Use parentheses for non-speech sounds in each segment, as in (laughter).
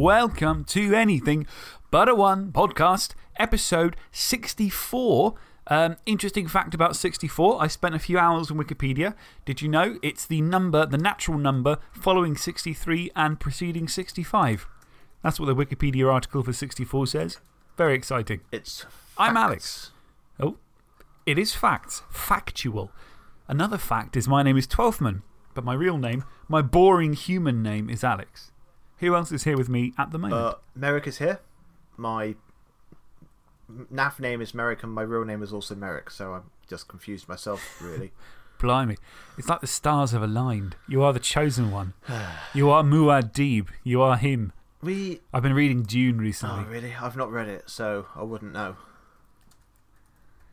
welcome to Anything But a One podcast, episode 64. Um, interesting fact about 64 I spent a few hours on Wikipedia. Did you know it's the number, the natural number following 63 and preceding 65? That's what the Wikipedia article for 64 says. Very exciting. It's. I'm. Alex. Oh, it is facts. Factual. Another fact is my name is Twelfthman, but my real name, my boring human name, is Alex. Who else is here with me at the moment? Uh, Merrick is here. My NAF name is Merrick, and my real name is also Merrick, so I'm just confused myself, really. (laughs) Blimey. It's like the stars have aligned. You are the chosen one. you are Muad'Dib. You are him. we. I've been reading Dune recently. Oh, really? I've not read it, so I wouldn't know.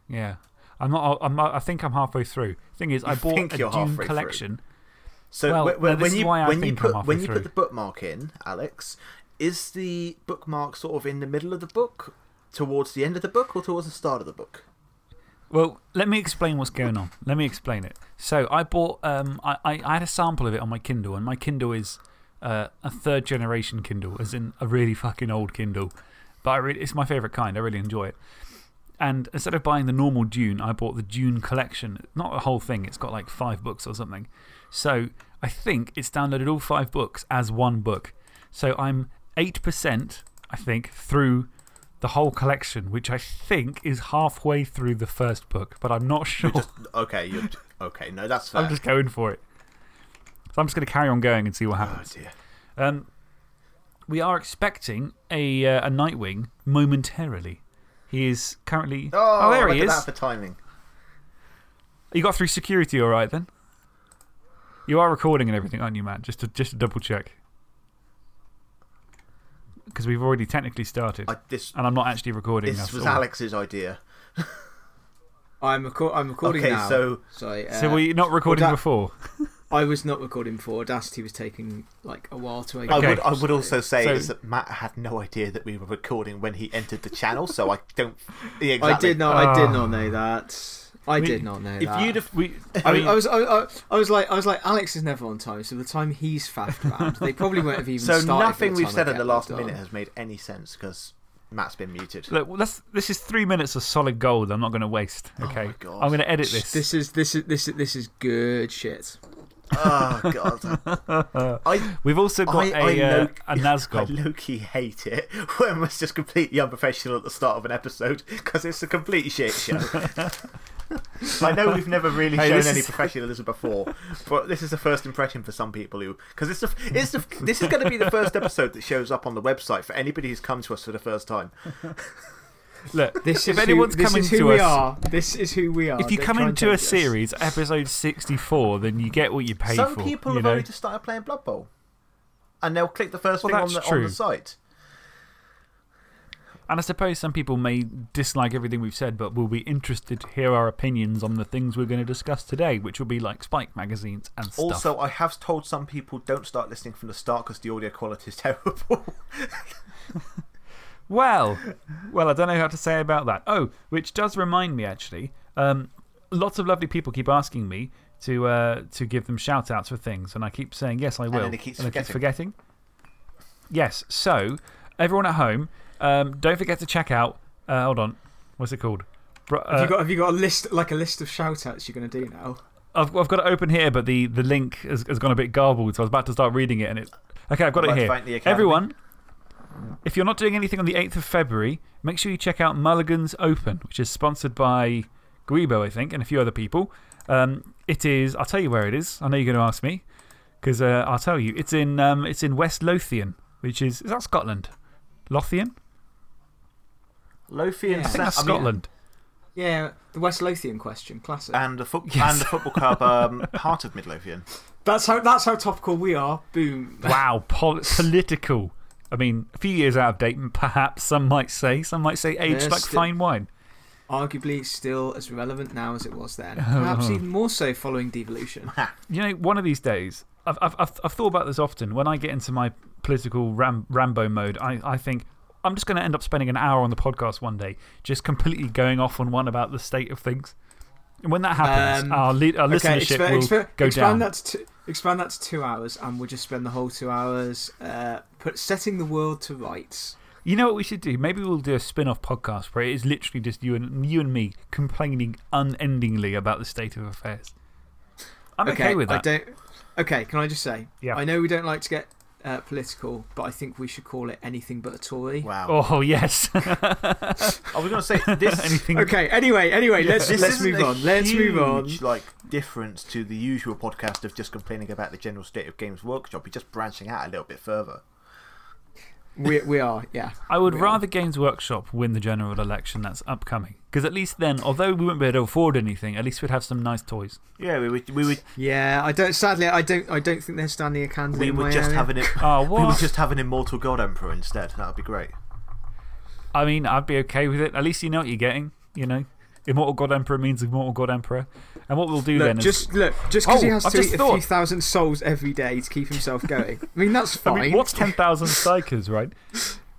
Yeah. I'm not, I'm not, I think I'm halfway through. Thing is, I bought a Dune through? So Well, when, no, when, you, when, you put, when you put the bookmark in, Alex, is the bookmark sort of in the middle of the book, towards the end of the book, or towards the start of the book? Well, let me explain what's going on. Let me explain it. So, I bought, um, I, I, I had a sample of it on my Kindle, and my Kindle is uh, a third generation Kindle, as in a really fucking old Kindle. But I really, it's my favourite kind. I really enjoy it. And instead of buying the normal Dune, I bought the Dune collection. Not a whole thing, it's got like five books or something. So, I think it's downloaded all five books as one book. So, I'm 8%, I think, through the whole collection, which I think is halfway through the first book, but I'm not sure. Just, okay, you're, okay, no, that's (laughs) fair. I'm just going for it. So I'm just going to carry on going and see what oh, happens. dear. Um, we are expecting a, uh, a Nightwing momentarily. He is currently. Oh, there look he is. that for timing. You got through security all right then? You are recording and everything, aren't you, Matt? Just to, just to double check. Because we've already technically started. I, this and I'm not actually recording. this that's was all. Alex's idea. (laughs) I'm, reco I'm recording Okay, now. so- Sorry, So uh, were you not recording before? (laughs) I was not recording before. Audacity was taking like a while to I, would, I would also say So- is that Matt had no idea that we were recording when he entered the channel, so I don't. Yeah, I did not. I did Ah. not know that. I We- did not know If that. you'd have. We, (laughs) I, I mean, mean, I was, I, I, I was like, I was like, Alex is never on time. So the time he's faffed around, (laughs) they probably won't have even So started. by nothing we've said I in the last minute has made any sense because Matt's been muted. Look, well, that's, this is three minutes of solid gold I'm not going to waste. Okay. my God. I'm going to edit this. This is this is this is this is good shit. oh god. (laughs) I We've also got I, a, I, uh, low, a I Nazgob. low key hate it when it's just completely unprofessional at the start of an episode because it's a complete shit show. I know we've never really Hey, shown any is- professionalism before, but this is the first impression for some people who. Because it's, the, it's the, this is going to be the first episode that shows up on the website for anybody who's come to us for the first time. Look, This if is anyone's who, this coming is who to we us. are. This is who we are. If you Don't come into a change us. series, episode 64, then you get what you pay Some for. Some people you have know? only just started playing Blood Bowl. And they'll click the first Well, thing on the, on the site. And I suppose some people may dislike everything we've said, but will be interested to hear our opinions on the things we're going to discuss today, which will be like Spike magazines and stuff. Also, I have told some people don't start listening from the start because the audio quality is (laughs) terrible. (laughs) Well, well, I don't know how to say about that. Oh, which does remind me, actually. Um, lots of lovely people keep asking me to, uh, to give them shout outs for things, and I keep saying, yes, I will. then he I keep forgetting. Yes, so everyone at home, um, don't forget to check out. Uh, hold on. What's it called? Bro- Have uh, you got have you got a list like a list of shout outs you're going to do now? I've, I've got it open here, but the, the link has, has gone a bit garbled, so I was about to start reading it. and it. Okay, I've got I'd it here. thank the Academy. Everyone, if you're not doing anything on the 8th of February, make sure you check out Mulligan's Open, which is sponsored by Guibo, I think, and a few other people. Um, it is, I'll tell you where it is. I know you're going to ask me, because uh, I'll tell you. It's in, um, it's in West Lothian, which is, is that Scotland? Lothian? Lothian Yeah. I think that's I mean, Scotland. Yeah, the West Lothian question, classic. and, the foot Yes. and the football club, um, (laughs) Heart of Midlothian. that's how that's how topical we are. Boom. Wow, pol political. I mean, a few years out of date, perhaps some might say. Some might say aged They're like fine wine. Arguably still as relevant now as it was then. Perhaps even more so following devolution. (laughs) You know, one of these days, I've, I've, I've, I've thought about this often. When I get into my political ram, Rambo mode, I, I think I'm just going to end up spending an hour on the podcast one day, just completely going off on one about the state of things. And when that happens, Um, our, le- our Okay, listenership will go expand down. That to two, expand that to two hours, and we'll just spend the whole two hours uh, put, setting the world to rights. You know what we should do? Maybe we'll do a spin off podcast where it is literally just you and, you and me complaining unendingly about the state of affairs. I'm okay, with that. I don't. Okay, can I just say? Yeah. I know we don't like to get uh, political, but I think we should call it anything but a Tory. Wow. Oh, yes. (laughs) I was going to say, this, (laughs) Anything. Okay. Anyway, anyway, let's this let's move a on. Let's move on. huge, like, difference to the usual podcast of just complaining about the general state of Games Workshop. You're just branching out a little bit further. We we are, yeah. I would We are. rather Games Workshop win the general election that's upcoming. Because at least then, although we wouldn't be able to afford anything, at least we'd have some nice toys. Yeah, we would, we would, Yeah, I don't. Sadly, I don't. I don't think they're standing a candidate. we in would my just area. have an. (laughs) Oh, We would just have an immortal god emperor instead. That would be great. I mean, I'd be okay with it. At least you know what you're getting, you know? Immortal God Emperor means Immortal God Emperor. And what we'll do Look, then is. just look, just because he Oh, has I've to just eat a few thousand souls every day to keep himself (laughs) going. I mean, that's I fine. mean, what's 10,000 psykers, (laughs) right?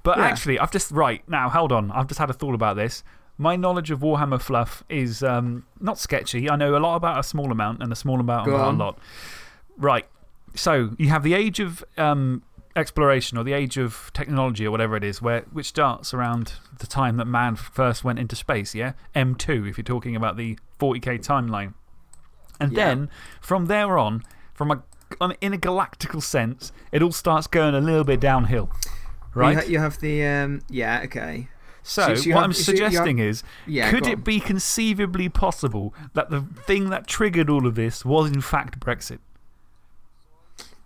But Yeah. actually, I've just. Right, now, hold on. I've just had a thought about this. My knowledge of Warhammer Fluff is um, not sketchy. I know a lot about a small amount and a small amount Go about on. a lot. Right. So, you have the age of um, exploration or the age of technology or whatever it is, where, which starts around the time that man first went into space, yeah? M2, if you're talking about the 40k timeline. And Yeah. then from there on, from a, on, in a galactical sense, it all starts going a little bit downhill. Right? You, ha- you have the. Um, yeah, okay. So, what have- I'm you have- suggesting is Yeah. could it be conceivably possible that the thing that triggered all of this was, in fact, Brexit?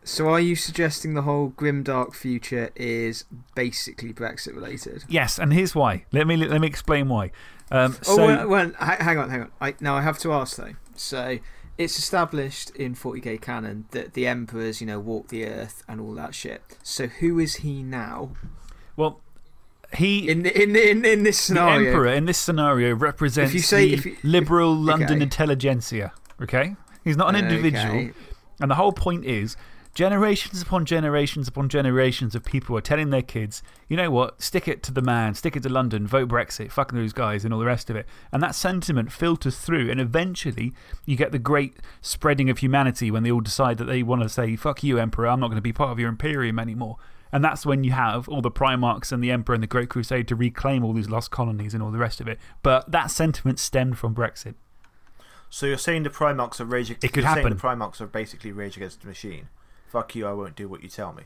So, are you suggesting the whole grim dark future is basically Brexit related? Yes, and here's why. Let me, let me explain why. Um, Oh, so, well, well, hang on, hang on. I, now, I have to ask, though. So, it's established in 40k canon that the emperors, you know, walk the earth and all that shit. So, who is he now? well, he. In, the, in, the, in, in this the scenario. emperor in this scenario represents you say- the you- liberal London Okay. intelligentsia. Okay? He's not an individual. Okay. And the whole point is generations upon generations upon generations of people are telling their kids, you know what, stick it to the man, stick it to London, vote Brexit, fuck those guys, and all the rest of it. And that sentiment filters through, and eventually you get the great spreading of humanity when they all decide that they want to say, fuck you, Emperor, I'm not going to be part of your Imperium anymore. And that's when you have all the Primarchs and the Emperor and the Great Crusade to reclaim all these lost colonies and all the rest of it. But that sentiment stemmed from Brexit. So you're saying the Primarchs are rage It could happen. the Primarchs are basically rage against the machine. Fuck you, I won't do what you tell me.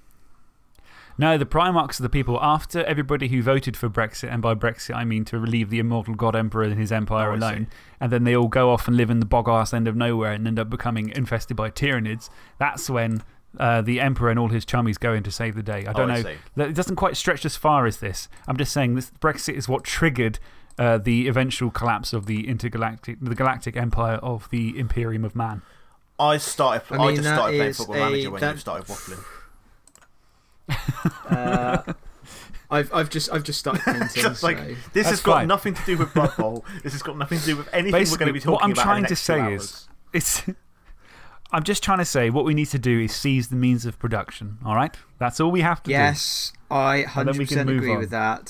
No, the Primarchs are the people after everybody who voted for Brexit, and by Brexit I mean to relieve the immortal God Emperor and his empire Oh, alone, and then they all go off and live in the bog ass end of nowhere and end up becoming infested by Tyranids. That's when uh, the Emperor and all his chummies go in to save the day. I don't Oh, I know. see. It doesn't quite stretch as far as this. I'm just saying this Brexit is what triggered uh, the eventual collapse of the intergalactic, the galactic empire of the Imperium of Man. I, started, I I, just started playing Football a- Manager when that- you started waffling. (laughs) Uh, I've, I've, just, I've just started (laughs) painting. Just like, so- this That's has got fine. nothing to do with Blood Bowl. this has got nothing to do with anything we're going to be Basically, talking what I'm about. trying in the to next two say is it's. I'm just trying to say what we need to do is seize the means of production, all right? That's all we have to do. Yes, I And then we can 100% move agree on. with that.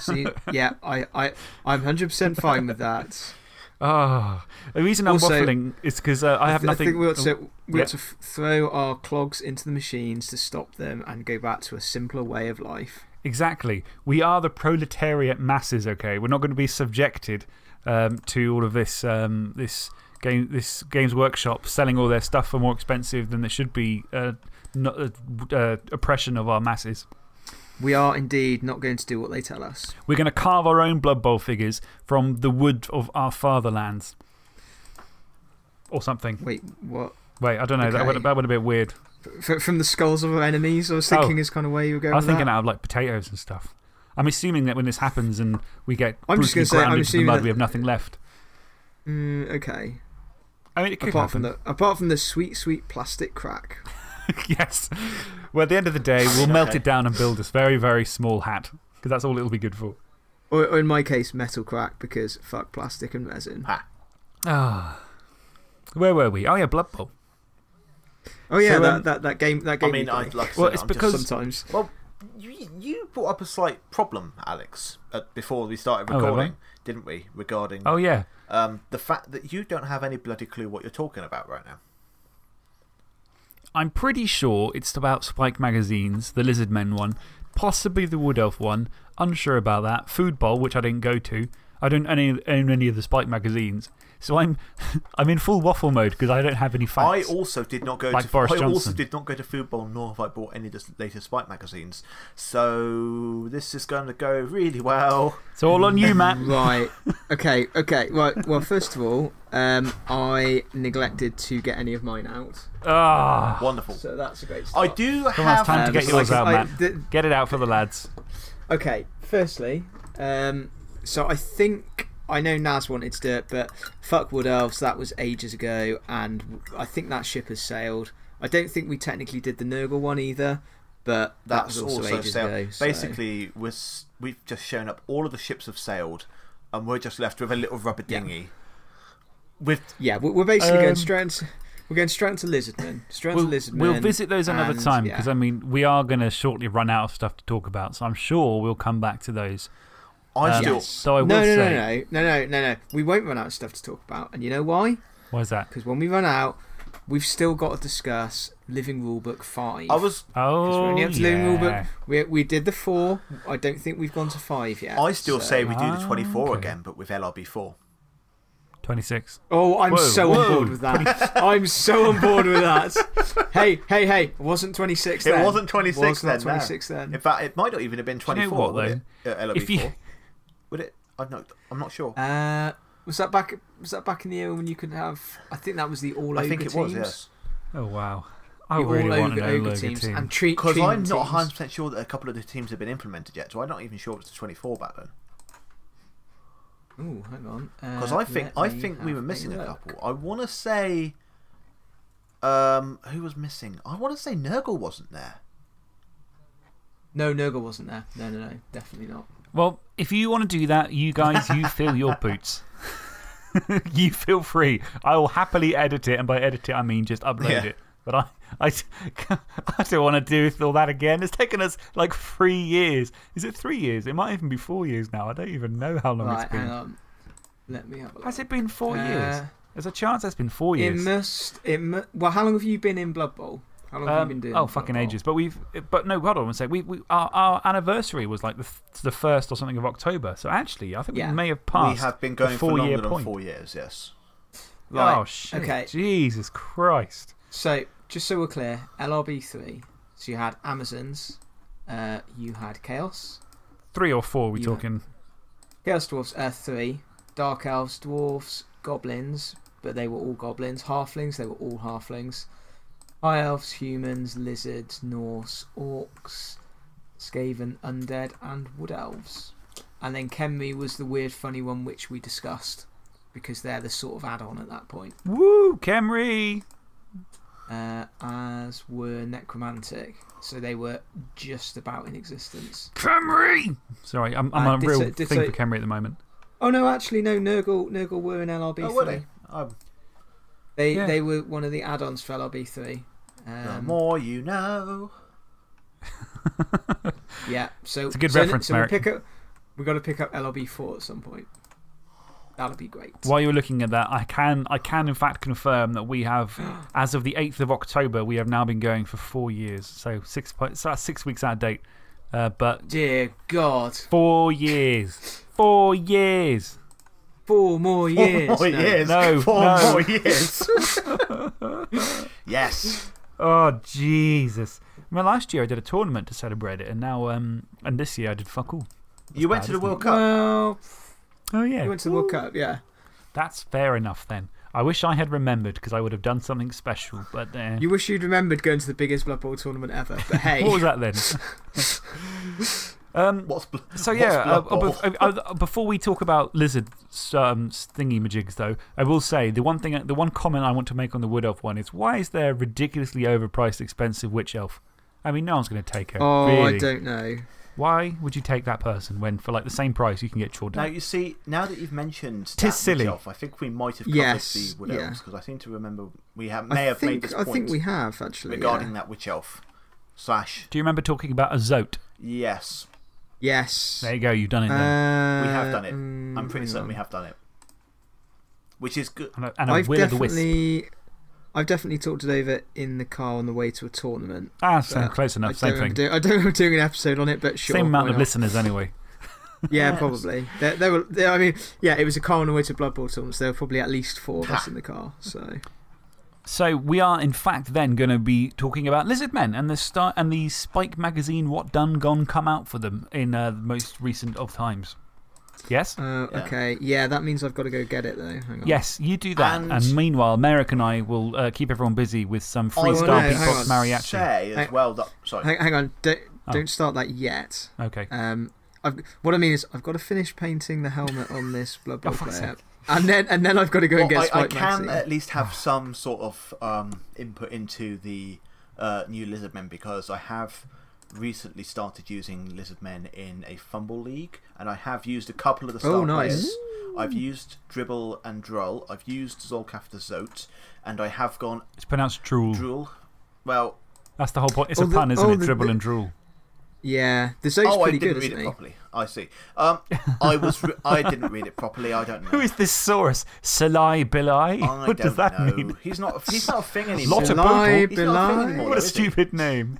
See, (laughs) yeah, I, I, I'm 100% fine with that. Oh, the reason I'm Also, waffling is because uh, I have th- nothing. I think we ought to, we yeah. ought to throw our clogs into the machines to stop them and go back to a simpler way of life. Exactly. We are the proletariat masses, okay? We're not going to be subjected um, to all of this, um, this, game, this Games Workshop selling all their stuff for more expensive than there should be uh, not, uh, uh, oppression of our masses. We are indeed not going to do what they tell us. We're going to carve our own Blood Bowl figures from the wood of our fatherlands. Or something. Wait, what? Wait, I don't know. That, went, that went a bit weird. F from the skulls of our enemies? I was Oh. thinking is kind of where you were going I was thinking that. out of like potatoes and stuff. I'm assuming that when this happens and we get I'm brutally gonna say, I'm ground into the mud, that- we have nothing left. Mm, okay. I mean, it could Apart from, the, apart from the sweet, sweet plastic crack. (laughs) yes. Well, at the end of the day, we'll melt it down and build this very, very small hat because that's all it'll be good for. Or, or in my case, metal crack, because fuck plastic and resin. Ha. Ah. Where were we? Oh, yeah, Blood Bowl. Oh, yeah, So, that, um, that, that game. That I game mean, I, play. like I said, Well, it's I'm because- Just, sometimes. well, you, you brought up a slight problem, Alex, uh, before we started Oh, recording, didn't we? Regarding Oh, yeah. um, the fact that you don't have any bloody clue what you're talking about right now. I'm pretty sure it's about Spike Magazines, the Lizard Men one, possibly the Wood Elf one. Unsure about that. Food Bowl, which I didn't go to. I don't any, own any of the Spike magazines. So I'm, (laughs) I'm in full waffle mode because I don't have any facts. I also did not go Like to Boris I also did not go to Food Bowl, nor have I bought any of the latest Spike magazines. So this is going to go really well. It's all on you, Matt. (laughs) Right. (laughs) Okay, okay. Right. Well, first of all, um, I neglected to get any of mine out. Ah. Wonderful. So that's a great I start. do Come on, have. time to Um, get so yours I- out, I- Matt. th- Get it out for the lads. Okay, firstly, um, so I think I know Naz wanted to do it, but fuck Wood Elves, that was ages ago, and I think that ship has sailed. I don't think we technically did the Nurgle one either, but that That's was also, also ages sailed. ago. so- Basically, we're, we've just shown up. All of the ships have sailed, and we're just left with a little rubber Yeah. dinghy. With yeah, we're, we're basically Um, going straight into, we're going straight into Lizardmen. Straight We'll, into Lizardmen. we'll visit those another and, time yeah. because, I mean, we are going to shortly run out of stuff to talk about. So I'm sure we'll come back to those. I Um, still. Yes. So I will no, no, say. no, no, no, no, no, no. We won't run out of stuff to talk about, and you know why? Why is that? Because when we run out, we've still got to discuss Living Rulebook Five. I was. Oh, we're only up to Living yeah. Rulebook. We, we did the four. I don't think we've gone to five yet. I still so- say we do the Ah, 24 okay. again, but with LRB4. 26. Oh, I'm Whoa, so on board with that. I'm so on board with that. (laughs) hey, hey, hey! It wasn't 26 It wasn't 26 Was not then, no. 26 then. In fact, it might not even have been Do you know 24. what, though? it? Uh, LRB4. If you- Would it? I'm not, I'm not sure. Uh, was that back? Was that back in the era when you could have? I think that was the all over I think it teams. was, yes. Yeah. Oh, wow. I The really all want ogre, an ogre ogre teams team. and treat Because I'm not 100% sure that a couple of the teams have been implemented yet, so I'm not even sure it's the 24 back then. Ooh, hang on. Because Uh, I think I think we were missing a look. couple. I want to say. Um, who was missing? I want to say Nurgle wasn't there. No, Nurgle wasn't there. No, no, no, definitely not. Well, if you want to do that, you guys, you (laughs) fill your boots. (laughs) you feel free. I will happily edit it, and by edit it, I mean just upload Yeah. it. But I, I, (laughs) I don't want to do all that again. It's taken us like three years. Is it three years? It might even be four years now. I don't even know how long Right, it's been. hang on. Let me have a look. Has it been four years? Uh, There's a chance it's been four years. It must. It mu- well, how long have you been in Blood Bowl? How long have you Um, been doing? oh, fucking ages. But we've, but no, hold on one sec. We, we, our, our anniversary was like the, the first or something of October. So actually, I think Yeah. we may have passed. we have been the going for four-year longer than point. four years. Yes. Right. Oh, shit. Okay. Jesus Christ. So, just so we're clear, LRB three. So you had Amazons, uh, you had Chaos, Three or four, we Yeah. talking? Chaos Dwarfs uh, three, Dark Elves, Dwarfs, Goblins, but they were all Goblins. Halflings, they were all Halflings. High Elves, Humans, Lizards, Norse, Orcs, Skaven, Undead, and Wood Elves. And then Khemri was the weird, funny one which we discussed because they're the sort of add on at that point. Woo, Camry! uh, as were Necromantic. So they were just about in existence. Camry! Sorry, I'm, I'm Uh, on a real so- thing so- for Camry at the moment. Oh no, actually no. Nurgle, Nurgle were in LRB Oh, were they? Um, They Yeah. they were one of the add-ons for LRB three. the Um, more you know. (laughs) yeah, so It's a good so, reference, So we Merrick. pick up. We got to pick up LRB four at some point. That'll be great. While you're looking at that, I can, I can in fact confirm that we have, (gasps) as of the 8th of October, we have now been going for four years. So six, po- so that's six weeks out of date. Uh, but Dear God, four years. Four years. Four more years. Four more no. years. No, Four no. more years. (laughs) yes. Oh, Jesus. Well, last year I did a tournament to celebrate it, and now, um, and this year I did fuck all. You went bad, to the isn't World it? Cup. Well, Oh, yeah. you went to the World Cup, yeah. That's fair enough then. I wish I had remembered because I would have done something special, but uh, You wish you'd remembered going to the biggest Blood Bowl tournament ever. But hey, (laughs) what was that then? (laughs) um, What's bl- so, yeah, uh, Blood uh, uh, uh, before we talk about lizard um, thingy majigs, though, I will say the one, thing, the one comment I want to make on the Wood Elf one is why is there a ridiculously overpriced, expensive Witch Elf? I mean, no one's going to take her. Oh, really. I don't know. Why would you take that person when, for like the same price, you can get Jordan? Now, you see, now that you've mentioned Tis that silly. Witch Elf, I think we might have covered Yes, the Wood yeah. Elves because I seem to remember we have, may I have think, made this I think we have, actually. regarding yeah. that Witch Elf. slash. Do you remember talking about a Zoat? Yes. Yes. There you go, you've done it then. Uh, We have done it. mm, I'm pretty hang certain we have done it. Which is good. and a, and a I've Will of the Wisp. definitely, I've definitely talked it over in the car on the way to a tournament. Ah, so close I enough. don't, Same thing. remember do- I don't remember doing an episode on it, but sure. Same amount why of not? listeners, anyway. (laughs) Yeah, Yes. probably. There, there were. There, I mean, yeah, it was a car on the way to Blood Bowl tournament. So there were probably at least four of us in the car. So So, we are, in fact, then going to be talking about Lizard Men and the, star and the Spike magazine What Done Gone come out for them in uh, the most recent of times. Yes? uh, Yeah. okay, yeah, that means I've got to go get it though. Hang on. Yes, you do that. And, And- meanwhile, Merrick and I will uh, keep everyone busy with some I freestyle no, hang beatbox on. mariachi. Say as well that. Sorry. Hang, hang on, don't, Oh. don't start that yet. Okay. Um, I've, what I mean is, I've got to finish painting the helmet on this Blood Bowl Oh, player, and then and then I've got to go and Well, get I, I can at least have (sighs) some sort of um, input into the uh, new Lizardmen because I have recently started using lizard men in a FUMBBL League and I have used a couple of the star Oh, nice. players. I've used Dribble and Droll. I've used Zolcath the Zoat, and I have gone It's pronounced drool. Drool. Well, That's the whole point. It's Oh, a the- pun, isn't oh, it? the- Dribble the- and drool. Yeah, the Zoat's oh, I didn't good, read it he? properly. I see. Um, I was. Re- I didn't read it properly. I don't (laughs) know. Who is this Saurus? Salai Bilai? I what does don't that know. mean? He's not. He's not a thing (laughs) anymore. Salai purple. He's not a thing Bilai. anymore. What a is he? stupid name.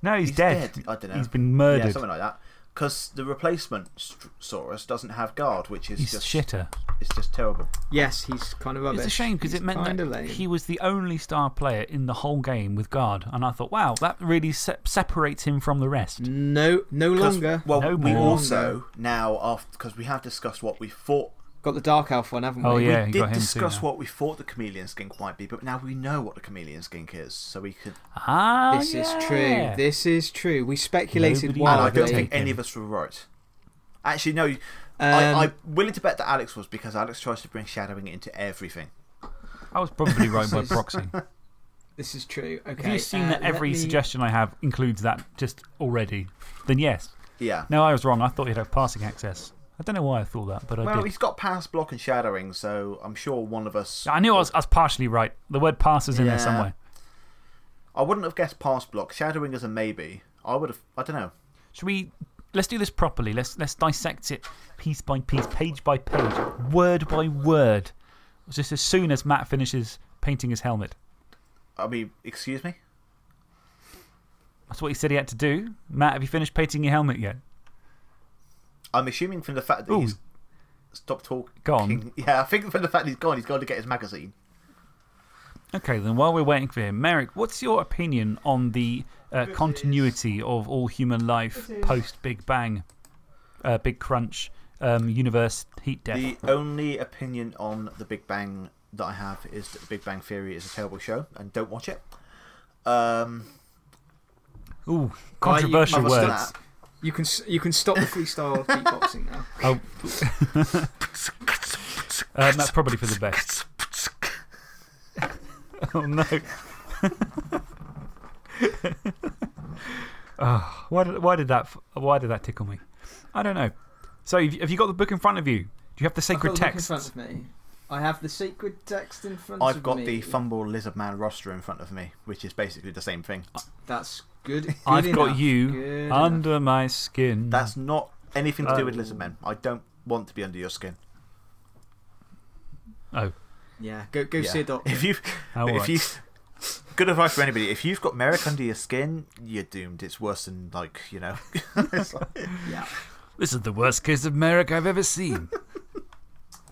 No, he's, He's dead. dead. I don't know. He's been murdered. Yeah, something like that. Because the replacement St- Saurus doesn't have guard, which is he's just shitter. It's just terrible. Yes, he's kind of rubbish. It's a shame because it meant kinda that lame. he was the only star player in the whole game with guard. And I thought, wow, that really se separates him from the rest. No, no longer. Well, No we more. also now after because we have discussed what we thought. Got the Dark Elf one, haven't we? Oh, yeah. we did him too discuss what we thought the chameleon skink might be, but now we know what the chameleon skink is, so we could. Ah, This is true. This is true. We speculated Nobody And I don't think any of us were right. Actually, no. Um, I, I'm willing to bet that Alex was because Alex tries to bring shadowing into everything. I was probably (laughs) right by proxy. This is true. Okay. If you've seen uh, that every me- suggestion I have includes that just already, then yes. Yeah. No, I was wrong. I thought he'd have passing access. I don't know why I thought that, but I Well, did. he's got pass block and shadowing, so I'm sure one of us. I knew I was, I was partially right. The word pass is in there somewhere. I wouldn't have guessed pass block. Shadowing is a maybe. I would have. I don't know. Should we. Let's do this properly. Let's, let's dissect it piece by piece, page by page, word by word. Just as soon as Matt finishes painting his helmet. I mean, excuse me? That's what he said he had to do. Matt, have you finished painting your helmet yet? I'm assuming from the fact that Ooh. he's stopped talking. Gone. (laughs) Yeah, I think from the fact he's gone, he's gone to get his magazine. Okay, then while we're waiting for him, Merrick, what's your opinion on the uh, continuity of all human life post Big Bang, uh, Big Crunch, um, universe, heat death? The only opinion on the Big Bang that I have is that the Big Bang Theory is a terrible show and don't watch it. Um, Ooh, controversial Other than words. That, You can you can stop the freestyle beatboxing now. (laughs) Oh. (laughs) um, that's probably for the best. (laughs) oh, no. oh, why, did, why, did that, why did that tickle me? I don't know. So, have you- have got the book in front of you? Do you have the I've sacred got the book in text? front of me. I have the sacred text in front I've of me. I've got the FUMBBL Lizard Man roster in front of me, which is basically the same thing. That's good. good (laughs) I've got enough, you good enough. under my skin. That's not anything to do with Oh. Lizard Men. I don't want to be under your skin. Oh, Yeah, go go Yeah. see a doctor. If you, Oh, if right. you, good advice for anybody. If you've got Merrick under your skin, you're doomed. It's worse than like you know. (laughs) Like- (laughs) yeah. this is the worst case of Merrick I've ever seen.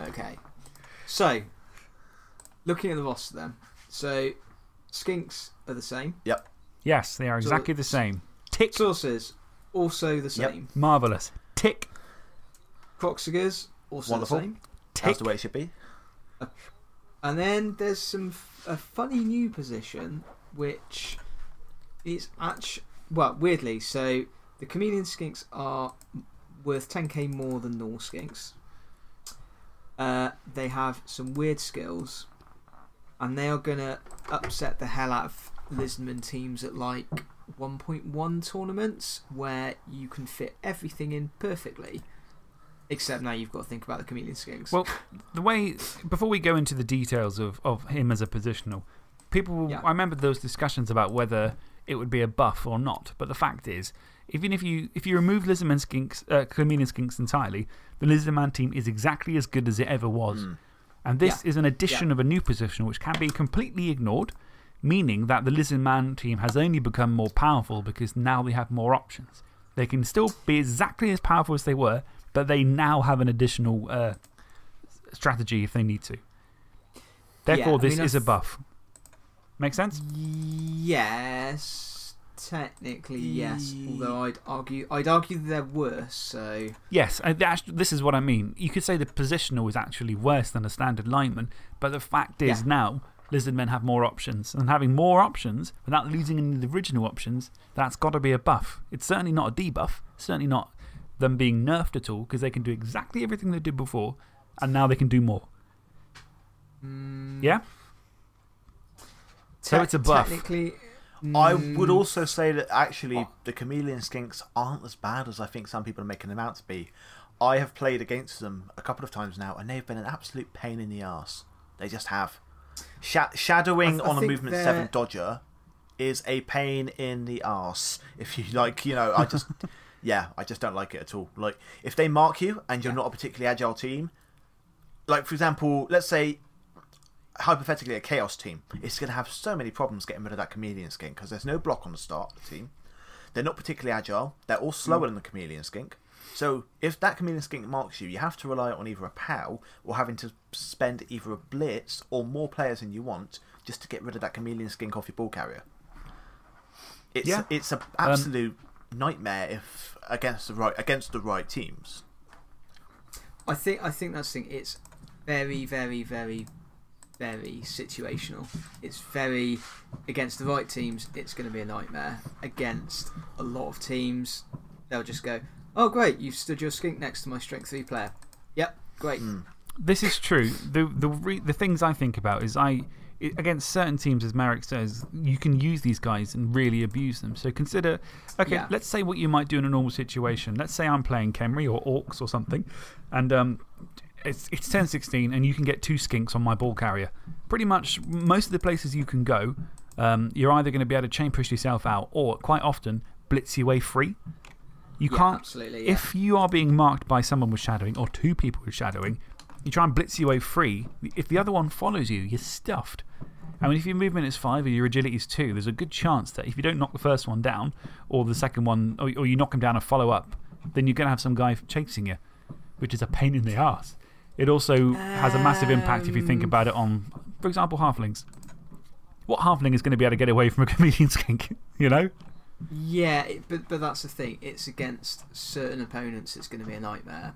Okay. So, looking at the roster then. So, skinks are the same. yep. Yes, they are So- exactly the same. Tick. Sources also the Yep. same. Marvellous. Tick. Kroxigors also Wonderful. the same. Tick. That's Tick. the way it should be. And then there's some f- a funny new position which is actually well weirdly so the chameleon skinks are worth 10k more than normal skinks. Uh, they have some weird skills, and they are gonna upset the hell out of Lizardman teams at like 1.1 tournaments where you can fit everything in perfectly. Except now you've got to think about the chameleon skinks. Well, the way, before we go into the details of, of him as a positional, people, Yeah. I remember those discussions about whether it would be a buff or not. But the fact is, even if you, if you remove Lizardman skinks, uh, Chameleon skinks entirely, the Lizardman team is exactly as good as it ever was. Hmm. And this is an addition of a new position which can be completely ignored, meaning that the Lizard Man team has only become more powerful because now they have more options. They can still be exactly as powerful as they were, but they now have an additional uh, strategy if they need to. Therefore, I this mean, is a buff. Make sense? Yes. Technically, yes. Although I'd argue, I'd argue they're worse, so. Yes, this is what I mean. You could say the positional is actually worse than a standard lineman, but the fact is Yeah. now Lizardmen have more options. And having more options without losing any of the original options, that's got to be a buff. It's certainly not a debuff, certainly not them being nerfed at all, because they can do exactly everything they did before, and now they can do more. Mm, Yeah? So te- it's a buff. Technically. I mm, would also say that actually the chameleon skinks aren't as bad as I think some people are making them out to be. I have played against them a couple of times now, and they've been an absolute pain in the arse. They just have. Sha shadowing I I on a movement they're- 7 Dodger is a pain in the ass. If you like, you know, I just. (laughs) yeah, I just don't like it at all. Like, if they mark you and you're not a particularly agile team, like, for example, let's say hypothetically a chaos team it's going to have so many problems getting rid of that chameleon skink because there's no block on the start of the team they're not particularly agile they're all slower mm. than the chameleon skink so if that chameleon skink marks you you have to rely on either a pow or having to spend either a blitz or more players than you want just to get rid of that chameleon skink off your ball carrier it's Yeah. it's an um, absolute nightmare if against the right against the right teams I think, I think that's the thing. It's very, very, very, very situational. It's very. Against the right teams, it's going to be a nightmare. Against a lot of teams, they'll just go, oh, great, you've stood your skink next to my strength 3 player. Yep, great. This is true. The, the, re, the things I think about is I, i against certain teams, as Merrick says, you can use these guys and really abuse them. So consider, okay, Yeah. let's say what you might do in a normal situation. Let's say I'm playing Khemri or Orcs or something, and um, it's, it's 10 16, and you can get two skinks on my ball carrier. Pretty much most of the places you can go, um, you're either going to be able to chain push yourself out or quite often blitz your way free. You Yeah, can't. absolutely, yeah. If you are being marked by someone with shadowing or two people with shadowing, you try and blitz your way free. If the other one follows you, you're stuffed. I mean, if your movement is five or your agility is two, there's a good chance that if you don't knock the first one down, or the second one, or, or you knock him down and follow up, then you're going to have some guy chasing you, which is a pain in the ass. It also has a massive impact if you think Um, about it on, for example, halflings. What halfling is going to be able to get away from a (laughs) comedian skink? (laughs) You know? Yeah, but, but that's the thing. It's against certain opponents, it's going to be a nightmare.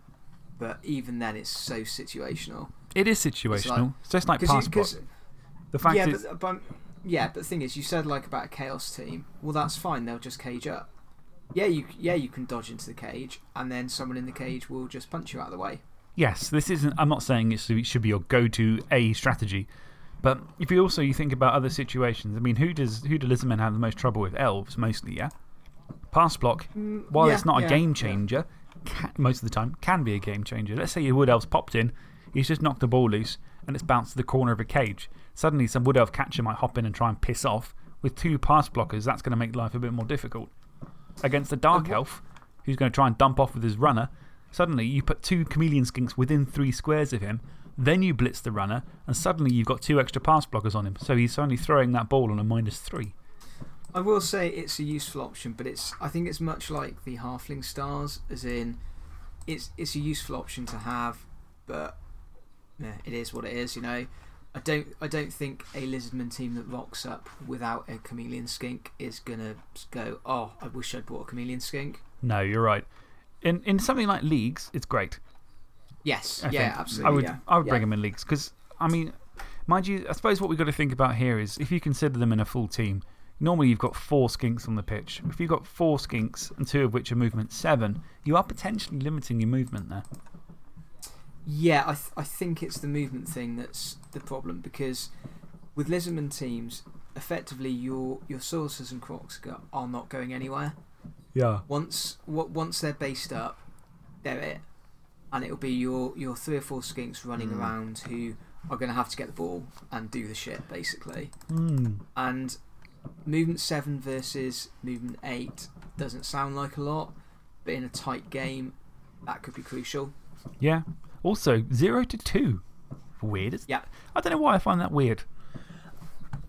But even then, it's so situational. It is situational. It's, just like 'Cause you- pass The fact yeah, is. but, but, yeah, but the thing is, you said like about a chaos team. Well, that's fine. They'll just cage up. Yeah, you, yeah, you can dodge into the cage, and then someone in the cage will just punch you out of the way. Yes, this isn't. I'm not saying it should be your go to A strategy. But if you also you think about other situations, I mean, who does, who do Lizardmen have the most trouble with? Elves, mostly, yeah? Pass block, mm, while yeah, it's not a yeah, game yeah. changer, most of the time can be a game changer. Let's say your Wood Elf's popped in, he's just knocked the ball loose, and it's bounced to the corner of a cage. Suddenly, some Wood Elf catcher might hop in and try and piss off. With two pass blockers, that's going to make life a bit more difficult. Against the Dark Elf, who's going to try and dump off with his runner, suddenly you put two chameleon skinks within three squares of him, then you blitz the runner, and suddenly you've got two extra pass blockers on him. So he's only throwing that ball on a minus three. I will say it's a useful option, but it's, I think it's much like the Halfling Stars, as in, it's, it's a useful option to have, but yeah, it is what it is, you know. I don't, I don't think a Lizardman team that rocks up without a Chameleon Skink is going to go, oh, I wish I'd bought a Chameleon Skink. No, you're right. In, in something like leagues, it's great. Yes, I yeah, think. absolutely. I would, yeah. I would bring them in leagues because, I mean, mind you, I suppose what we've got to think about here is if you consider them in a full team, normally you've got four skinks on the pitch. If you've got four skinks and two of which are movement seven, you are potentially limiting your movement there. Yeah, I, th I think it's the movement thing that's the problem because with Lizardman teams, effectively your, your Sorcerers and Crocs are not going anywhere. Yeah. Once, once they're based up, they're it. And it'll be your, your three or four skinks running Mm. around who are going to have to get the ball and do the shit, basically. Hmm. And movement 7 versus movement 8 doesn't sound like a lot, but in a tight game, that could be crucial. Yeah. Also, 0 to 2. Weird. It's- Yeah. I don't know why I find that weird.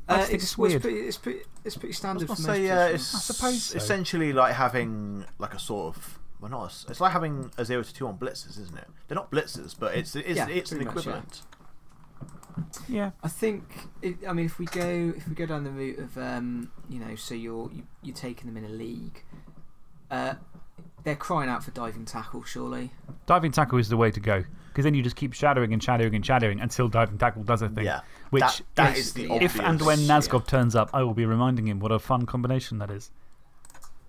I Uh, just think it's, it's well, weird. Pretty, it's, pretty, it's pretty standard for gonna most say, yeah, I suppose so. essentially like having like a sort of. Well, not a s it's like having a zero to two on blitzers, isn't it? They're not blitzers, but it's it's, Yeah, it's an pretty much, yeah. equivalent. Yeah. I think, it, I mean, if we go if we go down the route of, um, you know, so you're you, you're taking them in a league, uh, they're crying out for diving tackle, surely. Diving tackle is the way to go. Because then you just keep shadowing and shadowing and shadowing until diving tackle does a thing. Yeah, Which, that, that if, is the if obvious. and when yeah. Turns up, I will be reminding him what a fun combination that is.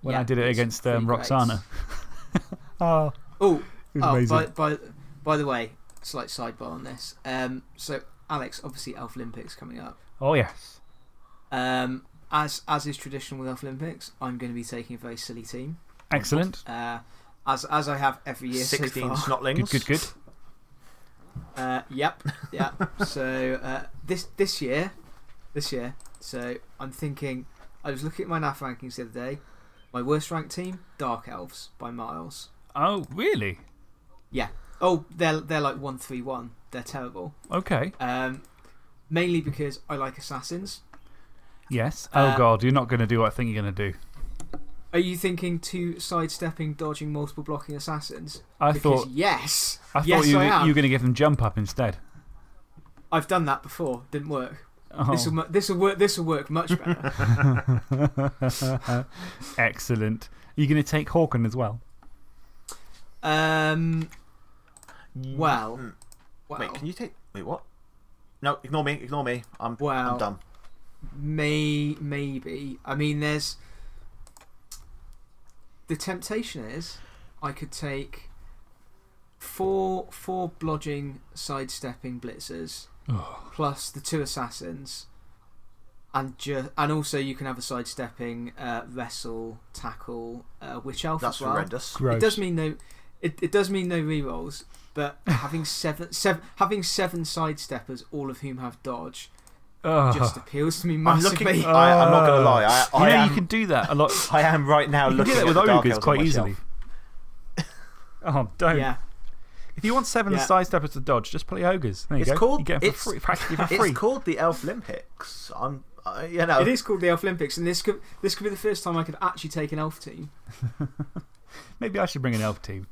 When I did it against um. Roxana. (laughs) (laughs) oh, Oh, oh by, by by the way, slight sidebar on this. Um, so Alex, obviously, Elf Olympics coming up. Oh, yes. Um, as as is traditional with Elf Olympics, I'm going to be taking a very silly team. Excellent. Uh, as as I have every year so sixteen far. snotlings. Good, good, good. Uh, yep, yep. so uh, this this year, this year. So I'm thinking. I was looking at my NAF rankings the other day. My worst ranked team, Dark Elves by miles. Oh, really? Yeah. Oh, they're they're like one three one. They're terrible. Okay. Um, mainly because I like assassins. Yes. Oh, Uh, God. You're not going to do what I think you're going to do. Are you thinking two sidestepping, dodging, multiple blocking assassins? I because thought, yes, I thought yes, you, I am. you were going to give them jump up instead. I've done that before. Didn't work. Oh. This will this will work. This will work much better. (laughs) Excellent. Are you going to take Hawken as well? um. Well. Mm. Well. Wait, can you take? Wait, what? No, ignore me. Ignore me. I'm. Well. I'm done. May maybe. I mean, there's the temptation is I could take four four blodging, sidestepping blitzers plus the two assassins, and ju- and also you can have a sidestepping, uh, wrestle, tackle, uh, witch elf That's as well. horrendous. Gross. It does mean no. It, it does mean no rerolls, but (laughs) having seven, seven having seven sidesteppers, all of whom have dodge, Ugh. just appeals to me I'm massively. looking. (laughs) I, I'm not gonna lie. I, you I know, am, you can do that a lot. (laughs) I am right now You can do looking that at with the Dark ogres Elves on quite my easily. Oh, don't. yeah, If you want seven Yeah. sidesteppers to dodge, just play ogres. There you It's go. called- you get them it's- free, practically for (laughs) free. It's called the Elf Olympics. I'm. Uh, you know. it is called the Elf Olympics, and this could this could be the first time I could actually take an elf team. (laughs) Maybe I should bring an elf team.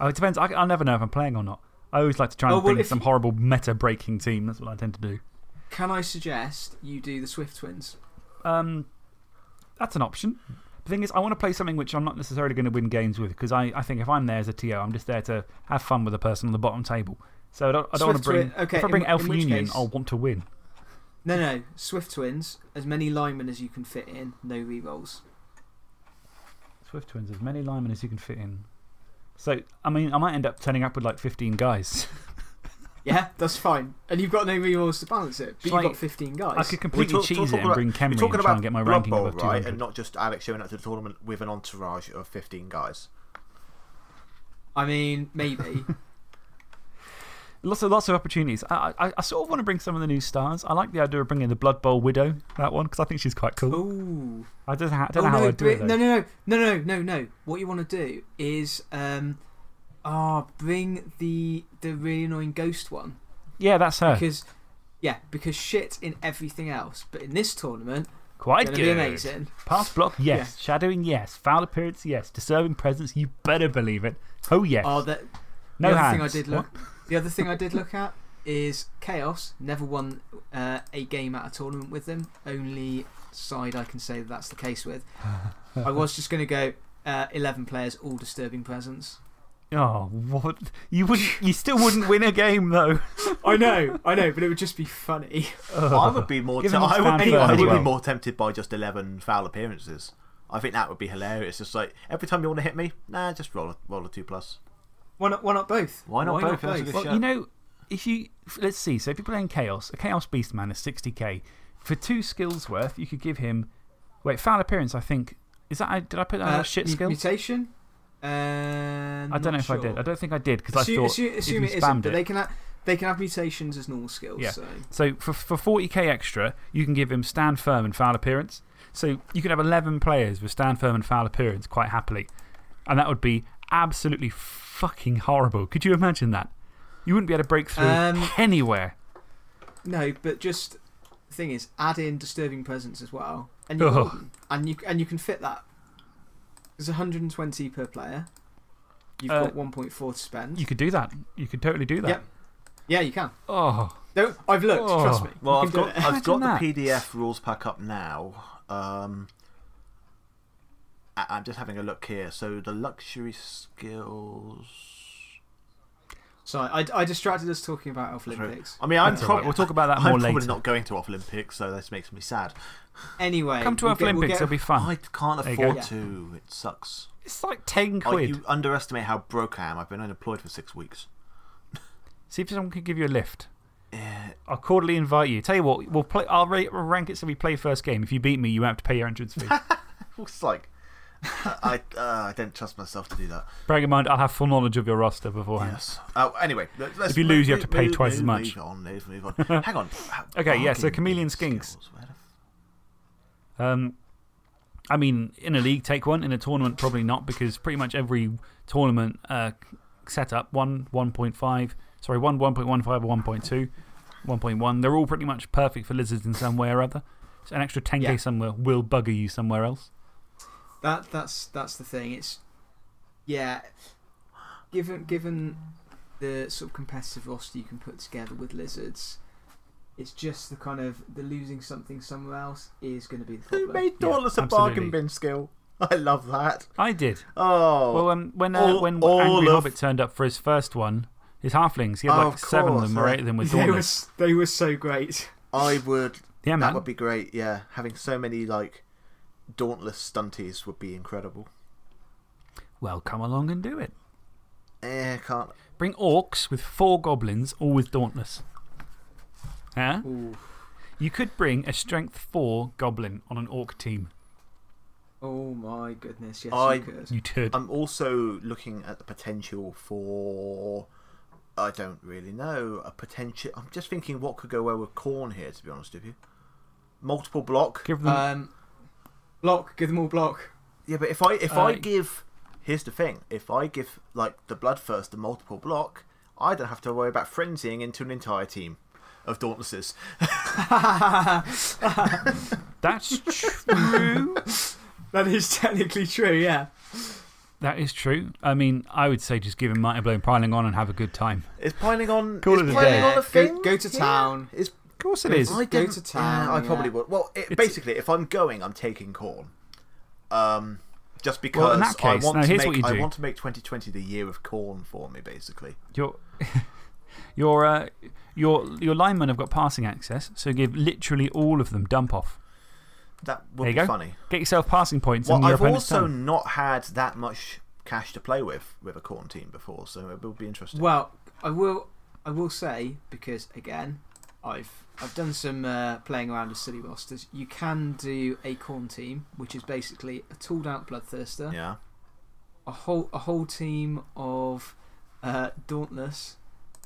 Oh, it depends. I, I'll never know if I'm playing or not. I always like to try and Oh, well, bring some you- horrible meta breaking team. That's what I tend to do. Can I suggest you do the Swift Twins? Um, that's an option. The thing is, I want to play something which I'm not necessarily going to win games with because I, I think if I'm there as a TO, I'm just there to have fun with the person on the bottom table. So I don't, I don't want to bring. Okay, if I bring in- Elven Union, case- I'll want to win. No, no, Swift Twins. As many linemen as you can fit in, no rerolls. Swift Twins, as many linemen as you can fit in. So, I mean, I might end up turning up with like 15 guys. (laughs) Yeah, that's fine. And you've got no rerolls to balance it, but you've like- got 15 guys. I could completely talk- cheese talk it and bring Khemri You're and talking try about and get my Blood ranking Bowl, above right? And not just Alex showing up to the tournament with an entourage of 15 guys. I mean, maybe. (laughs) Lots of, lots of opportunities. I, I, I sort of want to bring some of the new stars. I like the idea of bringing the Blood Bowl Widow, that one, because I think she's quite cool. Ooh. I don't, I don't oh, know how no, I'd do it. Though. no, no, no, no, no, no, no. What you want to do is, um, ah, bring the the really annoying ghost one Yeah, that's her. because, yeah, because shit in everything else, but in this tournament, Quite good. be amazing. Pass block, yes. Shadowing, yes. Foul appearance, yes. Disturbing presence, you better believe it. Oh, yes. Oh, that no the other hands. thing I did look. The other thing I did look at is chaos. Never won uh, a game at a tournament with them. Only side I can say that that's the case with. (laughs) I was just going to go uh, eleven players, all disturbing presence. Oh, what? You, wouldn't, you still wouldn't win a game, though. I know, I know, but it would just be funny. I would be more. Give te- I would, be, fanfare I as would be more tempted by just 11 foul appearances. I think that would be hilarious. Just like every time you want to hit me, nah, just roll a, roll a 2 plus. Why not? Why not both? Why not both? That's a good Well, shout. you know, if you. Let's see. So if you're playing Chaos, a Chaos Beastman is 60k. For two skills worth, you could give him. Wait, foul appearance, I think. Is that. Did I put that Uh, as shit skill? Mutation. Um, I don't know if I did. I don't think I did because I thought. assume, assume it isn't, but it. they can ha- they can have mutations as normal skills. Yeah. So So for, for 40k extra, you can give him stand firm and foul appearance. So you could have 11 players with stand firm and foul appearance quite happily. And that would be absolutely fucking horrible. Could you imagine that? You wouldn't be able to break through Um, anywhere. No, but just the thing is, add in disturbing presence as well, and and you and you can fit that. There's 120 per player. You've Uh, got 1.4 to spend. You could do that. You could totally do that. Yep. Yeah, you can. Oh, Don't. I've looked. Oh. Trust me. Well, I've got. I've got Imagine the PDF rules pack up now. Um, I- I'm just having a look here. So the luxury skills. Sorry, I, I distracted us talking about Elf Olympics. I mean, I'm That's all right. probably We'll talk about that I'm more probably not going to Off Olympics, so this makes me sad. Anyway, come to we'll Earth get- we'll Olympics, get- it'll be fun. I can't There afford go. to. It sucks. It's like 10 Oh, quid. you underestimate how broke I am. I've been unemployed for six weeks. See if someone can give you a lift. Eh, I'll cordially invite you. Tell you what, we'll play, I'll rate, we'll rank it so we play first game. If you beat me, you won't have to pay your entrance fee. (laughs) It's like. (laughs) I, uh, I don't trust myself to do that. Bearing in mind, I'll have full knowledge of your roster beforehand. Yes. Oh, anyway. If you move- lose, you have to pay move- twice as much. Move on, move, move on. (laughs) Hang on. Okay, yeah, so Chameleon Skinks. skills. Where the f- Um, I mean, in a league, take one. In a tournament, probably not, because pretty much every tournament uh, setup, one, 1.5, sorry, one 1.15 or 1.2, 1.1, they're all pretty much perfect for lizards in some way or other. So an extra 10k Yeah. somewhere will bugger you somewhere else. That that's that's the thing. It's yeah. Given given the sort of competitive roster you can put together with lizards, it's just the kind of the losing something somewhere else is going to be the Who problem. made Yeah, Dauntless a absolutely. bargain bin skill? (laughs) I love that. I did. Oh. Well, um, when, uh, all- when all Angry of- Hobbit turned up for his first one, his halflings, he had Oh, like of seven of them or eight of them with (laughs) they were Dauntless. they were so great. I would. Yeah, man. that would be great, yeah. Having so many, like, Dauntless stunties would be incredible. Well, come along and do it. Eh, can't. Bring orcs with four goblins, all with Dauntless. Huh? Ooh. You could bring a strength four goblin on an orc team. Oh my goodness! Yes, I- you could. You could. I'm also looking at the potential for. I don't really know. A potential. I'm just thinking what could go well with Khorne here, to be honest with you. Multiple block. Give them. Um, block. Give them all block. Yeah, but if I if Uh, I give, here's the thing: if I give like the Bloodthirst a multiple block, I don't have to worry about frenzying into an entire team of Dauntlesses. (laughs) That's true. (laughs) That is technically true. Yeah. that is true. I mean, I would say just give him Mighty Blow and piling on and have a good time. Is piling on? Call is it a piling day. on a Go- thing? go to here? town. Is Of course it Go is. to- I Go didn't- to town, Yeah, I probably would. Well, it, basically, if I'm going, I'm taking Khorne. Um, just because Well, in that I want now to here's make what you I want to make 2020 the year of Khorne for me, basically. Your, (laughs) your, uh, your, your linemen have got passing access, so give literally all of them dump off. That would There you be go. funny. Get yourself passing points Well, I've opponent's also done. not had that much cash to play with with a Khorne team before, so it will be interesting. Well, I will. I will say because again, I've I've done some uh, playing around with silly rosters. You can do a Khorne team, which is basically a tooled out bloodthirster, yeah. a whole a whole team of uh, dauntless,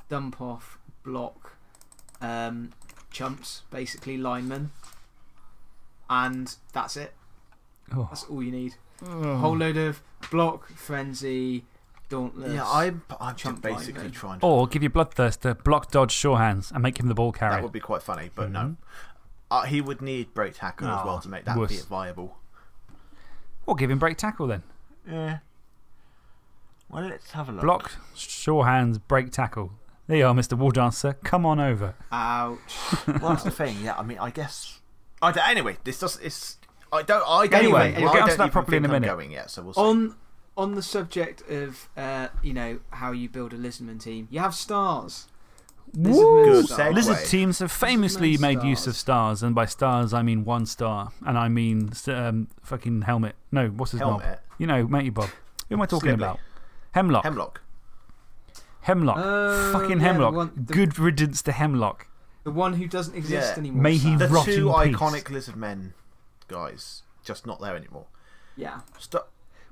dump off, block, um, chumps, basically linemen, and that's it. Oh. That's all you need. A Oh. whole load of block, frenzy, dauntless. Yeah, I'm, I'm just Chump basically lineman. trying to. Or give your Bloodthirster block, dodge, sure hands and make him the ball carrier. that would be quite funny, but no. Mhm. Uh, he would need break tackle as well Ah, to make that be viable. Or give him break tackle then. Yeah. Well, let's have a look. Block, sure hands, break tackle. There you are, Mr. War Dancer. Come on over. Ouch. (laughs) well, that's the thing. Yeah, I mean, I guess. I don't, anyway, this does. It's. I don't. I don't Anyway, even, we'll I get onto that properly in think a I'm minute. going yet, so we'll see. on on the subject of uh, you know how you build a lizardman team, you have stars. Lizardman Good stars. segue. Lizard teams have famously Lizardman made use of stars, and by stars, I mean one star. And I mean um, fucking helmet. No, what's his mob? Helmet. You know, Matey Bob. Who am I talking Slibley. about? Hemlock. Hemlock. Hemlock. Oh, fucking yeah, the Hemlock. one- the- Good riddance to Hemlock. The one who doesn't exist Yeah. anymore. May he Sam. The rot two in peace. iconic lizard men guys, just not there anymore. Yeah, St-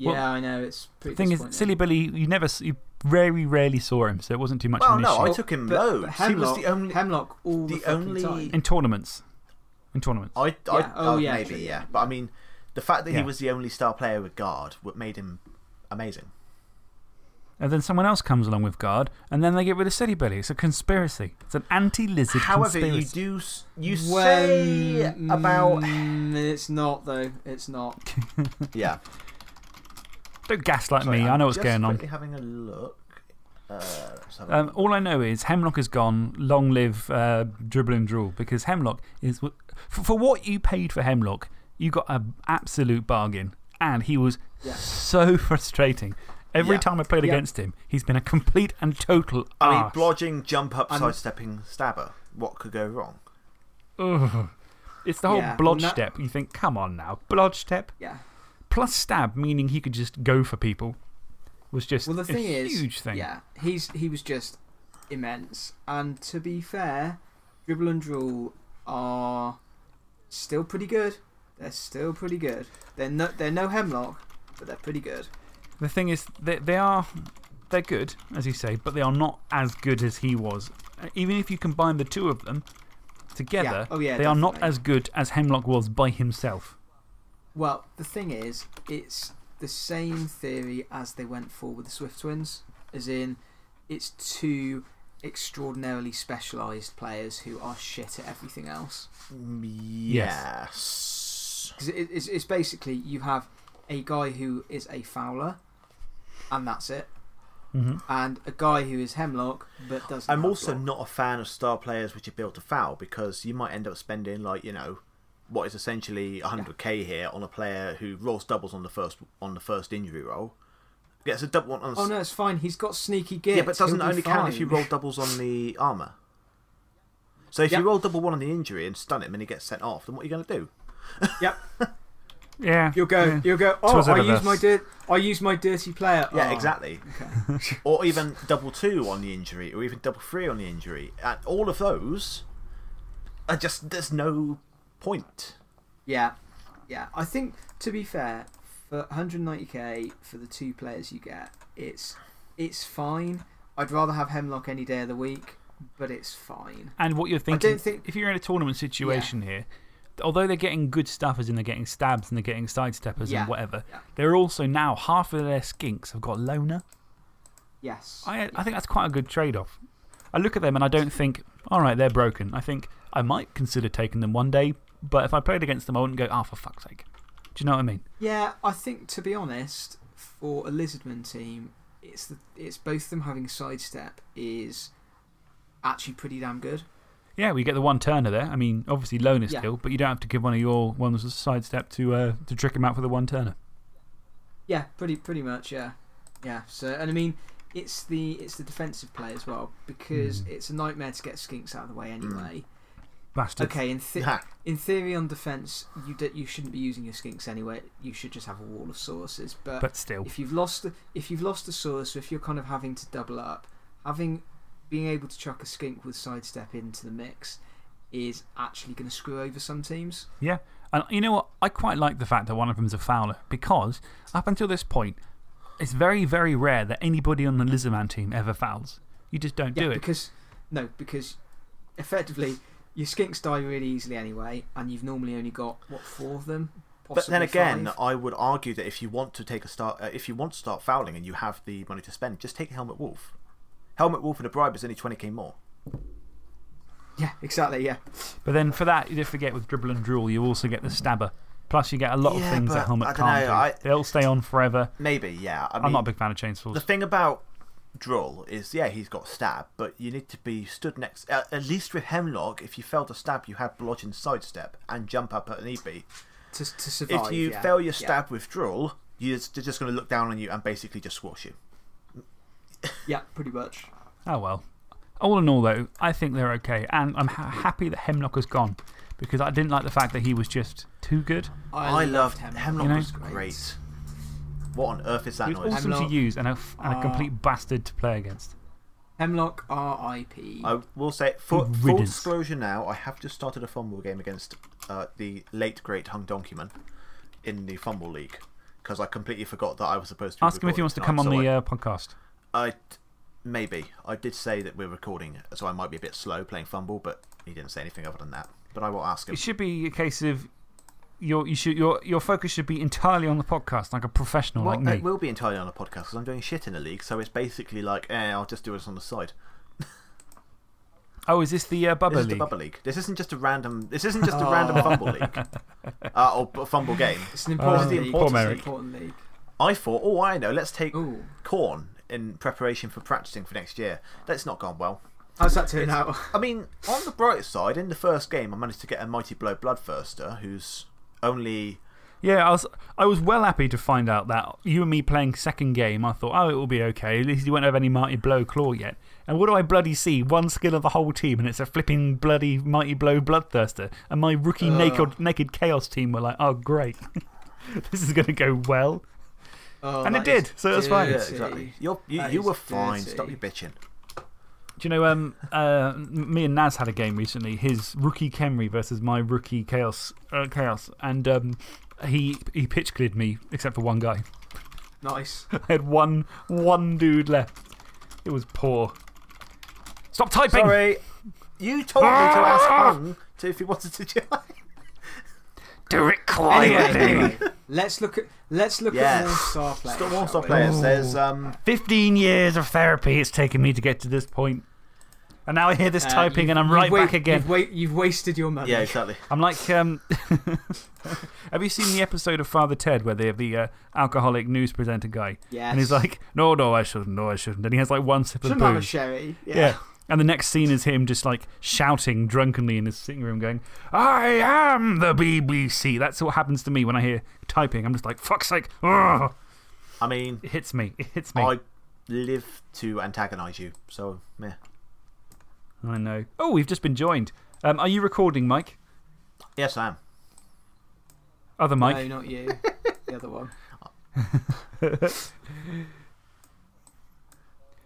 yeah, Well, I know. It's pretty. thing is, disappointing. Silly Billy, you never, s- you very rarely saw him, so it wasn't too much well, of an no, issue. I took him But- but loads. he was the only. Hemlock all the, the only- time. In tournaments. in tournaments. I, I, Yeah. Oh, oh, yeah, maybe, true, yeah. yeah. But I mean, the fact that Yeah. he was the only star player with guard what made him amazing. And then someone else comes along with guard, and then they get rid of Silly Belly. It's a conspiracy. It's an anti lizard However, conspiracy. you do you When- say about Mm, it's not, though. It's not. (laughs) yeah. Don't gaslight Sorry, me. I'm I know what's going on. having a look. Uh, Um, all I know is Hemlock is gone. Long live uh, Dribl and Drull. Because Hemlock is. For, for what you paid for Hemlock, you got an absolute bargain. And he was Yeah. so (laughs) frustrating. Every Yeah. time I played Yeah. against him, he's been a complete and total. I mean, arse. blodging, jump up, sidestepping, stabber. What could go wrong? Ugh. It's the whole blodge step. You think, come on now. Blodge step. Yeah. Plus stab, meaning he could just go for people, was just Well, the thing a is, huge thing. yeah, he's, he was just immense. And to be fair, Dribl and Drull are still pretty good. They're still pretty good. They're no, they're no Hemlock, but they're pretty good. The thing is, they, they are they're good, as you say, but they are not as good as he was. Uh, Even if you combine the two of them together, Oh, yeah, they are not as good as Hemlock was by himself. Well, the thing is, it's the same theory as they went for with the Swift Twins, as in, it's two extraordinarily specialised players who are shit at everything else. Yes. Because it, it's, it's basically you have a guy who is a fowler, and that's it, -hmm. and a guy who is Hemlock but doesn't. I'm also block. not a fan of star players which are built to foul because you might end up spending, like, you know, what is essentially 100k here on a player who rolls doubles on the first on the first injury roll. Gets a double on the Oh no, it's fine. He's got sneaky gear. Yeah, but doesn't He'll only count if you roll doubles on the armour. So if Yep. you roll double one on the injury and stun him and he gets sent off, then what are you going to do? Yep. (laughs) Yeah. You'll go. yeah. You'll go. Oh, Twas I ever use my dirt. I use my dirty player. Yeah, Oh, exactly. Okay. (laughs) or even double two on the injury, or even double three on the injury. And all of those are just, there's no point. Yeah, yeah. I think to be fair, for 190k for the two players you get, it's it's fine. I'd rather have Hemlock any day of the week, but it's fine. And what you're I thinking, don't think. if you're in a tournament situation here, although they're getting good stuff, as in they're getting stabs and they're getting sidesteppers Yeah, and whatever, yeah. they're also now half of their skinks have got loner. Yes. I, I think that's quite a good trade off. I look at them and I don't think, all right, they're broken. I think I might consider taking them one day, but if I played against them, I wouldn't go, oh, for fuck's sake. Do you know what I mean? Yeah, I think to be honest, for a Lizardman team, it's the, it's both them having sidestep is actually pretty damn good. Yeah, we get the one turner there. I mean, obviously, loner Yeah. still, but you don't have to give one of your ones a sidestep to uh, to trick him out for the one turner. Yeah, pretty pretty much. Yeah, yeah. So and I mean, it's the it's the defensive play as well because Hmm. it's a nightmare to get skinks out of the way anyway. Bastard. Okay, in the Ha. in theory on defense, you d you shouldn't be using your skinks anyway. You should just have a wall of Sauruses. But, But still. if you've lost the, if you've lost a Saurus, if you're kind of having to double up, having being able to chuck a skink with sidestep into the mix is actually going to screw over some teams. Yeah. And you know what? I quite like the fact that one of them's a fowler because up until this point, it's very, very rare that anybody on the Lizardman team ever fouls. You just don't Yeah, do it. because no, because effectively your skinks die really easily anyway, and you've normally only got what four of them. But then possibly again, five. I would argue that if you want to take a start, uh, if you want to start fouling and you have the money to spend, just take a Helmut Wulf. Helmut Wulf and a bribe is only 20k more. yeah, exactly, yeah, But then for that, you don't forget with Dribl and Drull, you also get the Stabber. Plus, you get a lot of things that Helmut can't dunno, do. I- They'll stay on forever. Maybe, yeah. I I'm mean, not a big fan of chainsaws. The thing about Drull is, yeah, he's got stab, but you need to be stood next. Uh, at least with Hemlock, if you fail to stab, you have blodge and sidestep and jump up at an EB. to to survive. If you yeah, fail your yeah. stab with Drull, you're just, they're just going to look down on you and basically just squash you. yeah, pretty much. Oh well. All in all, though, I think they're okay. And I'm ha happy that Hemlock has gone because I didn't like the fact that he was just too good. I, loved Hemlock. Hemlock. You know? was great. What on earth is that He was noise? awesome Hemlock, to use and a, f- and a uh, complete bastard to play against. Hemlock R.I.P. I will say, for full riddance. disclosure now, I have just started a FUMBBL game against uh, the late great Hung Donkeyman in the FUMBBL League because I completely forgot that I was supposed to. be Ask him if he recording wants to come on so the I- uh, podcast. I maybe I did say that we're recording, so I might be a bit slow playing FUMBBL, but he didn't say anything other than that. But I will ask him. It should be a case of your, you should, your, your focus should be entirely on the podcast, like a professional Well, like me. it will be entirely on the podcast because I'm doing shit in the league, so it's basically like, eh, I'll just do this on the side. Oh, is this the uh, Bubba This is League? the Bubba League. This isn't just a random. This isn't just a random FUMBBL (laughs) league, uh, or b- FUMBBL game. It's an important the league. important It's an league. important league. I thought, oh, I know. Let's take Ooh. Khorne in preparation for practicing for next year. That's not gone well. How's that turn out? I mean, on the bright side, in the first game, I managed to get a mighty blow bloodthirster who's only Yeah, I was, I was well happy to find out that you and me playing second game, I thought, oh, it will be okay. At least you won't have any Mighty Blow Claw yet. And what do I bloody see? One skill of the whole team, and it's a flipping bloody Mighty Blow Bloodthirster. And my rookie uh. naked, naked Chaos team were like, oh, great. (laughs) this is going to go well. Oh, And it did, so that's fine. yeah, exactly. You're, you That you is were fine. dirty. Stop your bitching. Do you know, um, uh, me and Naz had a game recently, his rookie Khemri versus my rookie Chaos. Uh, Chaos and um, he, he pitch cleared me, except for one guy. Nice. (laughs) I had one, one dude left. It was poor. Stop typing! Sorry, you told me to ask Hung to if he wanted to join. Do it quietly. anyway, (laughs) let's look at let's look Yes. at more star players. Stop more star players. There's um. 15 years of therapy it's taken me to get to this point. And now I hear this Uh, typing and I'm you've right back again. You've, wa you've wasted your money. Yeah, exactly. (laughs) I'm like, um, (laughs) have you seen the episode of Father Ted where they have the uh, alcoholic news presenter guy? Yes. And he's like, no, no, I shouldn't, no, I shouldn't. And he has like one sip of Shouldn't have a sherry. Yeah. Yeah. And the next scene is him just like shouting drunkenly in his sitting room, going, I am the BBC. That's what happens to me when I hear typing. I'm just like, fuck's sake. Ugh. I mean, It hits me. It hits me. I live to antagonise you, so meh. I know. Oh, we've just been joined. Um, are you recording, Mike? Yes, I am. Other Mike? No, not you. the other one. (laughs)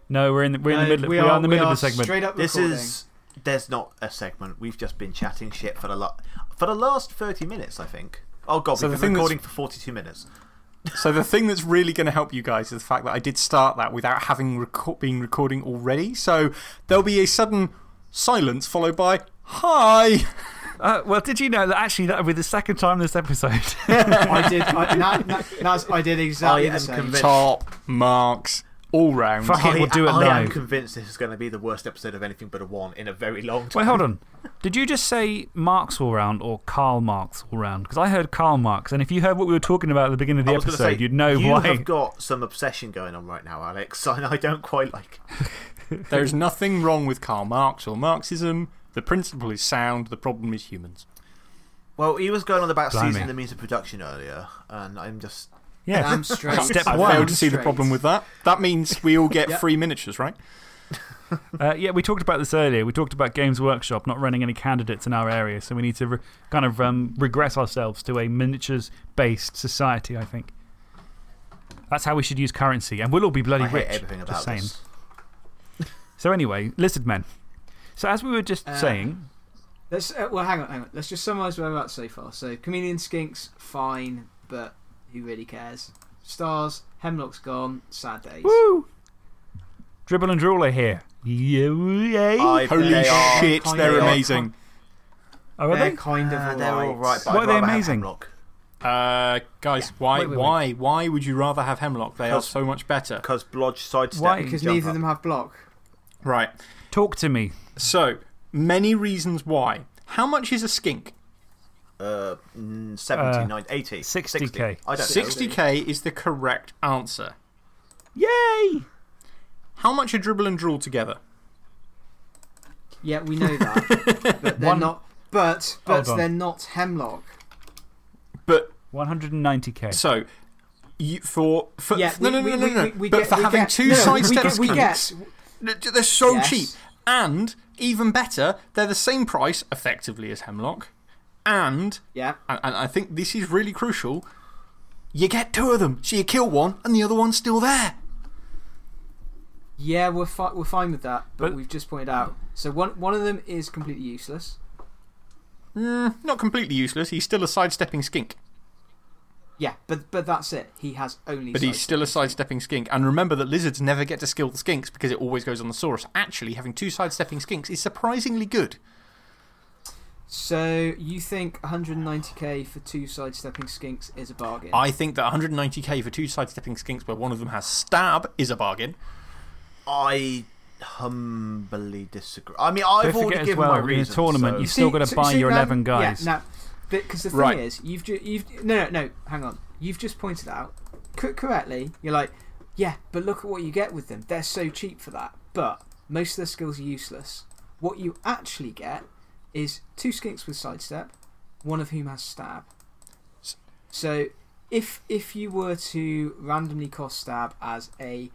No, we're in the, we're in the middle, we we are, in the we middle are of the segment. Straight up This is. There's not a segment. We've just been chatting shit for the, lo- for the last 30 minutes, I think. Oh, God, So we've been thing that's- recording for 42 minutes. (laughs) So, the thing that's really going to help you guys is the fact that I did start that without having reco been recording already. So, there'll be a sudden silence followed by, Hi! Uh, well, did you know that actually that would be the second time this episode? (laughs) I did. I, na, na, Naz, I did exactly I the same. convinced- Top marks all round. Fuck it, we'll do it I am convinced this is going to be the worst episode of anything but a one in a very long time. Wait, hold on. Did you just say Marx all round or Karl Marx all round? Because I heard Karl Marx, and if you heard what we were talking about at the beginning of the I was gonna episode, say, you'd know you why. have got some obsession going on right now, Alex, (laughs) and I don't quite like. (laughs) There's nothing wrong with Karl Marx or Marxism. The principle is sound, the problem is humans. Well, he was going on about Blimey. seizing the means of production earlier, and I'm just. Yeah. Damn (laughs) straight. Step I one. failed to see the problem with that. That means we all get (laughs) Yep. free miniatures, right? (laughs) Uh, yeah, we talked about this earlier. We talked about Games Workshop not running any candidates in our area, so we need to kind of um, regress ourselves to a miniatures based society, I think. That's how we should use currency, and we'll all be bloody I hate rich. everything about just saying. this. So, anyway, Lizard Men. So, as we were just Uh, saying, Let's, uh, well, hang on, hang on. Let's just summarise where we're at so far. So, Chameleon Skinks, fine, but who really cares? Stars, Hemlock's gone, sad days. woo! Dribl and Drull are here. Yay! I- Holy they are- shit, kind they're amazing. oh, are They're they? kind of Uh, alright. they're all right, Why are they amazing? Hemlock. Uh, guys, why, Wait, wait, wait. why, why would you rather have Hemlock? They are so much better. Because Blodge sidestep. Why? Because neither of them have block. Right. Talk to me. So, many reasons why. How much is a skink? Uh, 70, Uh, 90, 80. 60K. I don't 60k is the correct answer. Yay! How much are Dribl and Drull together? Yeah, we know that. (laughs) but they're One- not. But, but they're not Hemlock. But, 190k. so, you, for. for Yeah, no, we, no, we, no, no, we, no. we, we but get, for having get, two no, sidestep we get, we get, skinks, they're so Yes. cheap. And, even better, they're the same price, effectively, as Hemlock. And, Yeah. and, and I think this is really crucial, you get two of them. So you kill one, and the other one's still there. Yeah, we're, fi we're fine with that, but, But- we've just pointed out. So one, one of them is completely useless. Mm, not completely useless. He's still a sidestepping skink. Yeah, but, but that's it. He has only. But he's still a sidestepping skink. And remember that lizards never get to skill the skinks because it always goes on the Saurus. Actually, having two sidestepping skinks is surprisingly good. So you think 190k for two sidestepping skinks is a bargain? I think that 190k for two sidestepping skinks, where one of them has stab, is a bargain. I humbly disagree. I mean, I've Don't already forget as given well, my in a tournament, so- you've still got to so- buy so, your um, 11 guys. Yeah, now, because the thing Right. is, you've, ju you've no, no, no, hang on. You've just pointed out co- correctly. You're like, yeah, but look at what you get with them. They're so cheap for that. But most of their skills are useless. What you actually get is two skinks with sidestep, one of whom has stab. So if if you were to randomly cost stab as a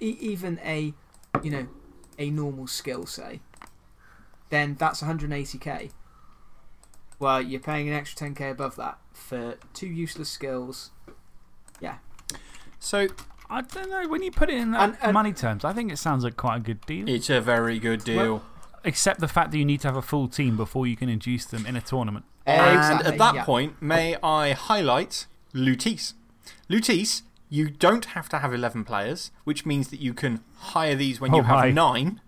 e even a you know a normal skill say, then that's 180k. Well, you're paying an extra 10k above that for two useless skills. Yeah. So I don't know. When you put it in that And- and- money terms, I think it sounds like quite a good deal. it's a very good deal. Except the fact that you need to have a full team before you can induce them in a tournament. and Exactly, at that yeah. point, may I highlight Lutece? Lutece, you don't have to have 11 players, which means that you can hire these when Oh you have nine,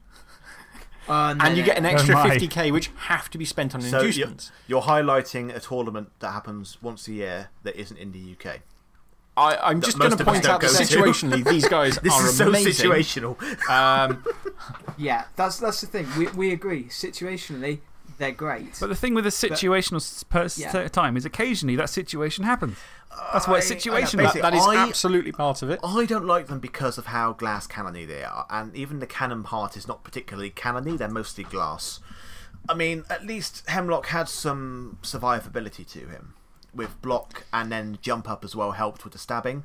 Uh, no, and you no, get an no. extra my. 50k, which have to be spent on So you're, inducements. you're highlighting a tournament that happens once a year that isn't in the UK. I, I'm just going to point out that situationally, these guys (laughs) This are is so amazing. situational. (laughs) Um, Yeah, that's, that's the thing. We, we agree. Situationally, they're great. But the thing with a situational s per s- Yeah. time is occasionally that situation happens. That's why it's I- I situational. that, that is I- absolutely part of it. I don't like them because of how glass cannony they are, and even the cannon part is not particularly cannony, they're mostly glass. I mean, at least Hemlock had some survivability to him, with block and then jump up as well helped with the stabbing.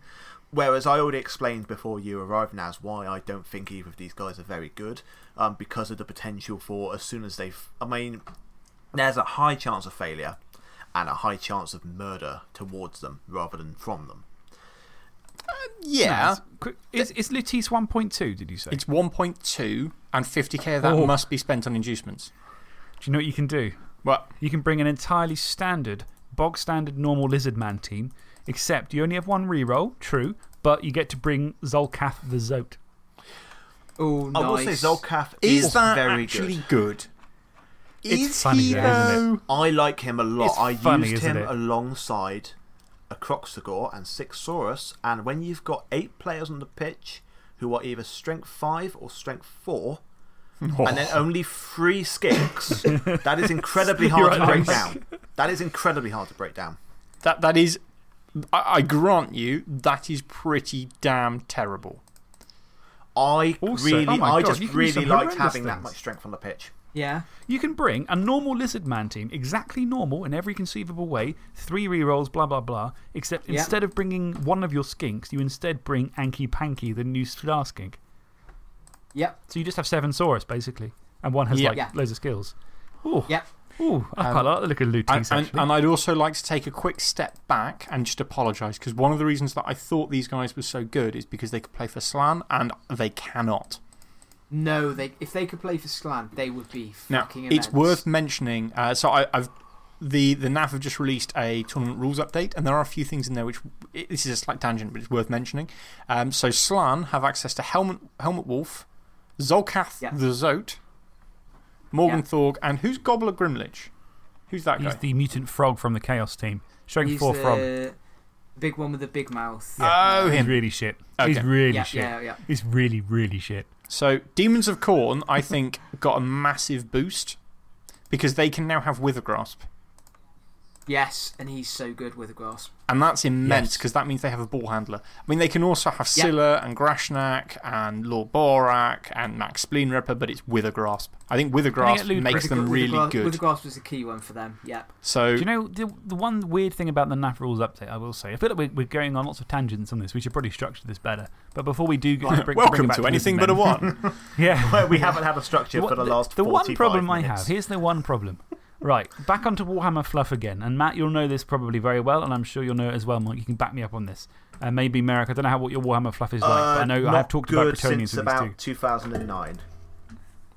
Whereas I already explained before you arrived, Naz, why I don't think either of these guys are very good, um, because of the potential for as soon as they. have I mean, there's a high chance of failure and a high chance of murder towards them rather than from them. Yeah. Nice. Quick- Is, is Lutece 1.2, did you say? It's 1.2, and 50k of that Oh. must be spent on inducements. Do you know what you can do? What? You can bring an entirely standard, bog standard normal lizard man team, except you only have one reroll, true, but you get to bring Zolcath the Zoat. oh, nice. I will say Zolcath Is is that very actually good. good? It's is funny he, though, isn't it? I like him a lot. It's I funny, used isn't him it? alongside a Kroxigor and six Saurus, and when you've got eight players on the pitch who are either strength 5 or strength 4, (laughs) and then oh. only three skinks, that is (laughs) incredibly hard You're to break down. That is incredibly hard to break down. That, that is. I, I grant you, that is pretty damn terrible. I Also- really, oh my I God, just you can do really some liked horrendous having that things. much strength on the pitch. Yeah. You can bring a normal lizard man team, exactly normal in every conceivable way, three rerolls, blah, blah, blah, except Yeah. instead of bringing one of your skinks, you instead bring Anqi Panqi, the new star skink. Yep. So you just have seven Saurus, basically, and one has Yeah. like Yeah. loads of skills. Ooh, Yep. Ooh, I quite like the look of Lutece, And, and, and I'd also like to take a quick step back and just apologise because one of the reasons that I thought these guys were so good is because they could play for Slann and they cannot. No, they if they could play for Slann, they would be Now, fucking it's worth mentioning. Uh, so I, I've. The, the NAF have just released a tournament rules update, and there are a few things in there which. It, this is a slight tangent, but it's worth mentioning. Um, so, Slann have access to Helmut, Helmut Wulf, Zolcath Yeah. the Zoat, Morgan Yeah. Thorg, and who's Gobbler Grimlich? Who's that guy? He's guy? the mutant frog from the Chaos team. Showing He's 4 frog. the big one with the big mouth. Oh, He's really shit. He's really yeah, shit. yeah, yeah. He's really, really shit. So, Demons of Khorne, I think, (laughs) got a massive boost because they can now have Wither Grasp. Yes, and he's so good with a grasp. And that's immense Yes. because that means they have a ball handler. I mean, they can also have Yeah. Scylla and Grashnak and Lord Borak and Max Spleen Ripper, but it's Wither Grasp. I think Wither Grasp makes With a- them with a really gra- good. With a grasp was a key one for them. Yep. So, Do you know the, the one weird thing about the NAF rules update, I will say? I feel like we're, we're going on lots of tangents on this. We should probably structure this better. But before we do go, bring, bring welcome back to Lizard anything but a one. (laughs) (laughs) Yeah. we haven't had a structure for the last The one 45 problem I have, here's the one problem. Right, back onto Warhammer Fluff again. And Matt, you'll know this probably very well, and I'm sure you'll know it as well, Mike. You can back me up on this. Uh, maybe Merrick, I don't know how, what your Warhammer Fluff is like, but I Uh, know I have talked about good Bretonnians since about 2009.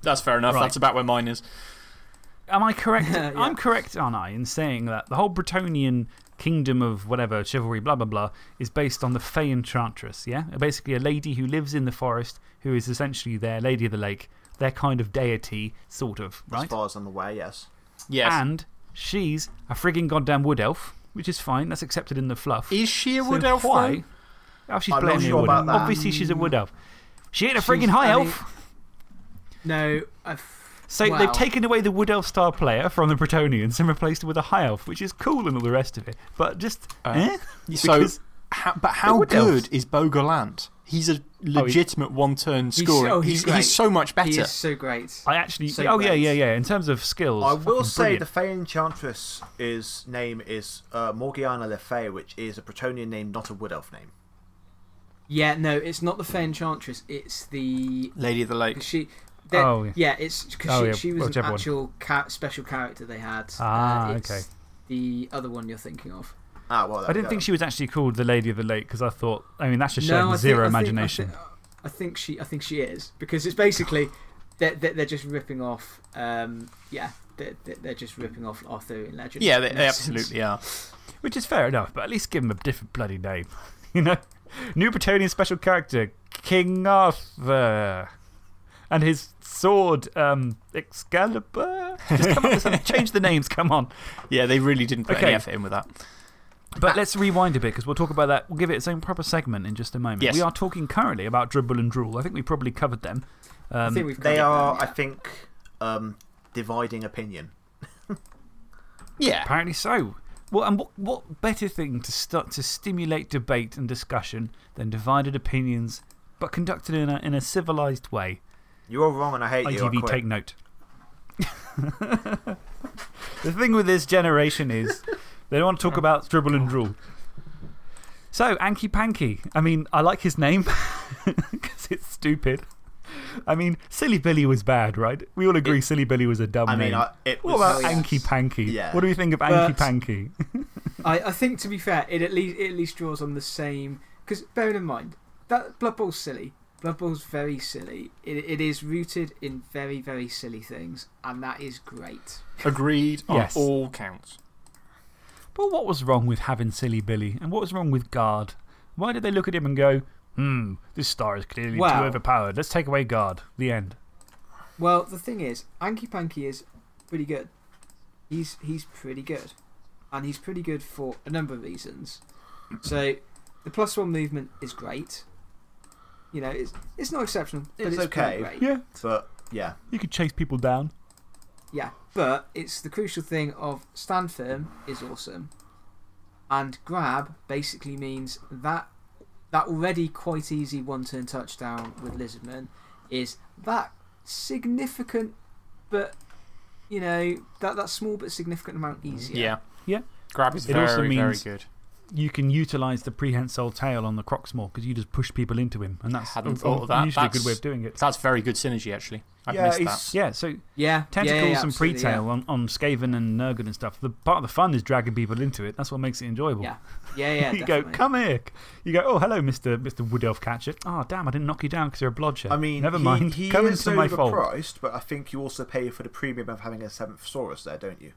That's fair enough. Right. That's about where mine is. Am I correct? (laughs) Yeah. I'm correct, aren't I, in saying that the whole Bretonnian kingdom of whatever, chivalry, blah, blah, blah, is based on the Fay Enchantress, yeah? Basically, a lady who lives in the forest who is essentially their Lady of the Lake, their kind of deity, sort of, right? As far as I'm aware, yes. Yes. And she's a frigging goddamn wood elf, which is fine. That's accepted in the fluff. Is she a So wood elf? Why? though? Oh, she's I'm a sure wood about elf. Obviously, she's a wood elf. She ain't a frigging high elf. No, I've. So well, they've taken away the wood elf star player from the Bretonnians and replaced it with a high elf, which is cool and all the rest of it. But just. Uh, eh? So, (laughs) Because- how, but how wood good elves. is Bogolant? He's a legitimate one turn He's- scorer. oh, he's he's, great. so much better. He is so great. I actually. So oh, yeah, great. yeah, yeah. In terms of skills. I will fucking say brilliant. the Fay Enchantress is name is uh, Morgiana Le Fay, which is a Bretonnian name, not a Wood Elf name. Yeah, no, it's not the Fay Enchantress. It's the. Lady of the Lake. She. Oh, yeah. yeah. it's because Oh, she, yeah, she was whichever an actual ca special character they had. Ah, uh, it's okay. The other one you're thinking of. Ah, well, I didn't think she was actually called the Lady of the Lake because I thought. I mean, that's just no, showing I think- zero I think- I imagination. think- I think she. I think she is because it's basically (sighs) they're, they're, they're just ripping off. Um, yeah, they're, they're they're just ripping off Arthurian legend. Yeah, they, they absolutely are. Which is fair enough, but at least give him a different bloody name. (laughs) You know? New Bretonnian special character, King Arthur. And his sword, um, Excalibur. Just come up with something. (laughs) Change the names, come on. Yeah, they really didn't put Okay. any effort in with that. But let's rewind a bit because we'll talk about that. We'll give it its own proper segment in just a moment. Yes. We are talking currently about Dribl and Drull. I think we probably covered them. I Um, think They are, them, I yeah. think, um, dividing opinion. (laughs) Yeah. Apparently so. Well, and what, what better thing to start to stimulate debate and discussion than divided opinions, but conducted in a, in a civilized way? You're wrong and I hate you. I ITV, take note. (laughs) the thing with this generation is (laughs) they don't want to talk about Dribl and Drull. So, Anqi Panqi. I mean, I like his name (laughs) because it's stupid. I mean, Silly Billy was bad, right? We all agree Silly Billy was a dumb I mean, name. I, it what was. about. Anqi Panqi? Yeah. What do we think of Anqi But- Panqi? (laughs) I, I think to be fair, it at least it at least draws on the same. Because bearing in mind that Blood Bowl's silly. Blood Bowl's very silly. It, it is rooted in very very silly things, and that is great. Agreed on Yes. all counts. But what was wrong with having Silly Billy? And what was wrong with Guard? Why did they look at him and go, hmm, this star is clearly too overpowered. Let's take away Guard. The end. Well, the thing is, Anqi Panqi is pretty good. He's he's pretty good, and he's pretty good for a number of reasons. So, the plus one movement is great. You know, it's it's not exceptional, but It's it's, okay. great. Yeah. But, yeah. You could chase people down. Yeah, but it's the crucial thing of stand firm is awesome, and grab basically means that that already quite easy one turn touchdown with Lizardman is that significant, but you know that that small but significant amount easier. Yeah. Yeah. Grab is It very, also very good. You can utilise the prehensile tail on the Crocsmore because you just push people into him. And that's Hadn't u- thought of that. usually a good way of doing it. That's very good synergy, actually. I've yeah, missed that. Yeah, so yeah, yeah, tentacles yeah, and absolutely, pre tail on, on Skaven and Nurgle and stuff. The part of the fun is dragging people into it. That's what makes it enjoyable. Yeah, yeah, yeah. yeah (laughs) you go, come here. You go, oh, hello, Mr. Mr. Wood Elf Catcher. Oh, damn, I didn't knock you down because you're a bloodshed. I mean, never he, mind. He come is into my fold. overpriced, but I think you also pay for the premium of having a seventh Saurus there, don't you?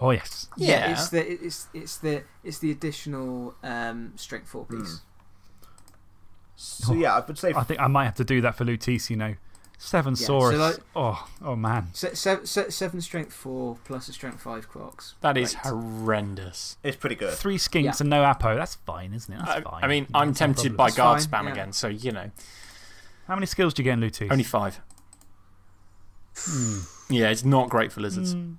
Oh, yes. Yeah. it's the it's it's the it's the additional um, strength four piece. So, Oh, yeah, I would say I think I might have to do that for Lutece, you know. Seven Yeah, so Saurus. like- oh, oh, man. Se- se- se- seven strength four plus a strength five Crocs. That is Great. horrendous. it's pretty good. Three skinks Yeah. and no Apo. That's fine, isn't it? That's I, fine. I mean, You know, I'm that's no tempted by problem. guard That's spam yeah. again, so, you know. How many skills do you get in Lutece? Only five. Hmm. Yeah, it's not great for lizards. Mm,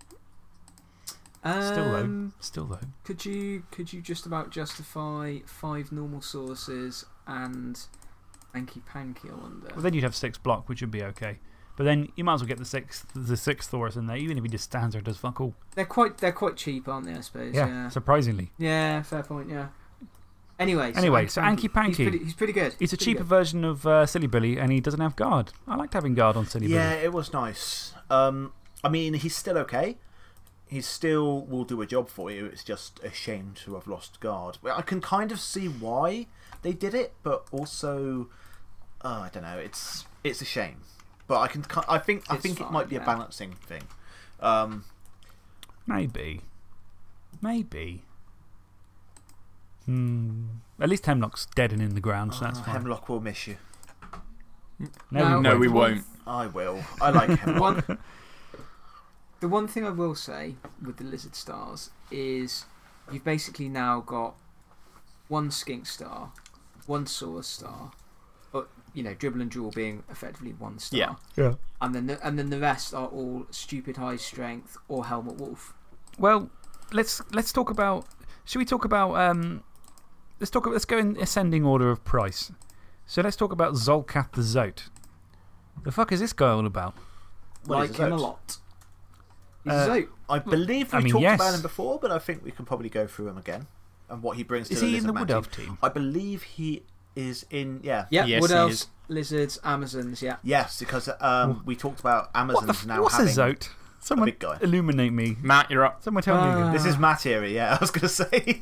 Still low. Um, Still though. Could you could you just about justify five normal Sauruses and Anqi Panqi? I wonder. Well, then you'd have six block, which would be okay. But then you might as well get the sixth, the sixth Saurus in there, even if he just stands there and does fuck all. They're quite they're quite cheap, aren't they? I suppose. Yeah, Yeah. surprisingly. Yeah. Fair point. Yeah. Anyway. Anyway, so Anqi He's Panqi. pretty, he's pretty good. He's a pretty cheaper good. version of uh, Silly Billy, and he doesn't have guard. I liked having guard on Silly Yeah, Billy. Yeah, it was nice. Um, I mean, he's still okay. He still will do a job for you. It's just a shame to have lost guard. Well, I can kind of see why they did it, but also, uh, I don't know. It's it's a shame, but I can. I think I It's think it might be a balancing thing. Um, Maybe. Maybe. Hmm. At least Hemlock's dead and in the ground, so that's oh, fine. Hemlock will miss you. No, No, No, we won't. won't. I will. I like (laughs) Hemlock. One, The one thing I will say with the Lizard Stars is you've basically now got one Skink Star, one Saurus Star, but you know, Dribble and Jewel being effectively one star. Yeah. Yeah. And then, the, and then the rest are all Stupid High Strength or Helmut Wulf. Well, let's let's talk about. Should we talk about. Um, let's, talk, let's go in ascending order of price. So let's talk about Zolcath the Zoat. The fuck is this guy all about? What is like a him a lot. He's Uh, a I believe we I mean, talked yes. about him before, but I think we can probably go through him again and what he brings Is to the he in the Wood. Elf team? I believe he is in. Yeah. Yeah, Yes, Wood Elves. Lizards, Amazons, yeah. Yes, because um, we talked about What the Amazon's f now What's a having. Zoat? Someone big guy. illuminate me. Matt, you're up. Someone tell me Uh, again. This is Matt here, yeah, (laughs) I was going to say.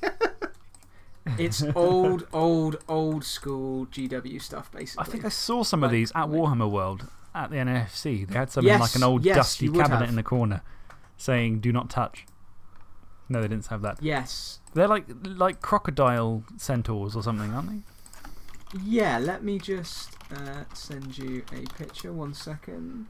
It's old, old, old school GW stuff, basically. I think I saw some of these at Warhammer World at the NFC. They had some in like an old yes, dusty you cabinet have. in the corner saying, do not touch. No, they didn't have that. Yes. They're like, like crocodile centaurs or something, aren't they? Yeah, let me just uh, send you a picture. One second.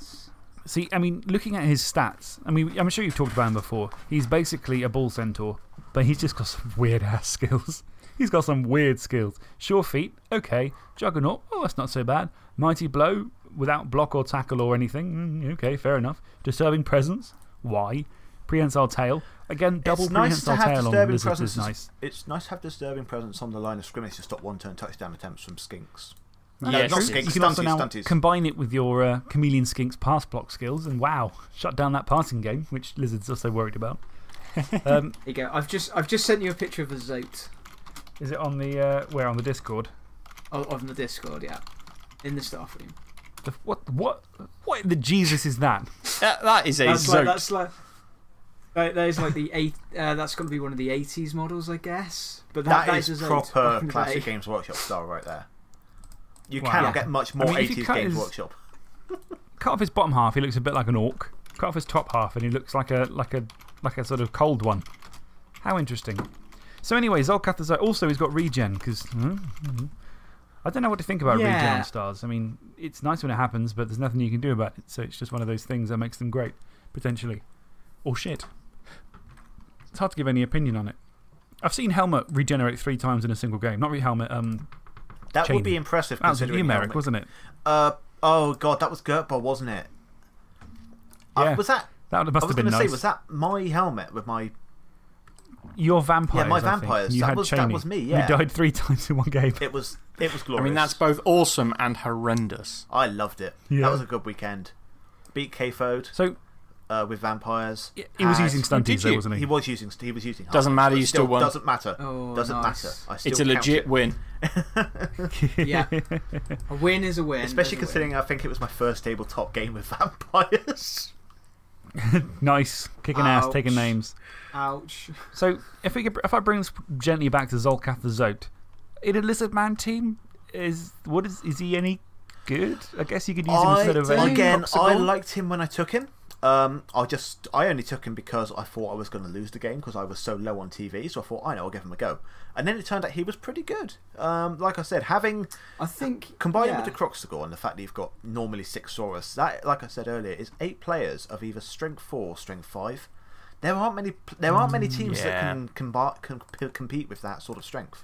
See, I mean, looking at his stats, I mean, I'm sure you've talked about him before. He's basically a bull centaur, but he's just got (laughs) some weird ass skills. He's got some weird skills. Sure feet, okay. Juggernaut, oh, that's not so bad. Mighty blow, without block or tackle or anything, mm, okay, fair enough. Disturbing presence, why? Prehensile tail, again, double it's nice to prehensile have tail on disturbing lizards is nice. It's nice to have disturbing presence on the line of scrimmage to stop one turn touchdown attempts from skinks. No, Yes, not skinks, You can also now stunties. combine it with your uh, Chameleon Skink's pass block skills, and wow, shut down that passing game, which Lizard's are so worried about. (laughs) um, There you go. I've just, I've just sent you a picture of a Zoat is it on the uh, where on the Discord? of, of the Discord, yeah. In the staff room. The, what what what in the Jesus is that? Uh, that is a That's Zoat. like, that's like. That, that is like the eight. Uh, that's going to be one of the 80s models, I guess. But that, that is is a proper classic day. Games Workshop style right there. You Wow. cannot Yeah. get much I more mean, 80s Games his- Workshop. Cut off his bottom half, he looks a bit like an orc. Cut off his top half, and he looks like a like a like a sort of cold one. How interesting. So anyway, Zolcath is also he's got regen because I don't know what to think about Yeah. on stars. I mean, it's nice when it happens, but there's nothing you can do about it. So it's just one of those things that makes them great, potentially, or shit. It's hard to give any opinion on it. I've seen Helmut regenerate three times in a single game. Not re Helmut, um, That would be impressive that was numeric, wasn't it? Uh, oh, God, that was Gertball, wasn't it? Uh, Yeah. was that. That I must was have been going to nice. say, was that my Helmut with my. Your vampires. Yeah, my I vampires. You That had was- that was me, yeah. You died three (laughs) times in one game. It was, it was glorious. I mean, that's both awesome and horrendous. I loved it. Yeah. That was a good weekend. Beat K-Fode So uh, with vampires. he was using did stunties, though, wasn't he? He was using. He was using. Doesn't half, matter, you still won. Doesn't matter. Oh, doesn't nice. matter. I still It's a legit it. win. (laughs) Yeah. (laughs) A win is a win. Especially is a win. considering I think it was my first tabletop game with vampires. nice. Kicking ass, taking names. Ouch. (laughs) So if, we could, if I bring this gently back to Zolcath the Zote, in a Lizard Man team, is, what is, is he any good? I guess you could use him instead of don't- any again, I liked him when I took him. Um, I just, I only took him because I thought I was going to lose the game because I was so low on TV. So I thought, I know, I'll give him a go. And then it turned out he was pretty good. Um, like I said, having I think. combined yeah. with the Kroxigor and the fact that you've got normally six Saurus, that, like I said earlier, is eight players of either strength four, or strength five. There aren't many. There aren't many teams that yeah. can, combat, can compete with that sort of strength.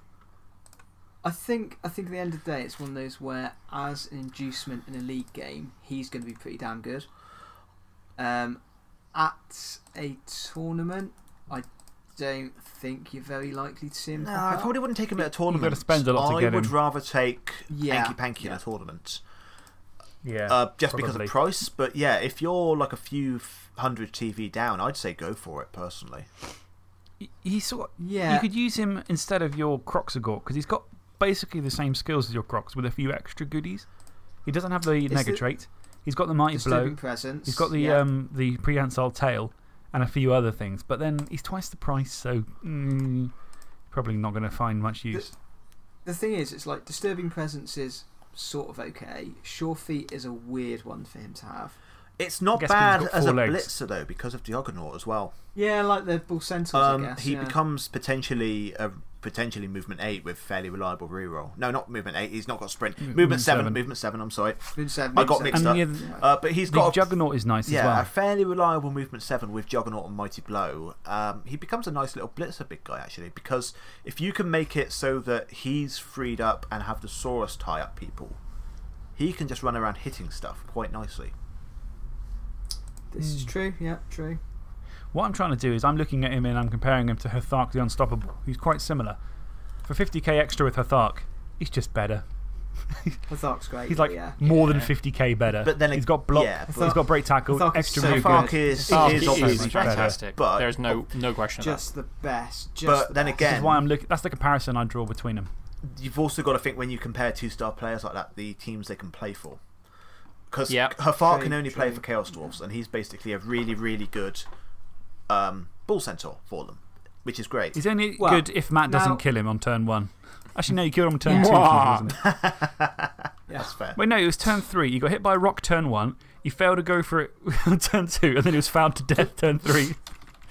I think I think at the end of the day, it's one of those where, as an inducement in a league game, he's going to be pretty damn good. Um, at a tournament, I don't think you're very likely to see him. No, I probably wouldn't take him at a tournament. You've tournament. gotta spend a lot to I would him. rather take Yeah, Anqi Panqi in a tournament. Yeah. Uh, just because probably. of price, but yeah, if you're like a few f- hundred TV down, I'd say go for it personally. He- He's sort Yeah. You could use him instead of your Kroxigor because he's got basically the same skills as your Crocs with a few extra goodies. He doesn't have the Nega the- trait. He's got the Mighty Disturbing Blow. presence. He's got the, yeah. um, the prehensile tail and a few other things, but then he's twice the price, so mm, probably not going to find much use. The thing is, it's like disturbing presence is sort of okay. Sure feet is a weird one for him to have. It's not bad as a legs. blitzer, though, because of Diagonaut as well. Yeah, like the bull centaurs, Um, guess. he yeah. becomes potentially a potentially movement eight with fairly reliable reroll. No, not movement eight. He's not got sprint. Movement, movement seven, seven. Movement seven. I'm sorry. Movement seven, I got mixed And up. yeah, Uh, but he's got a, Juggernaut is nice yeah, as well. a fairly reliable movement seven with Juggernaut and Mighty Blow. Um, he becomes a nice little blitzer big guy actually because if you can make it so that he's freed up and have the Saurus tie up people, he can just run around hitting stuff quite nicely. This is hmm. true, yeah, true. What I'm trying to do is I'm looking at him and I'm comparing him to Hethark the Unstoppable, who's quite similar. For 50k extra with Hethark, he's just better. (laughs) Hathark's great. He's like yeah. more than 50k better. But then he's got block, yeah, he's but- got break tackle, Hethark extra so movement. Fark good. is, is he is better. fantastic. but There's no, no question of just the best. Just But the then best. again- This is why I'm looking. That's the comparison I draw between them. you've also got to think when you compare two star players like that, the teams they can play for. Because Yep. Hafar True, can only play for Chaos Dwarfs, and he's basically a really, really good um, Bull Centaur for them, which is great. He's only Well, good if Matt doesn't now- kill him on turn one. Actually, no, you killed him on turn Yeah. two, wasn't it? (laughs) That's fair. Wait, no, it was turn three. You got hit by a rock turn one. You failed to go for it (laughs) on turn two, and then he was found to death turn three.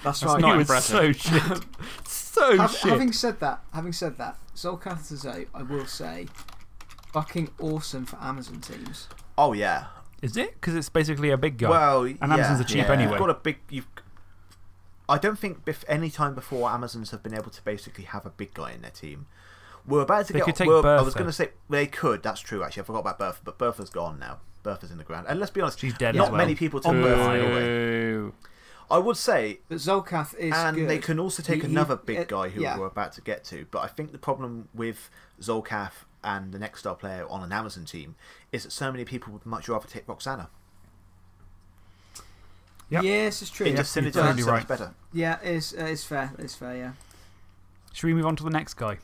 That's That's right. not he was so (laughs) shit. so Hav- shit. having said that, having said that, Zolcath Zoat, I will say, fucking awesome for Amazon teams. Oh, yeah. Is it? Because it's basically a big guy. Well, and Amazons are cheap Yeah. anyway. You've got a big. You've, I don't think bef- any time before Amazons have been able to basically have a big guy in their team. We're about to They get. could take we're- I was going to say they could. That's true. Actually, I forgot about Bertha, but Bertha's gone now. Bertha's in the ground, and let's be honest, She's dead not well. many people take Bertha anyway. I would say But Zolcath is and good. they can also take He- he- another big it- guy who yeah. we're about to get to. But I think the problem with Zolcath and the next star player on an Amazon team is that so many people would much rather take Roxanna. Yep. Yes, it's true. It just you're synergizes totally right. much better. Yeah, it's, uh, it's fair. It's fair, yeah. Should we move on to the next guy?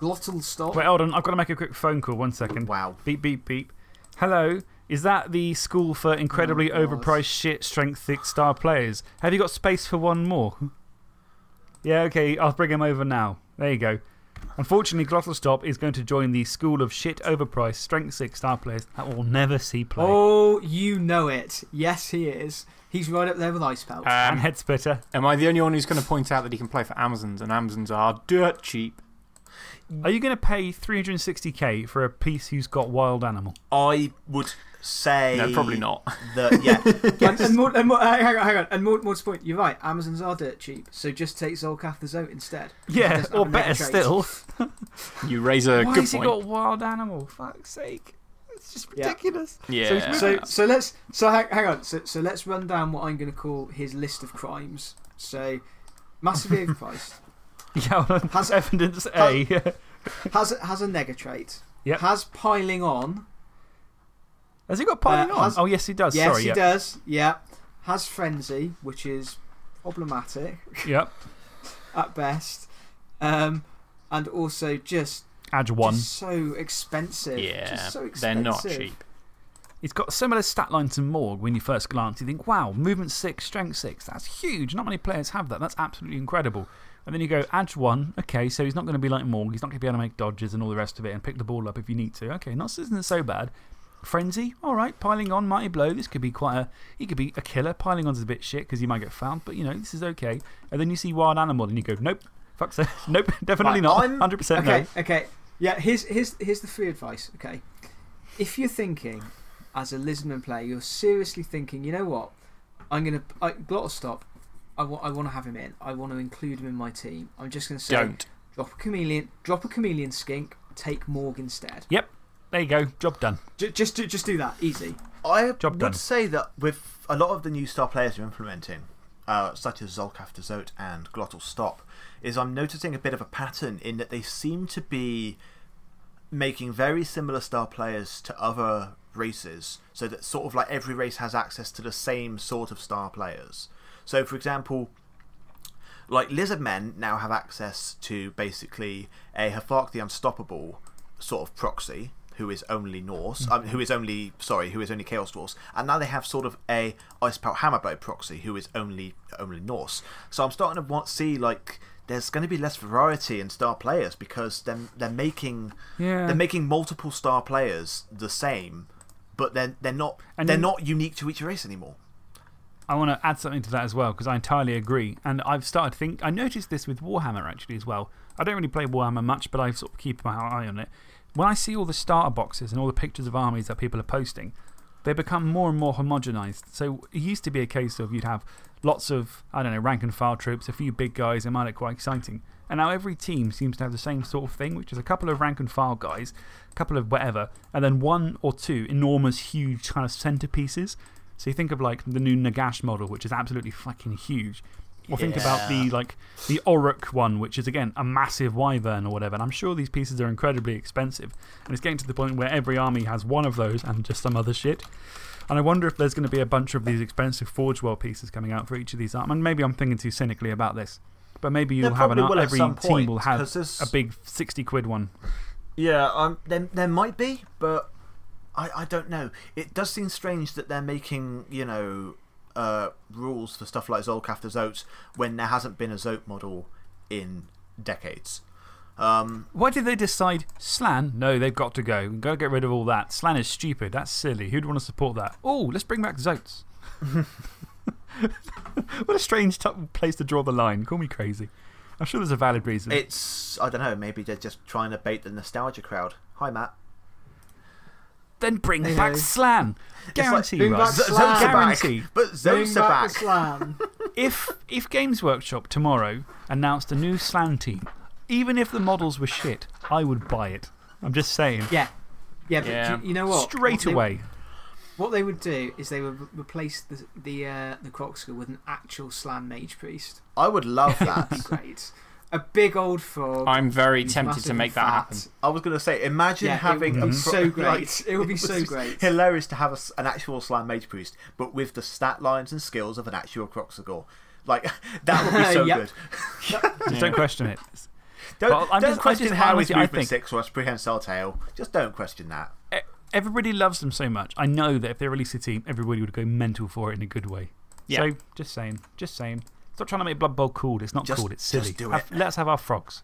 Glotl Stop. Wait, hold on. I've got to make a quick phone call. One second. Wow. Beep, beep, beep. Hello. Is that the school for incredibly Oh, overpriced shit strength thick star players? Have you got space for one more? Yeah, okay. I'll bring him over now. There you go. Unfortunately, Glotl Stop is going to join the school of shit overpriced strength six star players that we'll never see play. Oh, you know it. Yes, he is. He's right up there with Icepelt. and Um, Headsplitter. am I the only one who's going to point out that he can play for Amazons, and Amazons are dirt cheap? Are you going to pay 360k for a piece who's got wild animal? I would say. No, probably not. That, yeah. (laughs) and, and, more, and more, uh, hang on, hang on. And more, more to the point, you're right. Amazons are dirt cheap. So just take Zolcath the Zoat instead. Yeah, or have better still. (laughs) You raise a Why good has he point. got wild animal? Fuck's sake. It's just ridiculous. yeah. So, so so, let's so hang, hang on. So, so let's run down what I'm going to call his list of crimes. So, massively overpriced. (laughs) Yeah, hold. Has- evidence A. Has has a nega trait. Yep. Has piling on. Has he got piling Uh, on? has- oh, yes, he does. yes, Sorry. he yep. does. Yeah. Has frenzy, which is problematic Yep. (laughs) at best. Um, and also just, Edge 1. just so expensive. yeah, Just so they're not cheap. It's got similar stat lines to Morg when you first glance. You think, wow, movement 6, strength 6. That's huge. Not many players have that. That's absolutely incredible. And then you go, Edge 1. Okay, so he's not going to be like Morg. He's not going to be able to make dodges and all the rest of it and pick the ball up if you need to. Okay, not isn't so bad. Frenzy, all right. Piling on, mighty blow. This could be quite a. He could be a killer. Piling on's a bit shit because you might get found, but you know, this is okay. And then you see Wild Animal and you go, nope. Fuck so. (laughs) Nope, (laughs) definitely Right, not. I'm- 100% Okay, no. okay. Yeah, here's, here's, here's the free advice. Okay. If you're thinking, as a Lizardman player, you're seriously thinking, you know what? I'm going to. I glottal stop. I want, I want to have him in. I want to include him in my team. I'm just going to say Don't. drop a chameleon, drop a chameleon skink, take Morg instead. There you go. Job done. J- just, do, just do that. Easy. I Job would done. say that with a lot of the new star players you're implementing, uh, such as Zolcath Zoat and Glotl Stop, is I'm noticing a bit of a pattern in that they seem to be making very similar star players to other races, so that sort of like every race has access to the same sort of star players. So, for example, like Lizardmen now have access to basically a Hthark the Unstoppable sort of proxy, who is only Norse, um, who is only sorry, who is only Chaos Dwarfs, and now they have sort of a Icepelt proxy, who is only only Norse. So I'm starting to want see like there's going to be less variety in star players because they're they're making Yeah. they're making multiple star players the same but they're, they're, not, And they're not unique to each race anymore. I want to add something to that as well because I entirely agree. And I've started to think, I noticed this with Warhammer actually as well. I don't really play Warhammer much, but I sort of keep my eye on it. When I see all the starter boxes and all the pictures of armies that people are posting, they become more and more homogenized. So it used to be a case of you'd have lots of, I don't know, rank and file troops, a few big guys, they might look quite exciting. And now every team seems to have the same sort of thing, which is a couple of rank and file guys, a couple of whatever, and then one or two enormous, huge kind of centerpieces. So you think of like the new Nagash model, which is absolutely fucking huge. Or think about the, like, the Orruk one, which is again a massive wyvern or whatever. And I'm sure these pieces are incredibly expensive. And it's getting to the point where every army has one of those and just some other shit. And I wonder if there's going to be a bunch of these expensive Forge World pieces coming out for each of these armies. And maybe I'm thinking too cynically about this. But maybe you'll have an probably ar- every some team will have a big 60 quid one. Yeah, um, there, there might be, but I, I don't know. It does seem strange that they're making, you know, uh, rules for stuff like Zolk after Zoats when there hasn't been a Zoat model in decades. Um, Why did they decide Slann? No, they've got to go. We've got to get rid of all that. Slann is stupid. That's silly. Who'd want to support that? Oh, let's bring back Zoats. (laughs) what a strange place to draw the line. Call me crazy. I'm sure there's a valid reason. it's, I don't know, maybe they're just trying to bait the nostalgia crowd. Hi, Matt. Then bring Hey, back hey. Slann. Guarantee, bring right? back Slann. Guarantee. but Bring Zoats are back back. the Slann. (laughs) if, if Games Workshop tomorrow announced a new Slann team, even if the models were shit, I would buy it. I'm just saying. yeah. Yeah, but Yeah. you- you know what? Straight What they- away. What they would do is they would replace the, the, uh, the Kroxigor with an actual Slann Mage Priest. I would love (laughs) that. Great. A big old frog. I'm very tempted to make that fat. happen. I was going to say, imagine Yeah, having it a would be pro- so like, great. (laughs) It would be was so great. Hilarious to have a s an actual Slann Mage Priest, but with the stat lines and skills of an actual Kroxigor. Like, (laughs) that would be (laughs) so good. Just don't question it. Don't, Well, don't just- question just- how honestly, his I movement think- 6 was prehensile tail. Just don't question that. Everybody loves them so much. I know that if they release a team, everybody would go mental for it in a good way. Yeah. So, just saying. Just saying. Stop trying to make Blood Bowl cool. It's not Just- cool. It's just silly. do Have- let's have our frogs.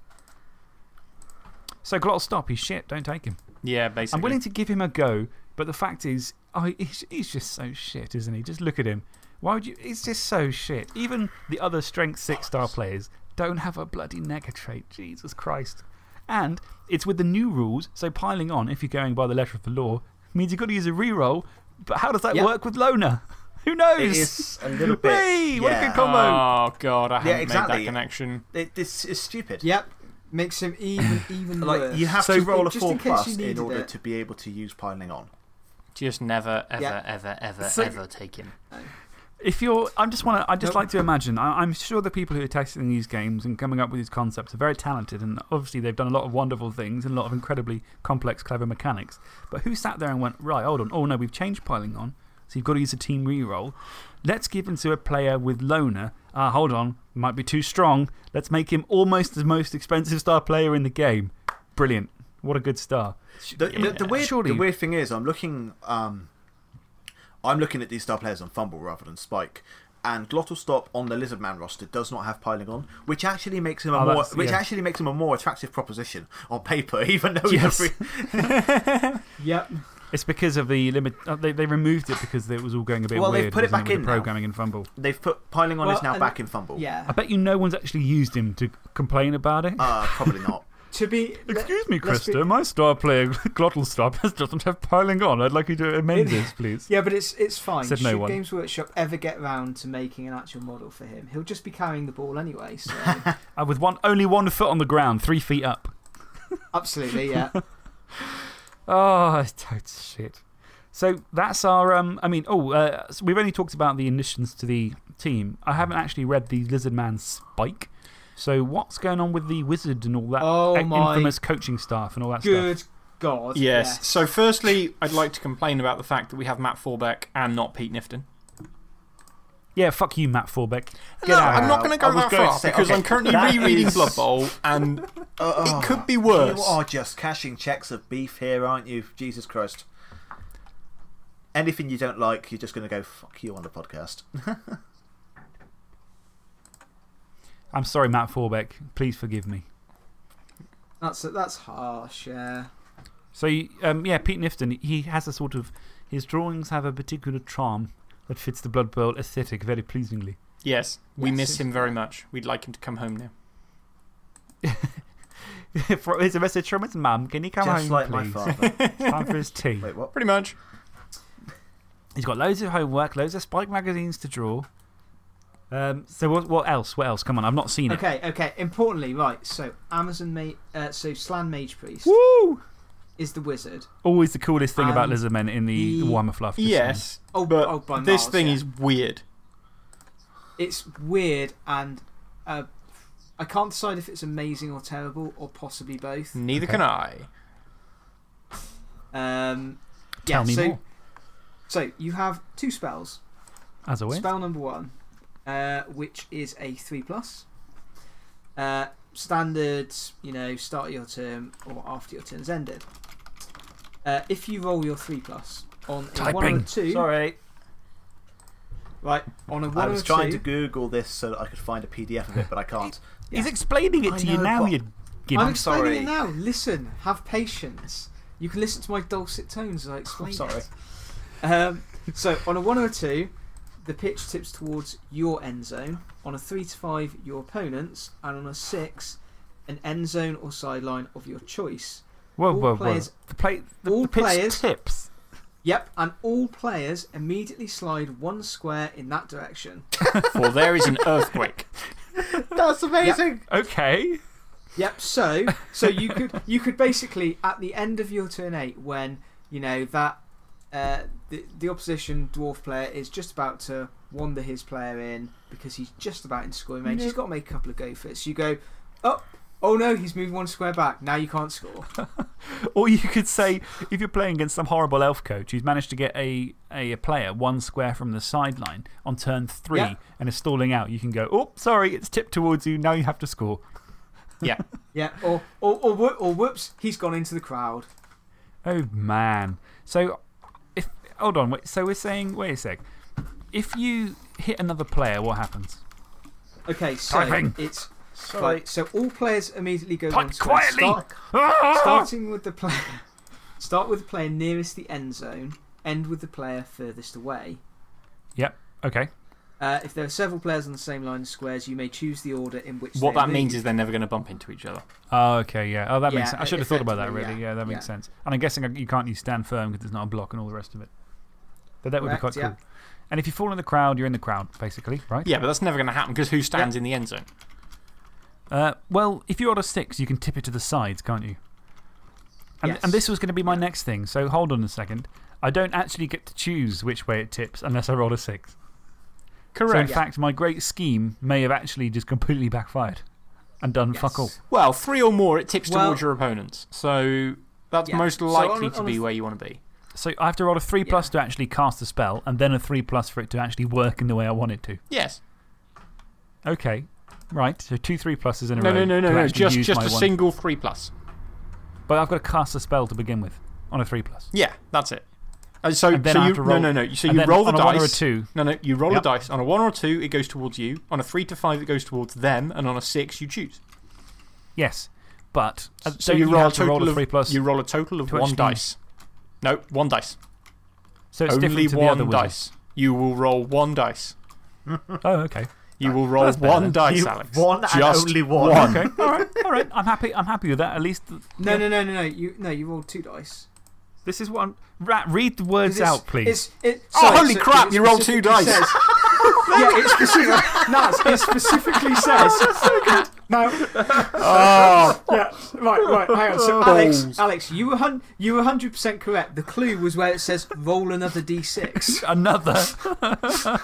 So, Glotl Stop. He's shit. Don't take him. Yeah, basically. I'm willing to give him a go, but the fact is, oh, he's, he's just so shit, isn't he? Just look at him. Why would you? He's just so shit. Even the other strength six star players don't have a bloody nega trait. Jesus Christ. And it's with the new rules, so piling on, if you're going by the letter of the law, means you've got to use a reroll. But how does that Yep. work with Loner? (laughs) Who knows? It is a little bit. Hey, what a yeah. good combo. Oh, God, I haven't Yeah, made that connection. It, this is stupid. Yep. Makes him even, (laughs) even Like, worse. you have So- to roll a Just in 4 plus in needed order it. to be able to use piling on. Just never, ever, Yeah. ever, ever, So- ever take him. If you're, I just want to, I just Nope. like to imagine, I, I'm sure the people who are testing these games and coming up with these concepts are very talented, and obviously they've done a lot of wonderful things and a lot of incredibly complex, clever mechanics. But who sat there and went, right, hold on, oh no, we've changed piling on, so you've got to use a team reroll. Let's give him to a player with loner. Ah, hold on, might be too strong. Let's make him almost the most expensive star player in the game. Brilliant. What a good star. The, the, the, weird, Surely- the weird thing is, I'm looking, um, I'm looking at these star players on FUMBBL rather than Spike. And Glotl Stop on the Lizardman roster does not have piling on, which actually makes him a Oh, more which yeah. actually makes him a more attractive proposition on paper, (laughs) even though Yes. he's a free, (laughs) Yep. It's because of the limit. Uh, they, they removed it because it was all going a bit Well, they've put it back with in the now. programming and FUMBBL. they've put piling on Well, is now back in FUMBBL. Yeah. I bet you no one's actually used him to complain about it. Uh, probably not. (laughs) (laughs) To be. Excuse me, let's be- Christer. My star player, (laughs) Glotl Stop, doesn't have piling on. I'd like you to amend this, please. Yeah, but it's, it's fine. Said no Should one. Games Workshop ever get round to making an actual model for him, he'll just be carrying the ball anyway. So, Uh, with one, only one foot on the ground, three feet up. absolutely, yeah. Oh, (laughs) it's total shit. So that's our. Um, I mean, oh, uh, so we've only talked about the additions to the team. I haven't actually read the Lizard Man Spike. So what's going on with the wizard and all that Oh my infamous coaching staff and all that stuff? Good God. Yes. So, firstly, I'd like to complain about the fact that we have Matt Forbeck and not Pete Knifton. Yeah, fuck you, Matt Forbeck. Get no, out. I'm not going to go that going far because okay, I'm currently rereading is- Blood Bowl and (laughs) Uh, it could be worse. You are just cashing checks of beef here, aren't you? Jesus Christ. Anything you don't like, you're just going to go, fuck you on the podcast. (laughs) I'm sorry, Matt Forbeck. Please forgive me. That's, that's harsh, yeah. So, um, yeah, Pete Knifton, he has a sort of. His drawings have a particular charm that fits the Blood Bowl aesthetic very pleasingly. Yes, we Yes, miss him very much. We'd like him to come home now. (laughs) It's a message from his mum. Can he come Just home, like my please? father. It's (laughs) (laughs) time for his tea. Wait, what? Pretty much. He's got loads of homework, loads of Spike magazines to draw. Um, so, what, what else? What else? Come on, I've not seen it. Okay, okay. Importantly, right. So, Amazon Mage. Uh, so, Slann Mage Priest Woo! Is the wizard. Always the coolest thing about And Lizardmen in the, the- Warhammer Fluff. just saying. Yes, Oh, but oh, by this miles, thing yeah. is weird. It's weird and. Uh, I can't decide if it's amazing or terrible or possibly both. Neither Okay. can I. Um, Tell yeah, me so, more. So, you have two spells. As always. Spell number one, uh, which is a 3 plus. Uh, standard, you know, start your turn or after your turn's ended. Uh, if you roll your 3 plus on a 1 or a 2, Sorry. right, on a 1 I was trying 2, to Google this so that I could find a PDF of it, but I can't. (laughs) He's Yeah. explaining it I to you now, you gimp. I'm I'm explaining sorry. it now. Listen, have patience. You can listen to my dulcet tones as I explain I'm sorry. it. (laughs) Um, so, on a 1 or a 2, the pitch tips towards your end zone. On a 3 to 5, your opponent's. And on a 6, an end zone or sideline of your choice. Whoa, all whoa, players- whoa. The, play, the, all the pitch players- tips. Yep, and all players immediately slide one square in that direction. (laughs) For there is an earthquake. (laughs) That's amazing! Okay. Yep. So, so you could you could basically at the end of your turn eight, when you know that uh, the the opposition dwarf player is just about to wander his player in because he's just about in scoring range. He's got to make a couple of go fits. You go, oh, oh no, he's moved one square back. Now you can't score. (laughs) Or you could say, if you're playing against some horrible elf coach who's managed to get a, a, a player one square from the sideline on turn three Yeah. and is stalling out, you can go, oh, sorry, it's tipped towards you. Now you have to score. (laughs) Yeah. Yeah. Or or or, or whoops, he's gone into the crowd. Oh, man. So, if. Hold on. Wait, so we're saying, wait a sec. If you hit another player, what happens? Okay, so Typing. it's Sorry. right. So all players immediately go Type one square. quietly. Start- Ah! (laughs) Starting with the player, start with the player nearest the end zone. End with the player furthest away. Yep. Okay. Uh, if there are several players on the same line of squares, you may choose the order in which. What they that means is they're never going to bump into each other. Oh, okay, yeah. Oh, that Yeah, makes sense. I should have thought about that, really. yeah. Yeah, that makes Yeah. sense. And I'm guessing you can't use stand firm because there's not a block and all the rest of it. But that would be quite yeah. cool. And if you fall in the crowd, you're in the crowd, basically, right? Yeah, but that's never going to happen because who stands in the end zone? Uh, well, if you're on a six, you can tip it to the sides, can't you? And, Yes. and this was going to be my next thing, so hold on a second. I don't actually get to choose which way it tips unless I roll a six. Correct. So, in Correct. fact, my great scheme may have actually just completely backfired and done fuck all. Well, three or more, it tips Well- towards your opponents. So that's Yeah. most So on likely to on be where you want to be. So I have to roll a 3 plus to actually cast the spell, and then a 3 plus for it to actually work in the way I want it to. Yes. Okay. Right, so two 3 pluses in a No, row. no, no, no, no. Just, just a one- single three plus. But I've got to cast a spell to begin with on a 3 plus. Yeah, that's it. Uh, so, And then so you, roll- no, no, no. So you roll the on a 1 or a dice. 2. No, no. You roll Yep. a dice. On a one or a two, it goes towards you. On a three to five, it goes towards them. And on a six, you choose. Yes. But. uh, So you roll a to total roll a of 3 plus. You roll a total of to one dice. No, one dice. so it's Only to the other one dice. You will roll one dice. Oh, okay. You will roll one dice, You- Alex. one and Just only one. one. Okay. (laughs) all right. All right. I'm happy, I'm happy with that. At least. No, no, no, no, no. You no, you rolled two dice. This is what I'm. Ra read the words it's- out, please. It's, it, Oh, holy so crap, you rolled two dice. Says, (laughs) yeah, it specifically, (laughs) Naz, it specifically oh, says. Now, (laughs) Oh, yeah, right, right, hang on. So, Balls. Alex, Alex, you were, hun- you were 100% correct. The clue was where it says roll another d6. (laughs) Another.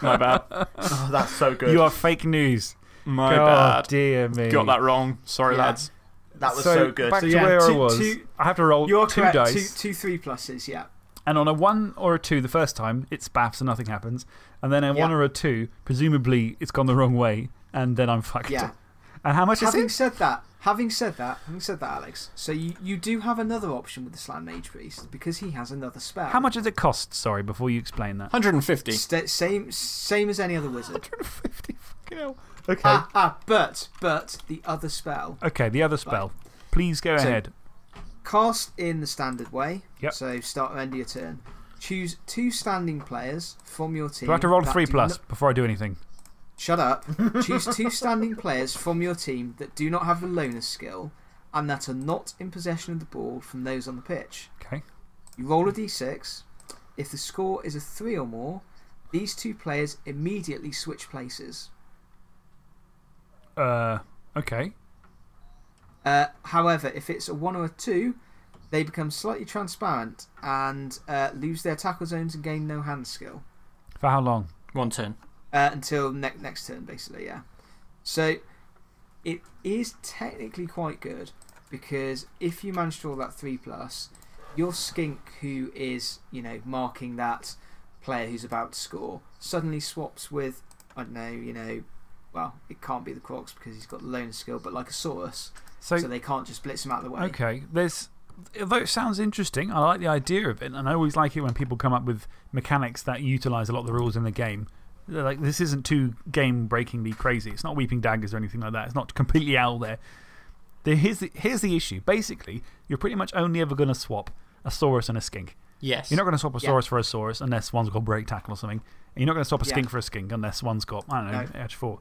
my bad. (laughs) Oh, that's so good. You are fake news. My oh, bad. dear me. Got that wrong. Sorry, Yeah. lads. that was so, good. Back So, to yeah, where I two- was. two- I have to roll You're two correct. dice. Two, two three pluses, yeah. And on a one or a two the first time, it spaffs and nothing happens. And then a Yeah. one or a two, presumably it's gone the wrong way, and then I'm fucked. Yeah. And how much is Having it? said that, having said that, having said that, Alex, so you, you do have another option with the Slann Mage Priest because he has another spell. How much does it cost? Sorry, before you explain that. 150. St- same, same as any other wizard. 150 fucking hell. Okay. Ah, ah, but, but the other spell. okay, the other spell. Please go So- ahead. Cast in the standard way. Yep. So start or end of your turn. Choose two standing players from your team. Do I have to roll a 3 plus before I do anything? Shut up. Choose two standing players from your team that do not have the loner skill and that are not in possession of the ball from those on the pitch. Okay. You roll a d6. If the score is a 3 or more, these two players immediately switch places. Uh, okay. Uh, however, if it's a 1 or a 2, they become slightly transparent and uh, lose their tackle zones and gain no hand skill. For how long? One turn. Uh, until ne next turn, basically, yeah. So it is technically quite good because if you manage to roll that 3 plus, your skink, who is, you know, marking that player who's about to score, suddenly swaps with, I don't know, you know, well, it can't be the Crocs because he's got the loner skill, but like a Saurus. So, So they can't just blitz him out of the way. okay, there's. Although it sounds interesting, I like the idea of it, and I always like it when people come up with mechanics that utilize a lot of the rules in the game. They're Like, this isn't too game breakingly crazy. It's not Weeping Daggers or anything like that. It's not completely out there. The, here's, the, here's the issue. Basically, you're pretty much only ever going to swap a Saurus and a Skink. Yes. You're not going to swap a Yeah. Saurus for a Saurus unless one's got break tackle or something. And you're not going to swap a Yeah. Skink for a Skink unless one's got, I don't know, No. Edge 4.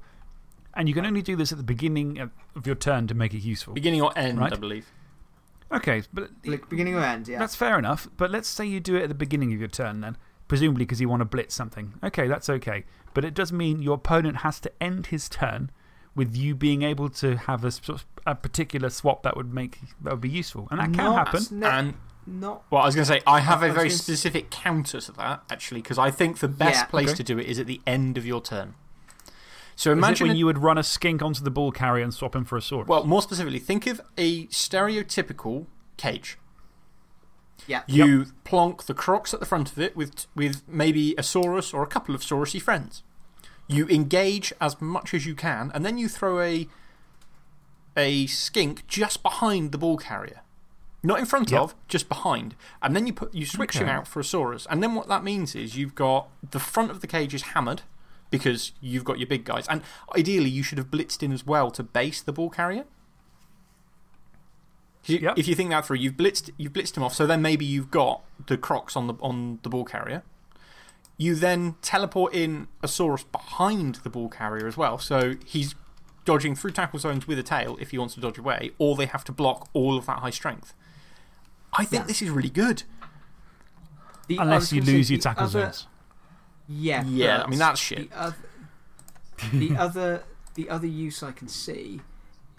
And you can only do this at the beginning of- of your turn to make it useful. Beginning or end, Right. I believe. Okay, but Like, beginning or end, yeah. that's fair enough. But let's say you do it at the beginning of your turn then, presumably because you want to blitz something. Okay, that's okay. But it does mean your opponent has to end his turn with you being able to have a, a particular swap that would, make, that would be useful. And that can Not- happen. And, not. well, I was going to say, I have I a was very specific counter to that, actually, because I think the best Yeah. place Okay. to do it is at the end of your turn. So imagine. when you would run a skink onto the ball carrier and swap him for a Saurus. well, more specifically, think of a stereotypical cage. Yeah. You plonk the crocs at the front of it with, with maybe a Saurus or a couple of Saurusy friends. You engage as much as you can, and then you throw a, a skink just behind the ball carrier. Not in front Yep. of, just behind. And then you, put, you switch him out for a Saurus. And then what that means is you've got the front of the cage is hammered because you've got your big guys. And ideally, you should have blitzed in as well to base the ball carrier. You- Yep. If you think that through, you've blitzed, you've blitzed him off, so then maybe you've got the crocs on the, on the ball carrier. You then teleport in a Saurus behind the ball carrier as well, so he's dodging through tackle zones with a tail if he wants to dodge away, or they have to block all of that high strength. I think Yeah. this is really good. The- Unless you lose your the tackle other- zones. Yeah. Yeah, I mean, that's shit. The other, the, other, the other use I can see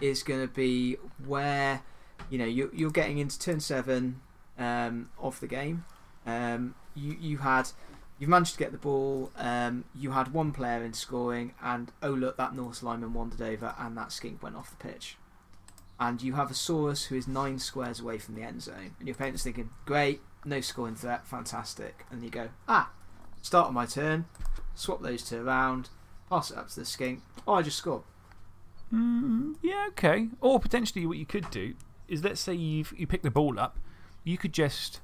is going to be where you know, you're, you're getting into turn seven um, of the game. Um, you, you had. You've managed to get the ball. Um, you had one player in scoring, and oh, look, that Norse lineman wandered over, and that skink went off the pitch. And you have a Saurus who is nine squares away from the end zone. And your opponent's thinking, great, no scoring threat, fantastic. And you go, ah, start on my turn, swap those two around, pass it up to the skink. Oh, I just scored. Mm, yeah, okay. Or potentially, what you could do is let's say you've, you pick the ball up, you could just.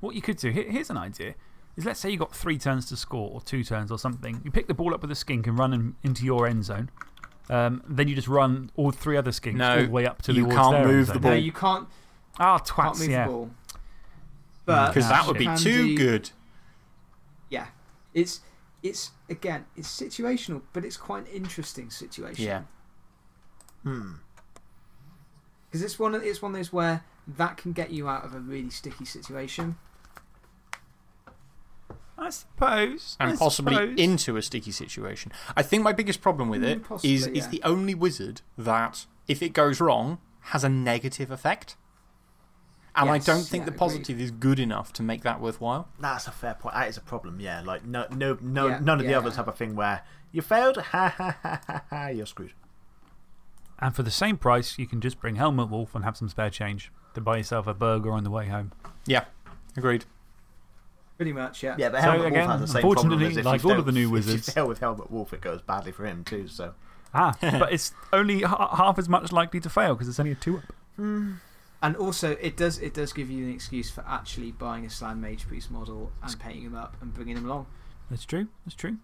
What you could do, here, here's an idea, is let's say you got three turns to score or two turns or something. You pick the ball up with a skink and run in, into your end zone. Um, then you just run all three other skinks No, all the way up to the you can't their move the zone. No, ball. you can't, Ah, can't move yeah. the ball. Because that would be can too good. Yeah. It's, it's, again, it's situational, but it's quite an interesting situation. Yeah. Hmm. Because it's one, of, it's one of those where that can get you out of a really sticky situation. I suppose. And I possibly suppose. into a sticky situation. I think my biggest problem with Mm, it is possibly, is yeah. the only wizard that, if it goes wrong, has a negative effect. And I don't think yeah, the agreed. positive is good enough to make that worthwhile. That's a fair point. That is a problem, yeah. Like, no, no, no, Yeah, none of the others have a thing where you failed, ha ha ha ha ha, you're screwed. And for the same price, you can just bring Helmut Wulf and have some spare change to buy yourself a burger on the way home. Yeah, agreed. Pretty much, yeah. Yeah, but So Helmut again, Wulf has the same problem unfortunately, as if like you all of the new If wizards- you fail with Helmut Wulf, it goes badly for him too, so. Ah, (laughs) but it's only half as much likely to fail because it's only a two up. And also, it does, it does give you an excuse for actually buying a Slann Mage Priest model and painting him up and bringing him along. That's true. That's true.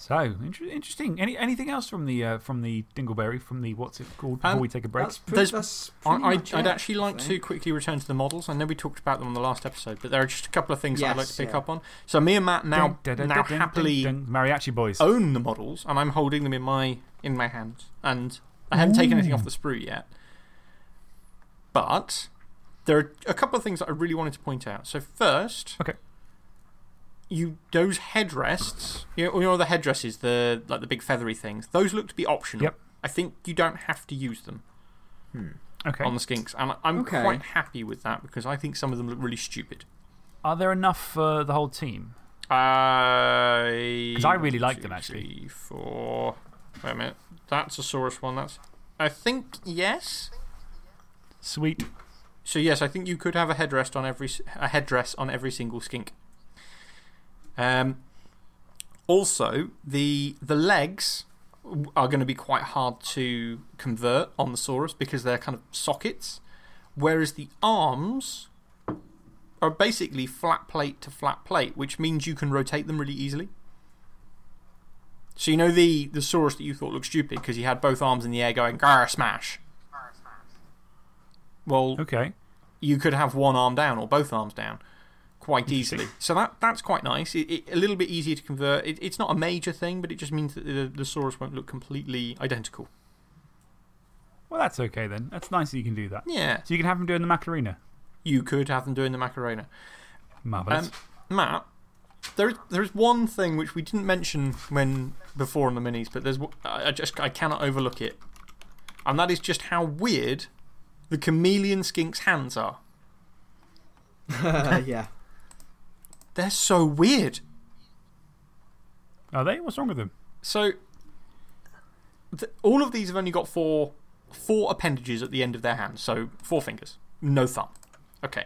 So, inter interesting. Any, anything else from the, uh, from the Dingleberry, from the what's it called, before Um, we take a break? That's, pre- that's I, pretty I, much I'd actually like to quickly return to the models. I know we talked about them on the last episode, but there are just a couple of things that I'd like to Yes, pick yeah. up on. So, me and Matt now, Dun, dun, dun, now dun, dun, happily dun, dun. Mariachi Boys. own the models, and I'm holding them in my, in my hands. And I haven't taken anything off the sprue yet. But there are a couple of things that I really wanted to point out. So, first, Okay. You, those headrests, you know, you know the headdresses, the, like the big feathery things, those look to be optional. Yep. I think you don't have to use them hmm. Okay. on the skinks. And I'm Okay. quite happy with that because I think some of them look really stupid. Are there enough for the whole team? I. 'Cause I really like two, them, actually. three, four. Wait a minute. That's a Saurus one. That's. I think yes. Sweet. So, yes, I think you could have a headrest on every, a headdress on every single skink. Um, also, the, the legs are going to be quite hard to convert on the Saurus because they're kind of sockets, whereas the arms are basically flat plate to flat plate, which means you can rotate them really easily. So, you know the, the Saurus that you thought looked stupid because he had both arms in the air going, gar smash. Well, Okay. you could have one arm down or both arms down quite easily. So that, that's quite nice. It, it, a little bit easier to convert. It, it's not a major thing, but it just means that the, the Saurus won't look completely identical. Well, that's okay then. That's nice that you can do that. Yeah. So you can have them doing the Macarena. You could have them doing the Macarena. Marvellous. Um, Matt, there is, there is one thing which we didn't mention when, before on the minis, but there's, I I just I cannot overlook it. And that is just how weird the chameleon skink's hands are. (laughs) yeah. They're so weird. Are they? What's wrong with them? So, th all of these have only got four, four appendages at the end of their hands. So, four fingers, no thumb. Okay.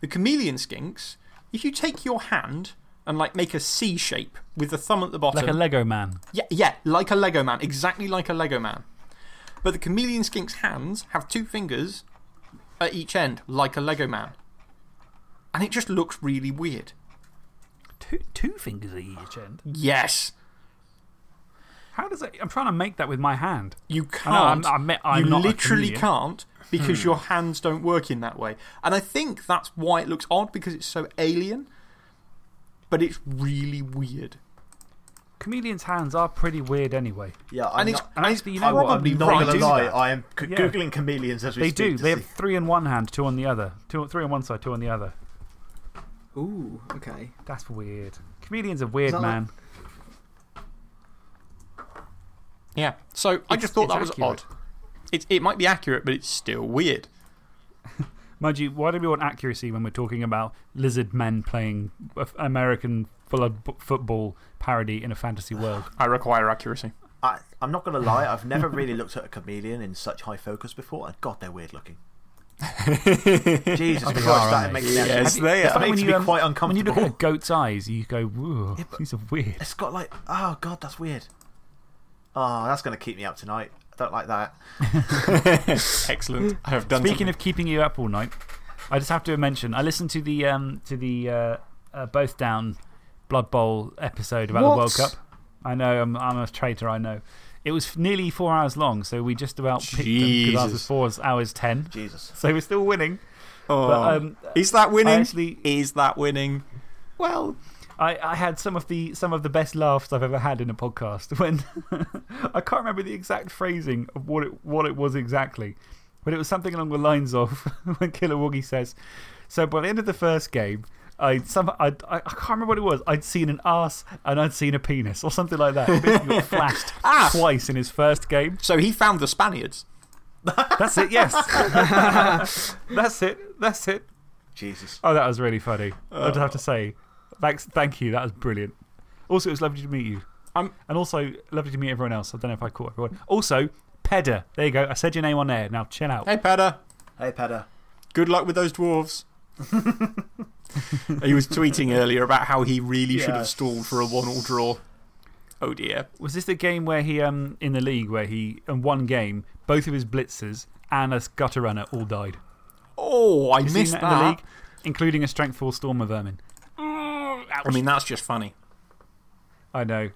The chameleon skinks, if you take your hand and like make a C shape with the thumb at the bottom. Like a Lego man. Yeah, yeah, like a Lego man. Exactly like a Lego man. But the chameleon skink's hands have two fingers at each end, like a Lego man. And it just looks really weird. Two, two fingers at each end. Yes. How does it? I'm trying to make that with my hand. You I know, I'm- can't. I'm me- I'm you not literally can't because hmm. your hands don't work in that way. And I think that's why it looks odd because it's so alien. But it's really weird. Chameleons' hands are pretty weird anyway. Yeah, I'm And it's, not, and and actually, it's you know what? probably I'm not going to lie. that. I am Yeah. googling chameleons as we They speak. do. to They have three on one hand, two on the other. Two, three on one side, two on the other. Ooh, okay. That's weird. Chameleons are weird, that like- man. Yeah. So I just thought it's that was odd. It, it might be accurate, but it's still weird. (laughs) Mind you, why do we want accuracy when we're talking about lizard men playing American blood football parody in a fantasy world? (sighs) I require accuracy. I, I'm not going to lie. I've never (laughs) really looked at a chameleon in such high focus before. And God, they're weird looking. (laughs) Jesus they Christ, are, that makes they? sense. Yes, That they are. Funny makes when me you, um, quite When you look at a goat's eyes, you go, whoa, Yeah, these are weird. It's got like, oh God, that's weird. Oh, that's going to keep me up tonight. I don't like that. (laughs) Excellent. I have done Speaking something. of keeping you up all night, I just have to mention I listened to the, um, to the uh, uh, Both Down Blood Bowl episode about the World Cup. I know, I'm, I'm a traitor, I know. It was nearly four hours long, so we just about picked them because ours was Jesus. four hours ten. Jesus. So we're still winning. Oh. But, um, is that winning? I actually, is that winning? Well, I, I had some of, the, some of the best laughs I've ever had in a podcast (laughs) when I can't remember the exact phrasing of what it, what it was exactly, but it was something along the lines of (laughs) when Killer Woogie says, So by the end of the first game, I, some, I, I, I can't remember what it was. I'd seen an ass and I'd seen a penis or something like that. It basically got (laughs) flashed twice in his first game. So he found the Spaniards. That's it, yes. (laughs) That's it. That's it. Jesus. Oh, that was really funny. I'd have to say. Thanks, thank you. That was brilliant. Also, it was lovely to meet you. Um, and also, lovely to meet everyone else. I don't know if I caught everyone. Also, Peda. There you go. I said your name on air. Now, chill out. Hey, Pedder. Hey, Pedder. Good luck with those dwarves. (laughs) he was tweeting earlier about how he really should have stalled for a one all draw. Oh dear. Was this the game where he, um, in the league, where he, in one game, both of his blitzers and a gutter runner all died? Oh, I missed that, that. in the league? Including a strength 4 of Vermin. I mean, that's just funny. I know.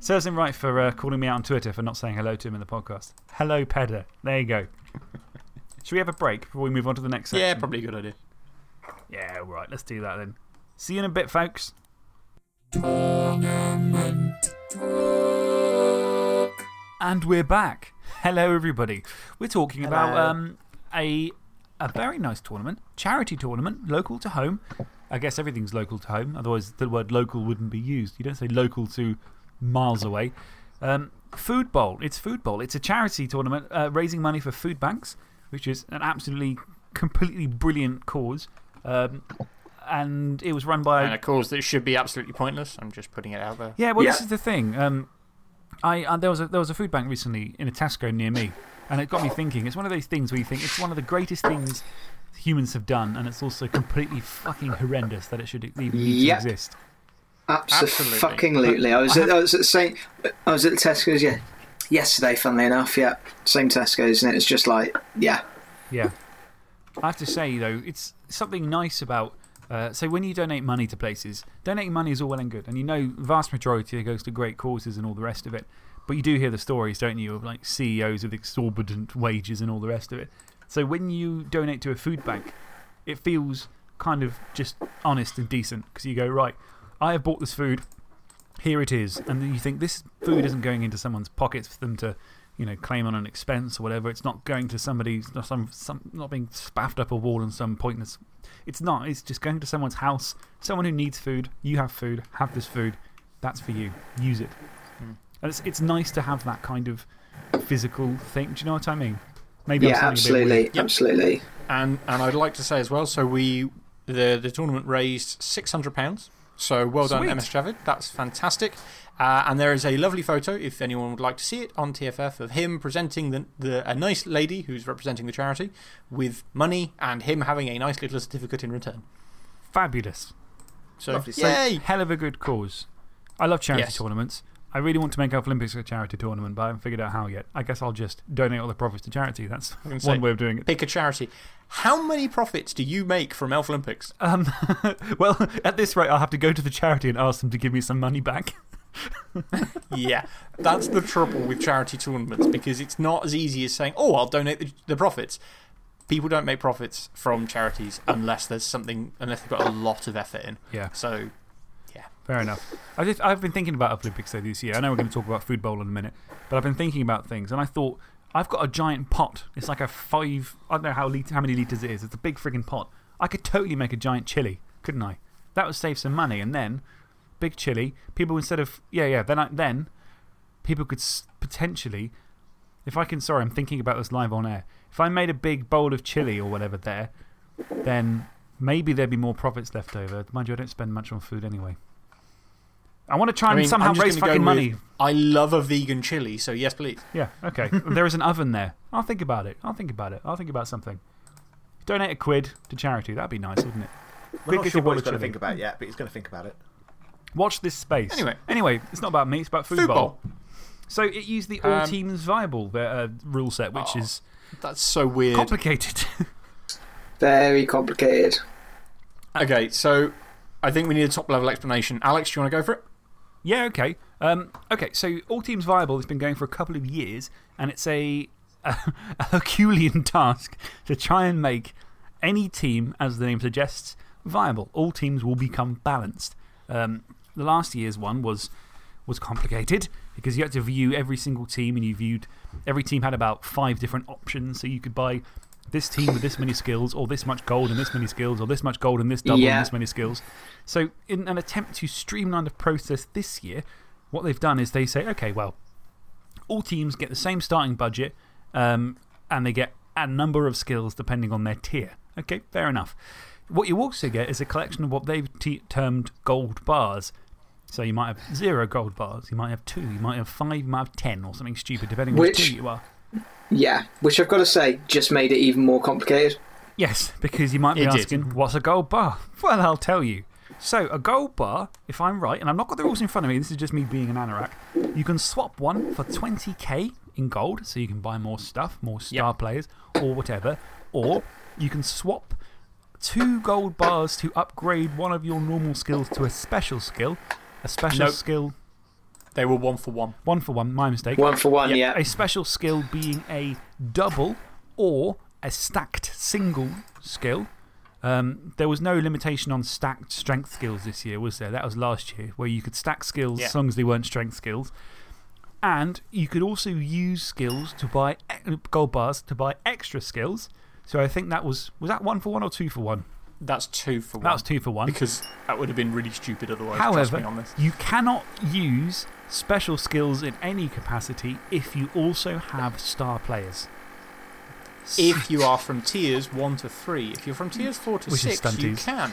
Serves him right for uh, calling me out on Twitter for not saying hello to him in the podcast. Hello, Pedder. There you go. Should we have a break before we move on to the next section? Yeah, probably a good idea. Yeah, right. Let's do that then. See you in a bit, folks. And we're back. Hello, everybody. We're talking about um, a, a very nice tournament, charity tournament, local to home. I guess everything's local to home, otherwise, the word local wouldn't be used. You don't say local to miles away. Um, food Bowl. It's Food Bowl. It's a charity tournament uh, raising money for food banks, which is an absolutely, completely brilliant cause. Um, and it was run by. And a cause that should be absolutely pointless. I'm just putting it out there. Yeah, well, this is the thing. Um, I, uh, there, was a, there was a food bank recently in a Tesco near me, and it got me thinking. It's one of those things where you think it's one of the greatest things humans have done, and it's also completely fucking horrendous that it should even need Yep. to exist. Absolutely. Absolutely. Fucking lootly. I was, I at, I was at St. I was at Tesco's yeah, yesterday, funnily enough. Yeah. Same Tesco's, and it's just like, yeah. Yeah. I have to say, though, it's something nice about. Uh, so, when you donate money to places, donating money is all well and good. And you know, vast majority goes to great causes and all the rest of it. But you do hear the stories, don't you, of like CEOs with exorbitant wages and all the rest of it. So, when you donate to a food bank, it feels kind of just honest and decent because you go, right, I have bought this food, here it is. And then you think this food isn't going into someone's pockets for them to you know, claim on an expense or whatever. It's not going to somebody, not, some, some, not being spaffed up a wall in some pointless. It's not. It's just going to someone's house, someone who needs food. You have food, have this food. That's for you. Use it. Hmm. And it's, it's nice to have that kind of physical thing. Do you know what I mean? Maybe yeah, I'm sounding a bit absolutely. Yep. Absolutely. And, and I'd like to say as well so we, the, the tournament raised £600. So well done, MS Javid. That's fantastic. Uh, and there is a lovely photo, if anyone would like to see it, on TFF of him presenting the, the, a nice lady who's representing the charity with money and him having a nice little certificate in return. Fabulous. So, Lovely. So, yay! hell of a good cause. I love charity Yes. tournaments. I really want to make Elf Olympics a charity tournament, but I haven't figured out how yet. I guess I'll just donate all the profits to charity. That's one say- way of doing it. Pick a charity. How many profits do you make from Elf Olympics? Um, (laughs) well, at this rate, I'll have to go to the charity and ask them to give me some money back. (laughs) (laughs) yeah, that's the trouble with charity tournaments because it's not as easy as saying, oh, I'll donate the, the profits. People don't make profits from charities unless there's something, unless they've got a lot of effort in. Yeah, So, yeah. fair enough. I just, I've been thinking about Olympics though this year. I know we're going to talk about food bowl in a minute, but I've been thinking about things and I thought, I've got a giant pot. It's like a five, I don't know how, how many litres it is. It's a big frigging pot. I could totally make a giant chili, couldn't I? That would save some money. And then, big chili, people instead of, yeah, yeah, then, I, then people could potentially, if I can, sorry, I'm thinking about this live on air. If I made a big bowl of chili or whatever there, then maybe there'd be more profits left over. Mind you, I don't spend much on food anyway. I want to try I and mean, somehow I'm just raise gonna go fucking with- money. I love a vegan chili, so yes, please. Yeah, okay. (laughs) there is an oven there. I'll think about it. I'll think about it. I'll think about something. Donate a quid to charity. That'd be nice, wouldn't it? We're not sure what he's going to think about yet, but he's going to think about it. Watch this space. Anyway. Anyway, it's not about me, it's about food, Food bowl. bowl. So it used the all Um, teams viable uh, rule set, which Oh, is That's so weird. complicated. (laughs) Very complicated. Okay, so I think we need a top level explanation. Alex, do you want to go for it? Yeah, okay. Um, okay, so All Teams Viable has been going for a couple of years, and it's a, (laughs) a, Herculean task to try and make any team, as the name suggests, viable. All teams will become balanced. Um, the last year's one was, was complicated (laughs) because you had to view every single team, and you viewed every team had about five different options. So you could buy this team with this many skills, or this much gold and this many skills, or this much gold and this double Yeah. and this many skills. So, in an attempt to streamline the process this year, what they've done is they say, okay, well, all teams get the same starting budget um, and they get a number of skills depending on their tier. Okay, fair enough. What you also get is a collection of what they've termed gold bars. So you might have zero gold bars, you might have two, you might have five, you might have ten, or something stupid, depending on which Which- tier you are. Yeah, which I've got to say just made it even more complicated. Yes, because you might be It did. asking, what's a gold bar? Well, I'll tell you. So, a gold bar, if I'm right, and I've not got the rules in front of me, this is just me being an anorak, you can swap one for 20k in gold, so you can buy more stuff, more star players, or whatever. Or you can swap two gold bars to upgrade one of your normal skills to a special skill. A special Nope. skill. They were one for one. One for one, my mistake. One for one, Yeah. yeah. A special skill being a double or a stacked single skill. Um, there was no limitation on stacked strength skills this year, was there? That was last year, where you could stack skills Yeah. as long as they weren't strength skills. And you could also use skills to buy e- gold bars to buy extra skills. So I think that was, was that one for one or two for one? That's two for one. That's two for one. Because that would have been really stupid otherwise. trust However, me on this. you cannot use special skills in any capacity if you also have star players. If you (laughs) are from tiers one to three, if you're from tiers four to Which six, you stunties. can.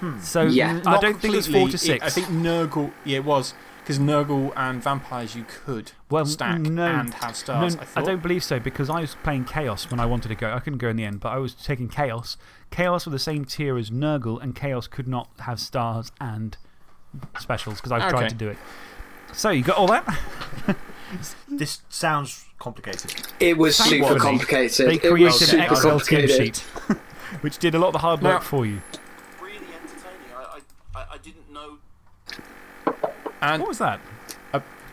Hmm. So Yeah. I don't think it's four to completely. six. I think Nurgle, yeah, it was. Because Nurgle and vampires you could Well, stack no, and have stars. no, I, thought. don't believe so because I was playing Chaos when I wanted to go. I couldn't go in the end, but I was taking Chaos. Chaos were the same tier as Nurgle, and Chaos could not have stars and specials because I've Okay. tried to do it. So you got all that? (laughs) This sounds complicated. It was Thank super complicated. They created an Excel skim complicated. sheet, (laughs) which did a lot of the hard work Now- for you. really entertaining. I, I, I didn't know. And What was that?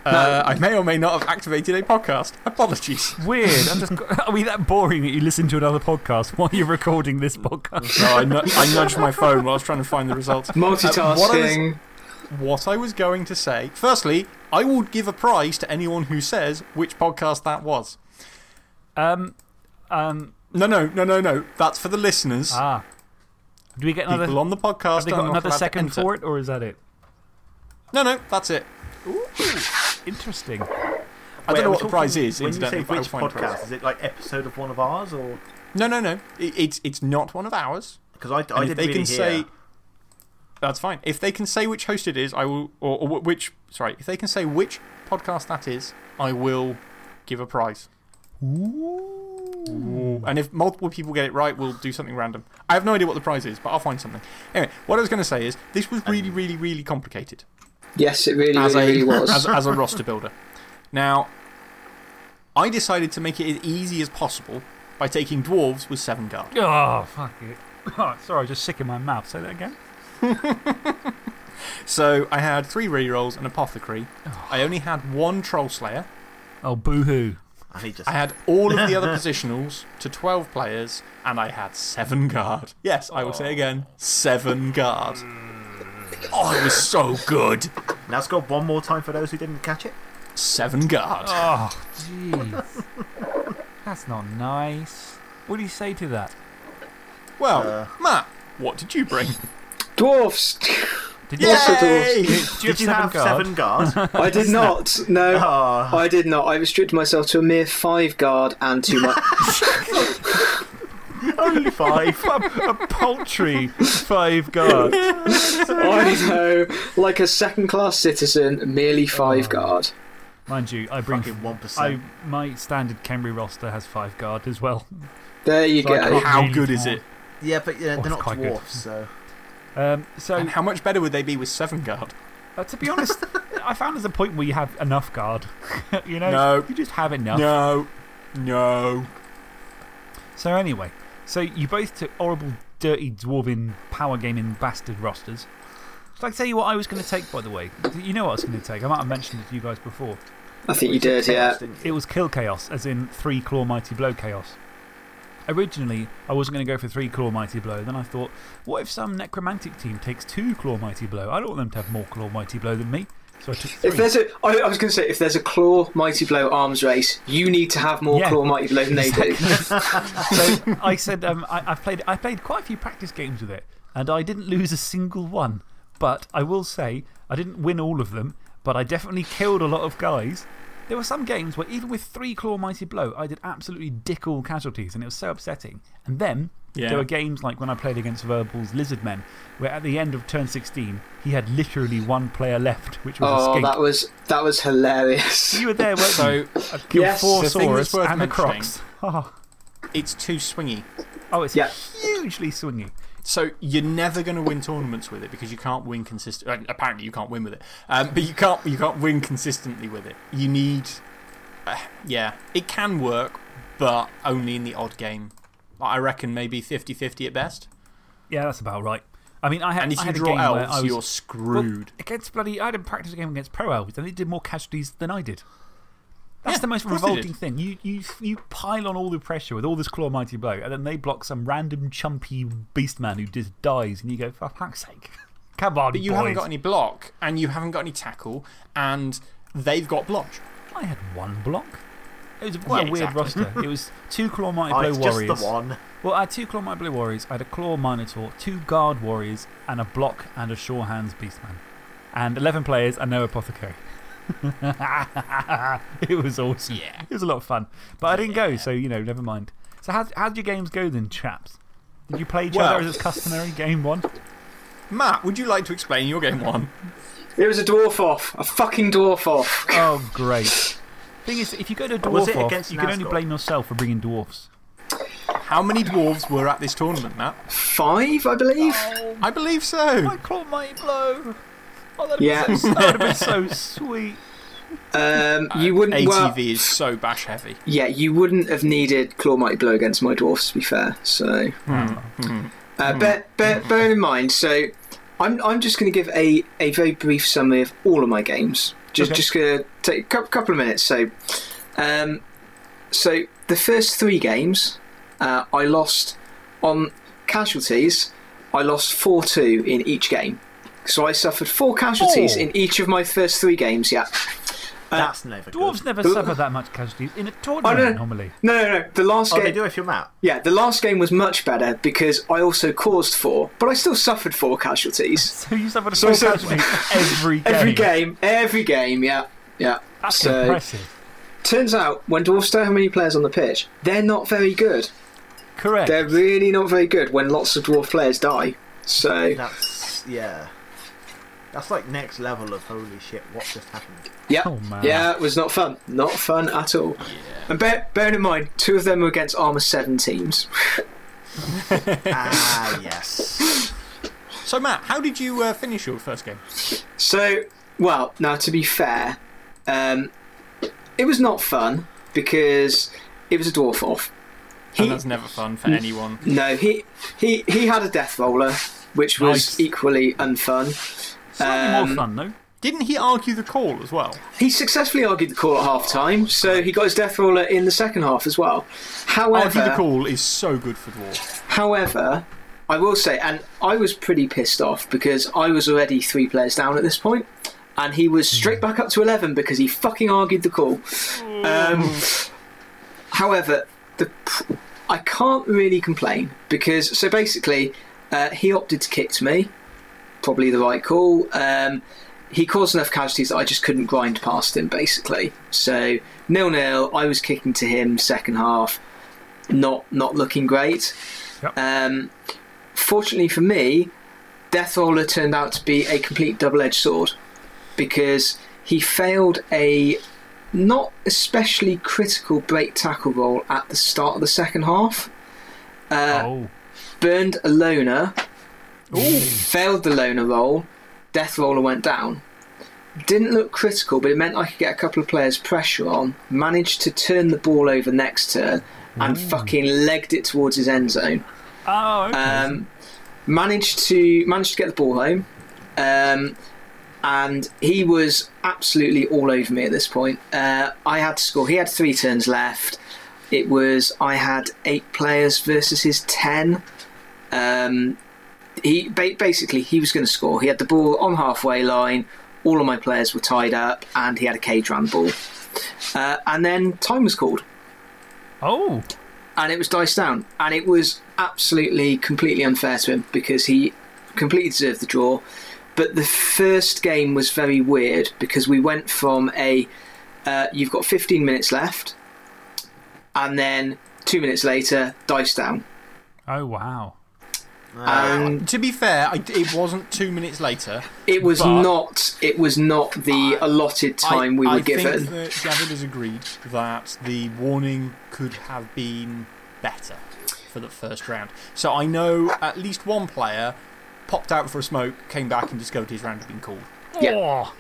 uh, I may or may not have activated a podcast. Apologies. Weird. I'm just, (laughs) are we that boring that you listen to another podcast while you're recording this podcast? No, I, nu- I nudged my phone while I was trying to find the results. (laughs) Multitasking. What I was going to say, firstly, I will give a prize to anyone who says which podcast that was. Um, um, No, no, no, no, no. That's for the listeners. ah. Do we get another. People on the podcast Have they got another second for it, or is that it? No, no, that's it. Interesting. I Wait, don't know we what the prize talking- is, When you say which find a prize. podcast, is it like episode of one of ours? or No, no, no. It, it's, it's not one of ours. Because I, I didn't they really can hear. say. That's fine. If they can say which host it is, I will. Or, or which. Sorry. If they can say which podcast that is, I will give a prize. Ooh. And if multiple people get it right, we'll do something random. I have no idea what the prize is, but I'll find something. Anyway, what I was going to say is this was really, really, really complicated Yes, it really, as, really, a, really (laughs) was. as, as a roster builder. Now, I decided to make it as easy as possible by taking dwarves with seven guard. Oh, ah, fuck it. (laughs) Oh, sorry, just sick in my mouth. Say that again. (laughs) So I had three rerolls, and apothecary. Oh. I only had one troll slayer. Oh, boo hoo. And. I had all of the other positionals to 12 players, and I had seven guard. Yes, I will say oh. again seven guard. Oh, it was so good. Now let's go one more time for those who didn't catch it. Seven guard. Oh, jeez. That's not nice. What do you say to that? Well, Uh, Matt, what did you bring? Dwarfs! Did you, Lots of Yay! dwarfs. do you have Did you seven have guard? seven guards? (laughs) I did not. No. Ah. I did not. I restricted myself to a mere five guard and two. (laughs) much. (laughs) Only five. a paltry five guard. I know. Like a second class citizen, merely five guard. Mind you, I bring. Fucking one I, my standard Khemri roster has five guard as well. There you So go. How really good is it? Yeah, but yeah, Oh, they're not quite good. dwarfs, so. Um, so, And how much better would they be with seven guard? uh, to be honest, I found there's a point where you have enough guard. (laughs) you know? No. You just have enough. No. No. So, anyway, so you both took horrible, dirty, dwarven, power gaming bastard rosters. Should I tell you what I was going to take, by the way? You know what I was going to take. I might have mentioned it to you guys before. I think you did, yeah. Didn't It was Kill Chaos, as in three Claw Mighty Blow Chaos. Originally, I wasn't going to go for three Claw Mighty Blow. Then I thought, what if some necromantic team takes two Claw Mighty Blow? I don't want them to have more Claw Mighty Blow than me. So I took three. If there's a, I, I was going to say, if there's a claw mighty blow arms race, you need to have more Yeah. claw mighty blow than they do. (laughs) so I said, um, I, I've, played, I played quite a few practice games with it, and I didn't lose a single one. But I will say, I didn't win all of them, but I definitely killed a lot of guys. There were some games where, even with three Claw Mighty Blow, I did absolutely dick all casualties, and it was so upsetting. And then Yeah. there were games like when I played against Verbal's Lizard Men, where at the end of turn 16, he had literally one player left, which was a Oh, skink. that was, that was hilarious. You were there, weren't So, you? I Yes. four The thing that's Saurus and a mentioning- Crocs. Oh, it's too swingy. oh, it's Yeah. hugely swingy. So you're never going to win tournaments with it because you can't win consistent. apparently, you can't win with it, um, but you can't you can't win consistently with it. You need, uh, yeah, it can work, but only in the odd game. I reckon maybe 50-50 at best. Yeah, that's about right. I mean, I had, And if I you had a draw elves, was, you're screwed. Against bloody. I a practice a game against pro elves, and they did more casualties than I did. That's Yeah, the most of course they revolting thing. You, you, you pile on all the pressure with all this claw mighty blow, and then they block some random chumpy beast man who just dies, and you go, for fuck's sake. (laughs) Come on, but you boys. haven't got any block, and you haven't got any tackle, and they've got block. I had one block. It was quite Yeah, a weird exactly. roster. It was two Claw Mighty ah, Oh, Blow it's just Warriors. the one. Well, I had two Claw Mighty Blow Warriors, I had a Claw Minotaur, two Guard Warriors, and a Block and a Sure Hands Beastman. And 11 players and no Apothecary. (laughs) it was awesome. Yeah. It was a lot of fun. But I didn't go, so, you know, never mind. So, how, how did your games go then, chaps? Did you play each Well- other as is customary, game one? Matt, would you like to explain your game one? It was a dwarf off. A fucking dwarf off. Oh, great. (laughs) Thing is, if you go to Was Dwarf it Off, against you can only blame yourself for bringing dwarfs. How many dwarves were at this tournament, Matt? Five, I believe. I believe so. My Claw Mighty Blow! Oh, that'd Yeah. Be so, that would have been so (laughs) sweet. Um, you wouldn't. ATV Well, is so bash heavy. yeah, you wouldn't have needed Claw Mighty Blow against my dwarfs, to be fair. So, uh, bear, bear, bear in mind. So, I'm I'm just going to give a, a very brief summary of all of my games. Just Okay. just to take a couple of minutes. So, um, so the first three games, uh, I lost on casualties. I lost four two in each game. So I suffered four casualties Four? in each of my first three games. Yeah. Uh, That's never Dwarves good. never suffer that much casualties in a Oh, tournament, no. normally. No, no, no. The last Oh, game. they do if you're Matt. Yeah, the last game was much better because I also caused four, but I still suffered four casualties. (laughs) So you suffered So- four so- casualties every (laughs) game. Every game, every game, yeah, yeah. That's so impressive. turns out when Dwarves don't have many players on the pitch, they're not very good. Correct. They're really not very good when lots of dwarf players die. So That's yeah. That's like next level of holy shit. What just happened? Yeah, Oh, man. yeah, it was not fun, not fun at all. And bear, bear in mind, two of them were against Armour Seven teams. (laughs) ah yes. So, Matt, how did you uh, finish your first game? So, well, now to be fair, um, it was not fun because it was a dwarf off. And that's never fun for anyone. No, he he he had a death roller, which was Nice. equally unfun. Slightly um, more fun, though. Didn't he argue the call as well? He successfully argued the call at half time, so he got his death roller in the second half as well. However, Argue the call is so good for dwarves. however, I will say, and I was pretty pissed off because I was already three players down at this point, and he was straight back up to eleven because he fucking argued the call. Um, however, the I can't really complain because so basically uh, he opted to kick to me, probably the right call. Um, he caused enough casualties that I just couldn't grind past him basically. So nil nil. I was kicking to him second half, not not looking great. Yep. Um, fortunately for me, Death Roller turned out to be a complete double edged sword because he failed a not especially critical break tackle roll at the start of the second half. Uh, oh. Burned a loner, failed the loner roll, Death Roller went down. Didn't look critical, but it meant I could get a couple of players' pressure on. Managed to turn the ball over next turn and fucking legged it towards his end zone. Oh, okay. Um, managed to managed to get the ball home, um, and he was absolutely all over me at this point. Uh, I had to score. He had three turns left. It was I had eight players versus his ten. Um, he basically he was going to score. He had the ball on halfway line. All of my players were tied up, and he had a cage round ball. Uh, and then time was called oh. and it was diced down, and it was absolutely completely unfair to him because he completely deserved the draw. But the first game was very weird because we went from a uh, you've got 15 minutes left, and then two minutes later, dice down. Oh, wow. And To be fair, I, it wasn't two minutes later. it was not it was not the allotted time I, we were I given. think that David has agreed that the warning could have been better for the first round. So I know at least one player popped out for a smoke, came back, and discovered his round had been called. Yeah. Oh.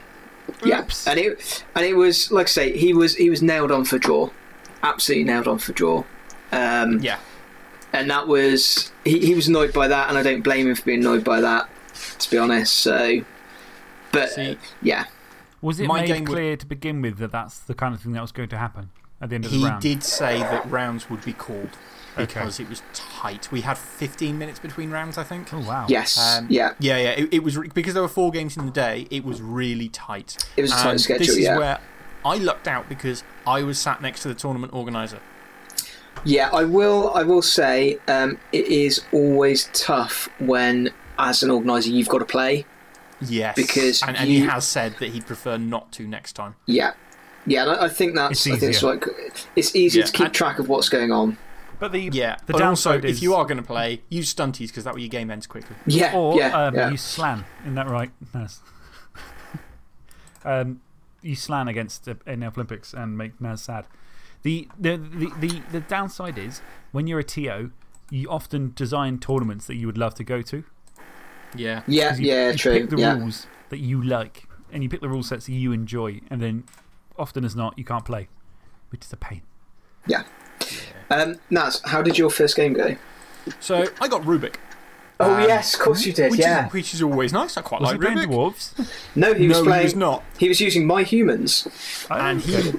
Yeah, Oops. and it and it was like I say he was he was nailed on for draw, absolutely nailed on for draw. Um, Yeah. And that was he, he was annoyed by that, and I don't blame him for being annoyed by that, to be honest. So, but See, yeah, Was it My made game would- clear to begin with that that's the kind of thing that was going to happen at the end of the round? he did say that rounds would be called Okay. because it was tight. We had 15 minutes between rounds, I think. Oh, wow. yes, Um, yeah, Yeah, yeah. It, it was because there were four games in the day, it was really tight. it was a tight schedule. This is yeah, where I lucked out because I was sat next to the tournament organizer. Yeah. I will, I will say, um, it is always tough when, as an organizer, you've got to play. Yes. Because and, and he has said that he'd prefer not to next time. Yeah, yeah. And I, I think that's, It's I think it's easier. like it's easier Yeah, to keep and- track of what's going on. But the, Yeah. the but also, downside is. if you are going to play, use stunties because that way your game ends quickly. Yeah, Or yeah, um, yeah. you slam. Isn't that right? Naz? (laughs) um, you slam against uh, in the Olympics and make Naz sad. The, the, the, the, the downside is when you're a TO, you often design tournaments that you would love to go to. Yeah. yeah, 'Cause you, yeah, you true. pick the yeah. rules that you like and you pick the rule sets that you enjoy, and then often as not, you can't play, which is a pain. Yeah. Um, Naz, how did your first game go? So I got Rubik. Oh Um, yes, of course you did. Which, Yeah. is, which is always nice. I quite Was like he Rubik. dwarves? No, he was no, playing. he was not. he was using My Humans. And he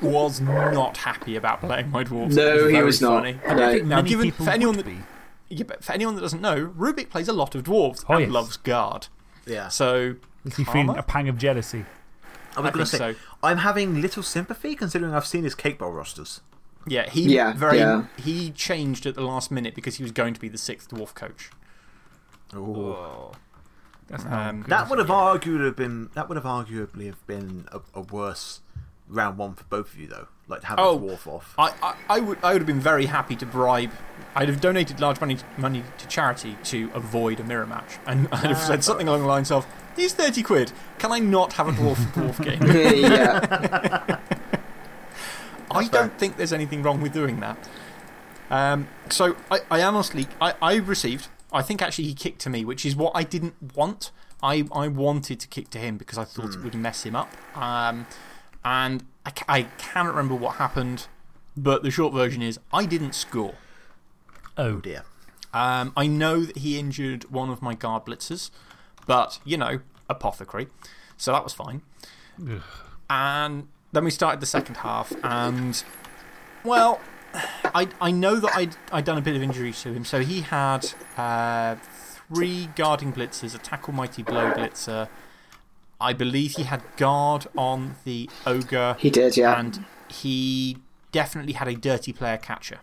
was not happy about playing my dwarves. No, It he very was not. funny. I don't No. think Now, many given- people for anyone would that- be. Yeah, but for anyone that doesn't know, Rubik plays a lot of dwarves Oh, and yes. loves guard. Yeah. So, Is he feeling a pang of jealousy? I was I going to think say, so. I'm having little sympathy considering I've seen his cake bowl rosters. Yeah, he Yeah, very yeah. he changed at the last minute because he was going to be the sixth dwarf coach. Ooh. That's Um. That would have arguably have been that would have arguably have been a, a worse round one for both of you though. Like to have Oh. a dwarf off. I, I, I would I would have been very happy to bribe. I'd have donated large money money to charity to avoid a mirror match, and I'd have Ah, said something along the lines of, "These thirty quid, can I not have a dwarf (laughs) dwarf game?" yeah, (laughs) I fair. don't think there's anything wrong with doing that. Um, so I, I honestly, I, I received, I think actually he kicked to me, which is what I didn't want. I, I wanted to kick to him because I thought it would mess him up. Um, and I, I cannot remember what happened, but the short version is I didn't score. Oh, Oh dear. Um, I know that he injured one of my guard blitzers, but, you know, apothecary. So that was fine. Ugh. And then we started the second half, and, well, I, I know that I'd, I'd done a bit of injury to him. So he had uh, three guarding blitzers, a tackle mighty blow blitzer. I believe he had guard on the ogre, he did. Yeah, and he definitely had a dirty player catcher.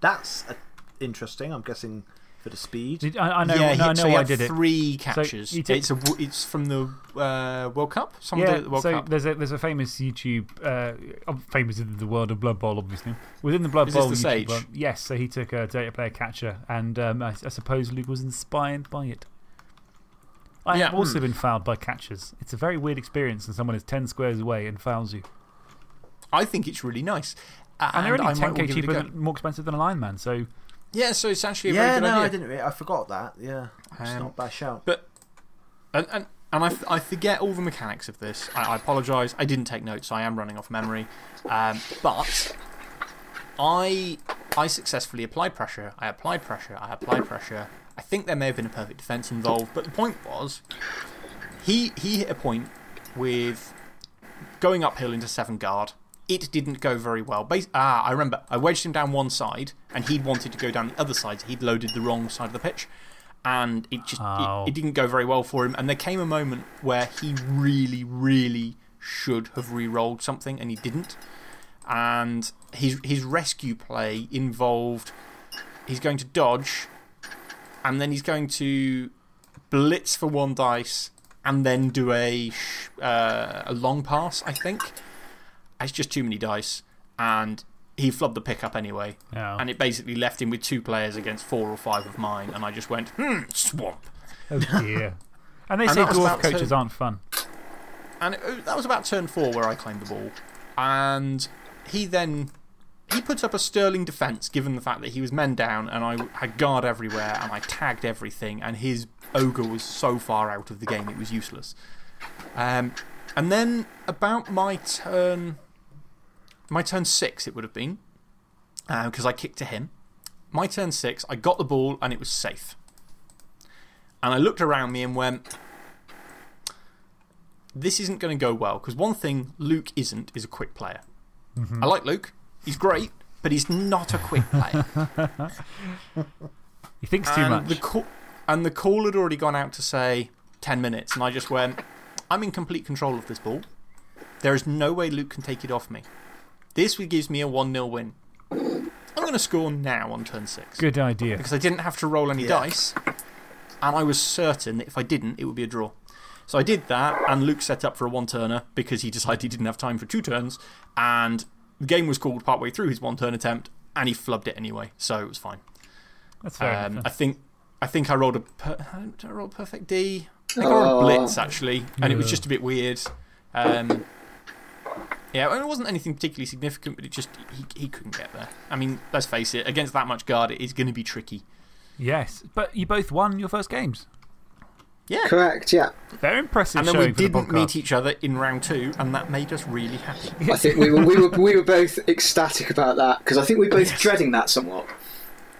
That's uh, interesting. I'm guessing for the speed. Did, I, I know, yeah, no, I know so he why I had did it. three catches. he took- it's, a, w- it's from the uh, World Cup. Someone did it Yeah, at the World so Cup. there's a, there's a famous YouTube, uh, famous in the world of Blood Bowl, obviously. Within the Blood Is this Bowl, the Sage? one- yes, so he took a dirty player catcher, and um, I, I suppose Luke was inspired by it. I Yeah. have also been fouled by catchers. It's a very weird experience when someone is 10 squares away and fouls you. I think it's really nice. Uh, And they're I only might 10k well give it a cheaper, than, more expensive than a lineman, so Yeah, so it's actually a yeah, very good no, idea. I didn't. re- I forgot that. Yeah, it's Um, not a bad shout. But, and, and, and I, f- I forget all the mechanics of this. I, I apologise. I didn't take notes. I am running off memory. Um, but I, I successfully applied pressure. I applied pressure. I applied pressure. I think there may have been a perfect defence involved. But the point was, he, he hit a point with going uphill into seven guard. It didn't go very well. Bas ah, I remember. I wedged him down one side, and he'd wanted to go down the other side. So he'd loaded the wrong side of the pitch. And it just Oh. it, it didn't go very well for him. And there came a moment where he really, really should have re rolled something, and he didn't. And his, his rescue play involved he's going to dodge, and then he's going to blitz for one dice, and then do a, uh, a long pass, I think. It's just too many dice, and he flubbed the pickup anyway. And it basically left him with two players against four or five of mine, and I just went, hmm, swamp. oh dear. (laughs) and they And say dwarf coaches aren't fun. And it, that was about turn four where I claimed the ball. And he then. He put up a sterling defence given the fact that he was men down and I had guard everywhere and I tagged everything, and his ogre was so far out of the game it was useless. Um, and then about my turn. My turn six, it would have been, because I kicked to him. my turn six, I got the ball and it was safe. And I looked around me and went, this isn't going to go well. Because one thing Luke isn't is a quick player. I like Luke, he's great, but he's not a quick player. (laughs) He thinks too and much. The and the call had already gone out to say 10 minutes, and I just went, I'm in complete control of this ball. There is no way Luke can take it off me. This gives me a 1 0 win. I'm going to score now on turn six. Good idea. Because I didn't have to roll any Yeah. dice, and I was certain that if I didn't, it would be a draw. So I did that, and Luke set up for a one turner because he decided he didn't have time for two turns, and the game was called partway through his one turn attempt, and he flubbed it anyway, so it was fine. That's fair Um, enough. I, think, I think I rolled a, per, (laughs) I roll a perfect D? I think I rolled a blitz actually, and it was just a bit weird. Um, yeah, well, it wasn't anything particularly significant, but it just, he, he couldn't get there. I mean, let's face it, against that much guard, it is going to be tricky. Yes. But you both won your first games. Yeah. Correct, yeah. Very impressive And then we showing for the didn't podcast. meet each other in round two, and that made us really happy. I think we were, we were, we were both ecstatic about that because I think we were both dreading that somewhat.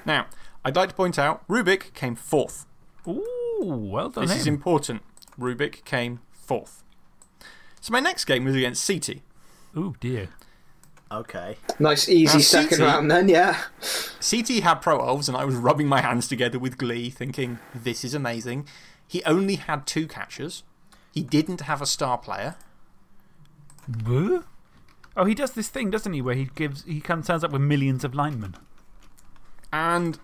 Now, I'd like to point out Rubik came fourth. Ooh, well done. This is important. Rubik came fourth. So my next game was against CT. Ooh, dear. Okay. Nice, easy Now, second CT round then, yeah. CT had Pro Elves, and I was rubbing my hands together with glee, thinking, this is amazing. He only had two catchers. He didn't have a star player. Woo? Oh, he does this thing, doesn't he, where he, gives, he comes, turns up with millions of linemen. And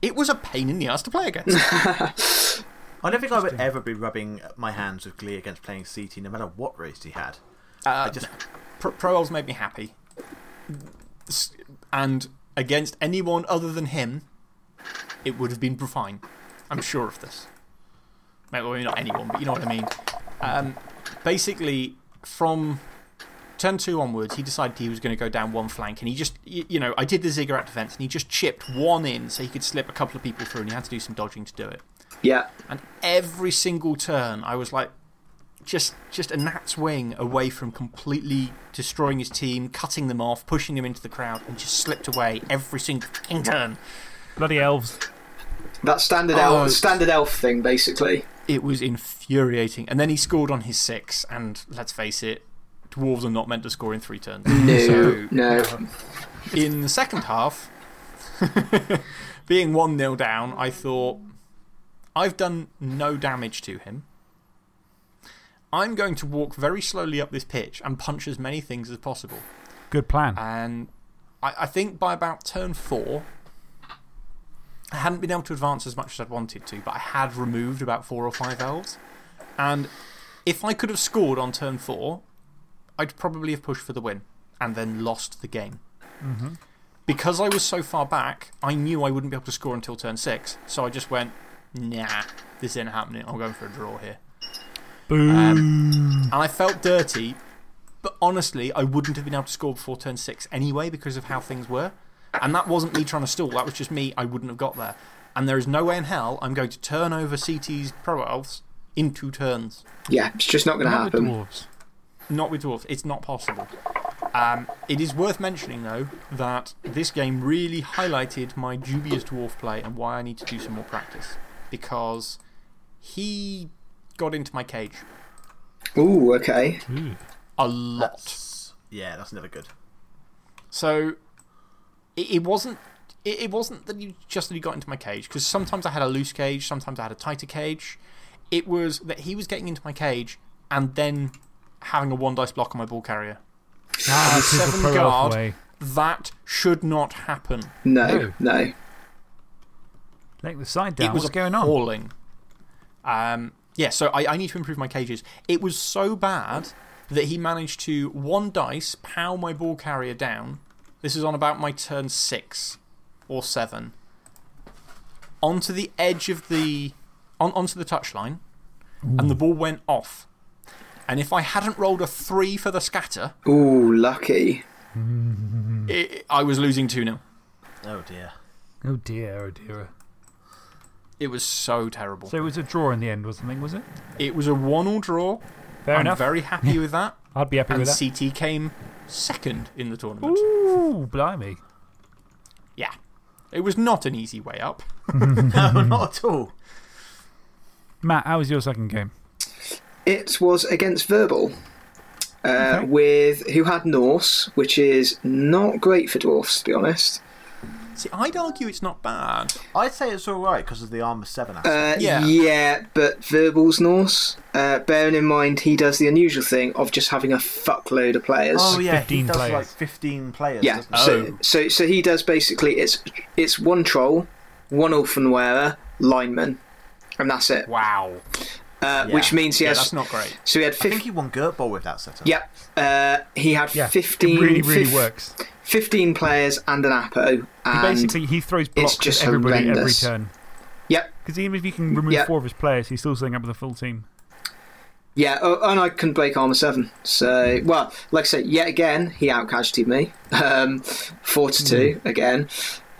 it was a pain in the ass to play against. (laughs) I don't think I would ever be rubbing my hands with glee against playing CT, no matter what race he had. Uh, just. Pro, Pro Elves made me happy. And against anyone other than him, it would have been fine. I'm sure of this. Maybe well, not anyone, but you know what I mean. Um, basically, from turn two onwards, he decided he was going to go down one flank, and he just, you, you know, I did the ziggurat defense, and he just chipped one in so he could slip a couple of people through, and he had to do some dodging to do it. Yeah. And every single turn, I was like, just, just a gnat's wing away from completely destroying his team, cutting them off, pushing them into the crowd, and just slipped away every single turn. Bloody elves. That standard, Oh, elf, standard elf thing, basically. It was infuriating. And then he scored on his six, and let's face it, dwarves are not meant to score in three turns. No, So, no. Um, in the second half, (laughs) being 1 0 down, I thought, I've done no damage to him. I'm going to walk very slowly up this pitch and punch as many things as possible. Good plan. And I, I think by about turn four, I hadn't been able to advance as much as I'd wanted to, but I had removed about four or five elves. And if I could have scored on turn four, I'd probably have pushed for the win and then lost the game. -hmm. Because I was so far back, I knew I wouldn't be able to score until turn six. So I just went, nah, this isn't happening. I'm going for a draw here. Boom. Um, and I felt dirty, but honestly, I wouldn't have been able to score before turn six anyway because of how things were. And that wasn't me trying to stall, that was just me. I wouldn't have got there. And there is no way in hell I'm going to turn over CT's Pro Elves in two turns. Yeah, it's just not going to Not with happen. dwarves. Not with Dwarfs, it's not possible. Um, it is worth mentioning, though, that this game really highlighted my dubious Dwarf play and why I need to do some more practice. Because he got into my cage Ooh, okay. Ooh. a lot. That's, yeah, that's never good. So it, it wasn't. It, it wasn't that he just that he got into my cage because sometimes I had a loose cage, sometimes I had a tighter cage. It was that he was getting into my cage and then having a one dice block on my ball carrier. Ah, with this is the seven guard. That should not happen. No, No. no. Let the side down. It was What's going on? appalling. Um, yeah, so I, I need to improve my cages. It was so bad that he managed to, one dice, pow my ball carrier down. This is on about my turn six or seven. Onto the edge of the. On, onto the touchline. And the ball went off. And if I hadn't rolled a three for the scatter, Ooh, lucky. (laughs) it, I was losing 2 0. Oh dear. Oh dear, oh dear. It was so terrible. So it was a draw in the end, wasn't? Was it? it was a one all draw. Fair I'm enough. very happy with that. (laughs) I'd be happy and with that. CT came second in the tournament. Ooh, blimey. Yeah. It was not an easy way up. (laughs) (laughs) no, not at all. Matt, how was your second game? It was against Verbal. Uh, Okay. with who had Norse, which is not great for dwarfs, to be honest. See, I'd argue it's not bad. I'd say it's alright because of the Armour 7 aspect. Uh, Yeah. yeah, but Verbal's Norse. Uh, bearing in mind, he does the unusual thing of just having a fuckload of players. oh, yeah, 15 he does players. like 15 players. yeah, doesn't so, so so he does basically it's it's one troll, one Ulfwerener, lineman, and that's it. Wow. Uh, Yeah. Which means he Yeah, has. that's not great. so he had I think he won Gert Bowl with that setup. Yep. Uh, he had Yeah, 15, it really, really fif- works. 15 players and an Apo. He basically he throws blocks just at everybody every turn. Yep. Because even if you can remove Yeah. four of his players, he's still setting up with a full team. Yeah, oh, and I couldn't break armor seven. So, well, like I said, yet again he out casualtied me, um, four to two again,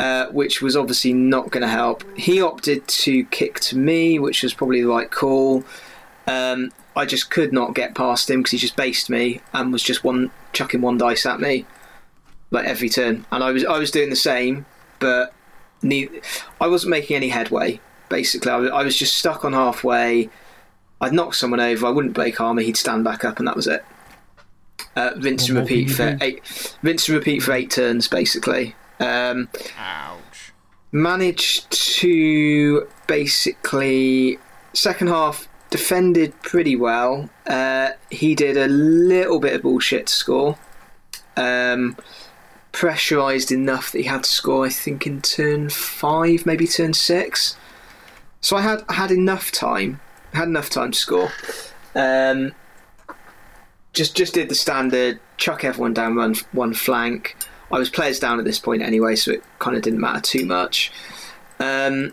uh, which was obviously not going to help. He opted to kick to me, which was probably the right call. Um, I just could not get past him because he just based me and was just one chucking one dice at me, like every turn, and I was I was doing the same, but ne- I wasn't making any headway. Basically, I was, I was just stuck on halfway. I'd knock someone over, I wouldn't break armor, he'd stand back up, and that was it. Uh, rinse and What more can repeat for eight. Rinse and repeat for eight turns, basically. Um, Ouch. managed to basically second half defended pretty well. Uh, he did a little bit of bullshit to score. Um, pressurized enough that he had to score. I think in turn five, maybe turn six. So I had I had enough time. Had enough time to score. Um, just just did the standard chuck everyone down one one flank. I was players down at this point anyway, so it kind of didn't matter too much. Um,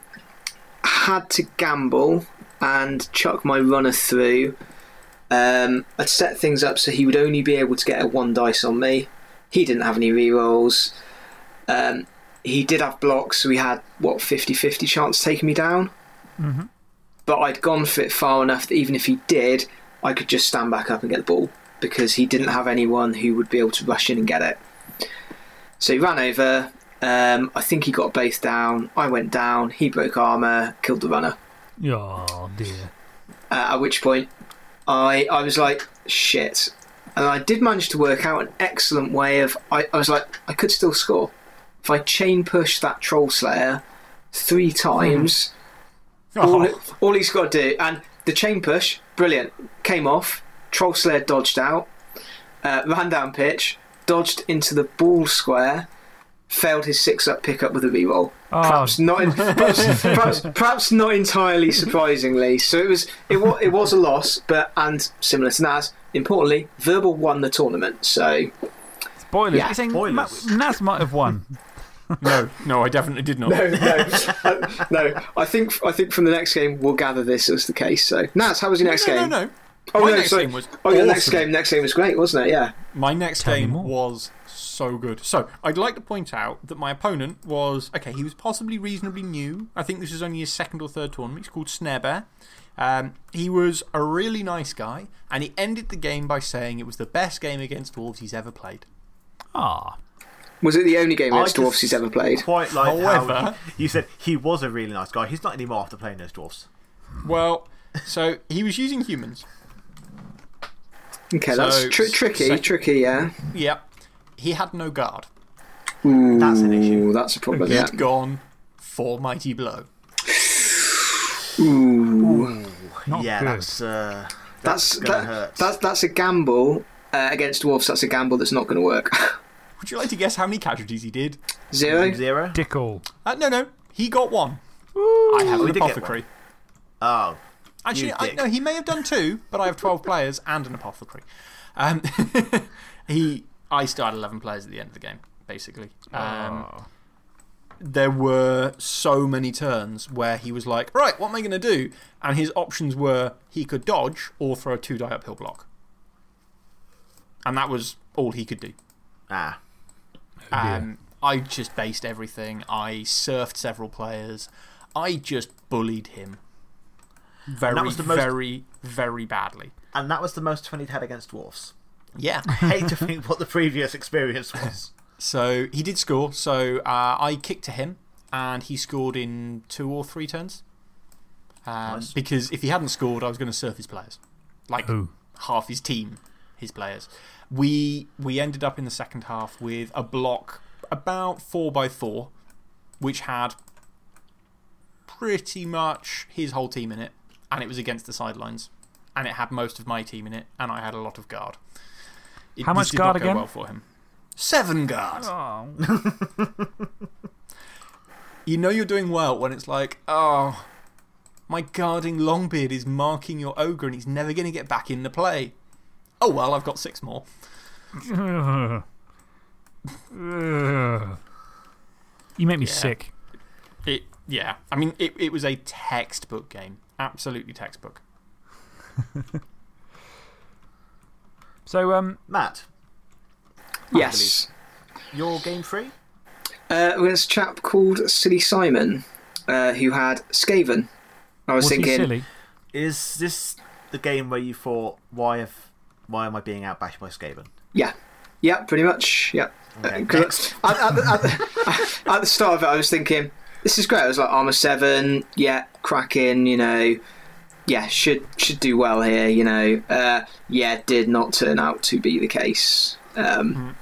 had to gamble and chuck my runner through. Um, I'd set things up so he would only be able to get a one dice on me. He didn't have any rerolls. Um, he did have blocks, so he had what 50-50 chance of taking me down. Mm-hmm. But I'd gone for it far enough that even if he did, I could just stand back up and get the ball because he didn't have anyone who would be able to rush in and get it. So he ran over. Um, I think he got both down. I went down. He broke armor, killed the runner. Oh, dear. Uh, at which point, I I was like, shit. And I did manage to work out an excellent way of. I, I was like, I could still score. If I chain push that Troll Slayer three times, all, Oh, all he's got to do. And the chain push, brilliant. Came off. Troll Slayer dodged out. Uh, ran down pitch. Dodged into the ball square. Failed his six up pickup with a reroll Oh, perhaps not in, perhaps, (laughs) perhaps, perhaps not entirely surprisingly. So it was it was it was a loss, but and similar to Naz, importantly, Verbal won the tournament. So spoilers. yeah, You're saying spoilers. Ma- Naz might have won. (laughs) no, no, I definitely did not. no, no, (laughs) uh, no. I think I think from the next game we'll gather this as the case. So Naz, how was your next no, game? no, no. Oh My no, next sorry. game was Oh, your next game, next game was great, wasn't it? Yeah. My next Tell game was so good. So, I'd like to point out that my opponent was, okay, he was possibly reasonably new. I think this is only his second or third tournament. He's called Snare Bear. Um, he was a really nice guy, and he ended the game by saying it was the best game against Dwarves he's ever played. Ah. Was it the only game against Dwarves he's ever played? Quite like how However- you, you said he was a really nice guy. He's not anymore after playing those Dwarves. Well, so he was using humans. Okay, that's tr- tricky, sec- tricky. Yeah. Yep. He had no guard. Ooh, That's an issue. That's a problem. He'd Yeah. gone for Mighty Blow. Ooh. Not yeah, good. that's uh, that's, That's that, hurt. that's that's a gamble uh, against dwarfs. That's a gamble that's not going to work. (laughs) Would you like to guess how many casualties he did? Zero. zero. Dickle. Uh, no, no. He got one. I have an he did get apothecary. Oh, Actually, I, no, he may have done two, but I have 12 players and an apothecary. Um, (laughs) he, I still had 11 players at the end of the game, basically. Um, Oh. There were so many turns where he was like, right, what am I going to do? And his options were he could dodge or throw a two die uphill block. And that was all he could do. ah. Um, I just based everything. I surfed several players. I just bullied him. Very, was the most- very, very badly. And that was the most fun he'd had against dwarfs. Yeah. I hate to think what the previous experience was. (laughs) so he did score. So uh, I kicked to him. and he scored in two or three turns. Um, Nice. Because if he hadn't scored, I was going to surf his players. Like Who? half his team, his players. We, we ended up in the second half with a block about four by four, which had pretty much his whole team in it, and it was against the sidelines. And it had most of my team in it, and I had a lot of guard. It, How much guard again? well for him. Seven guard. Oh. (laughs) You know you're doing well when it's like, oh, my guarding Longbeard is marking your ogre and he's never going to get back in the play. Oh, well, I've got six more. (laughs) You make me Yeah. sick. It, yeah, I mean, it, it was a textbook game. Absolutely textbook. (laughs) So, um, Matt, Yes. your game free? Uh, there's a chap called Silly Simon uh, who had Skaven. I was, was he thinking, silly? Is this the game where you thought, why, have, why am I being outbashed by Skaven? yeah, yeah, pretty much, yeah. Okay, Uh, 'cause next. at, at, the- at, the, (laughs) at the start of it, I was thinking, this is great. I was like, armor seven, yeah, cracking, you know, yeah, should should do well here, you know. Uh, yeah, did not turn out to be the case. Um,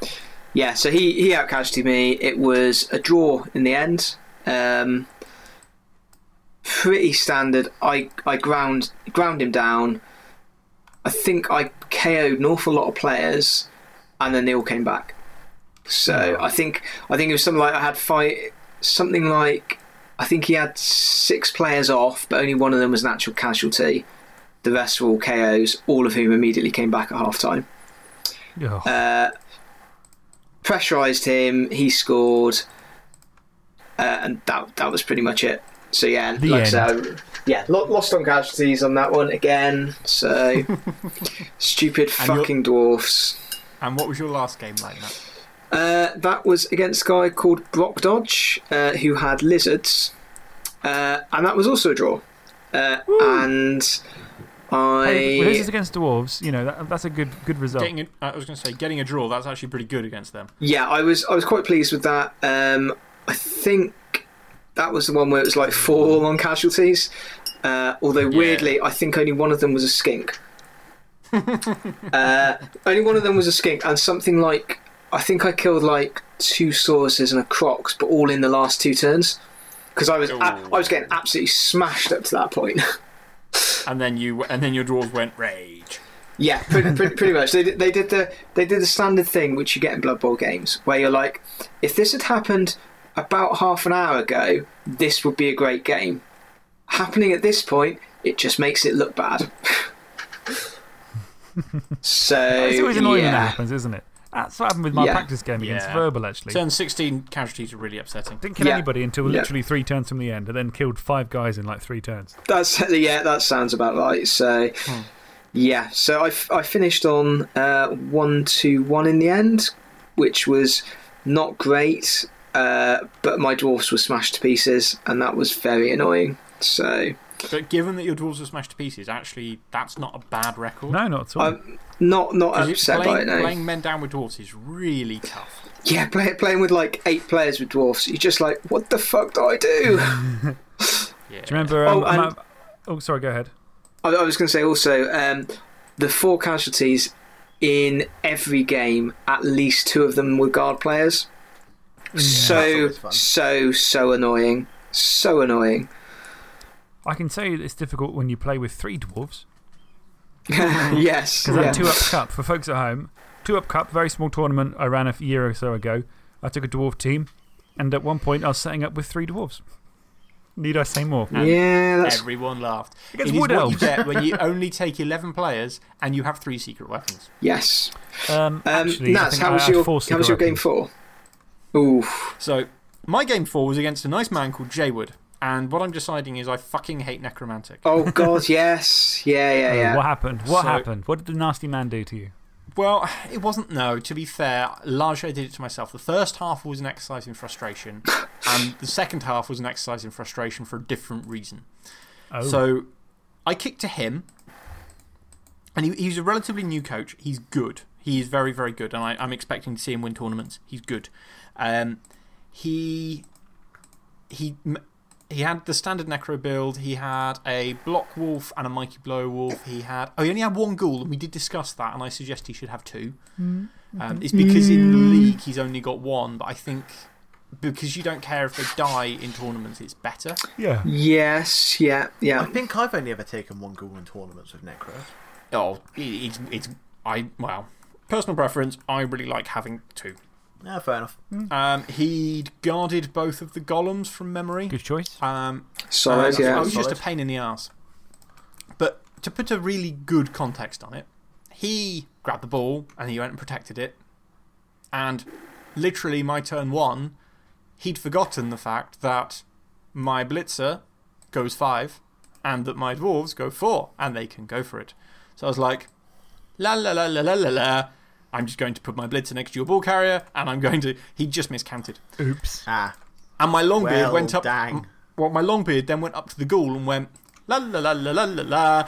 Yeah, so he he outcasted me. It was a draw in the end. Um, pretty standard. I I ground ground him down. I think I KO'd an awful lot of players, and then they all came back. So I think I think it was something like I had five, something like I think he had six players off, but only one of them was an actual casualty. The rest were all KOs, all of whom immediately came back at half time. Ugh. Uh, pressurized him. He scored, uh, and that that was pretty much it. So yeah, The like I end. said, yeah, lo- lost on casualties on that one again. So (laughs) stupid And you're- fucking dwarfs. And what was your last game like, Matt? Uh, that was against a guy called Brock Dodge, uh, who had lizards, uh, and that was also a draw. Uh, and Hey, well, this I, is against dwarves. You know, that, that's a good, good result. Getting a, I was going to say, getting a draw, that's actually pretty good against them. yeah, I was I was quite pleased with that. Um, I think that was the one where it was like four on casualties. Uh, although weirdly, I think only one of them was a skink. (laughs) uh, only one of them was a skink, and something like I think I killed like two sauruses and a crocs, but all in the last two turns. Because I was a- I was getting absolutely smashed up to that point. (laughs) And then, you, and then your draws went rage. Yeah, pretty, pretty, (laughs) pretty much. They did, they did the they did the standard thing which you get in Blood Bowl games, where you're like, if this had happened about half an hour ago, this would be a great game. Happening at this point, it just makes it look bad. (laughs) so it's always annoying when that happens, isn't it? That's what happened with my Yeah. practice game against Yeah. Verbal, actually. Turn 16 casualties are really upsetting. Didn't kill Yeah. anybody until literally three turns from the end, and then killed five guys in like three turns. that's (laughs) yeah, that sounds about right. So yeah, so I, I finished on uh, one to one in the end, which was not great. Uh, but my dwarfs were smashed to pieces, and that was very annoying. So But given that your dwarves were smashed to pieces, actually, that's not a bad record. No, not at all. I'm not not you- upset by playing, it now. playing men down with dwarves is really tough. Yeah, play, playing with like eight players with dwarfs, you're just like, what the fuck do I do? (laughs) Yeah. Do you remember? Um, Oh, and- oh, sorry, go ahead. I, I was going to say also, um, the four casualties in every game, at least two of them were guard players. That's So so so annoying, so annoying. I can say it's difficult when you play with three dwarves. (laughs) yes, Because yeah. that two up cup, for folks at home, two up cup, very small tournament I ran a year or so ago. I took a dwarf team, and at one point I was setting up with three dwarves. Need I say more? And yeah, that's Everyone laughed. Against It is wood what you get when you (laughs) only take 11 players and you have three secret weapons. yes. Um, Um, actually, I Naz, how was your how was your secret game four? Ooh, So, my game four was against a nice man called Jaywood. And what I'm deciding is I fucking hate Necromantic. oh (laughs) god, yes, yeah, yeah, yeah. What happened? What So- happened? What did the nasty man do to you? Well, it wasn't, no. To be fair, largely I did it to myself. The first half was an exercise in frustration, (laughs) and the second half was an exercise in frustration for a different reason. Oh. So I kicked to him, and he, he's a relatively new coach. He's good. He is very, very good, and I, I'm expecting to see him win tournaments. He's good. Um, he he, m- he had the standard Necro build, he had a Block Wolf and a Mighty Blow Wolf. He had. Oh, he only had one Ghoul, and we did discuss that, and I suggest he should have two. Um, it's because in the league he's only got one, but I think because you don't care if they die in tournaments, it's better. Yeah. Yes, yeah, yeah. I think I've only ever taken one ghoul in tournaments with Necro. Oh, it's. it's I, well, personal preference, I really like having two. Yeah, fair enough. Um, he'd guarded both of the golems from memory. Good choice. Um, Solid, Uh, yeah. I was just a pain in the ass. But to put a really good context on it, he grabbed the ball and he went and protected it. And literally, my turn one, he'd forgotten the fact that my blitzer goes five and that my dwarves go four and they can go for it. So I was like, la la la la la la la. I'm just going to put my blitzer next to your ball carrier and I'm going to. He just miscounted. Oops. Ah, And my longbeard Well, went up. dang. Well, my longbeard then went up to the ghoul and went la la la la la la la.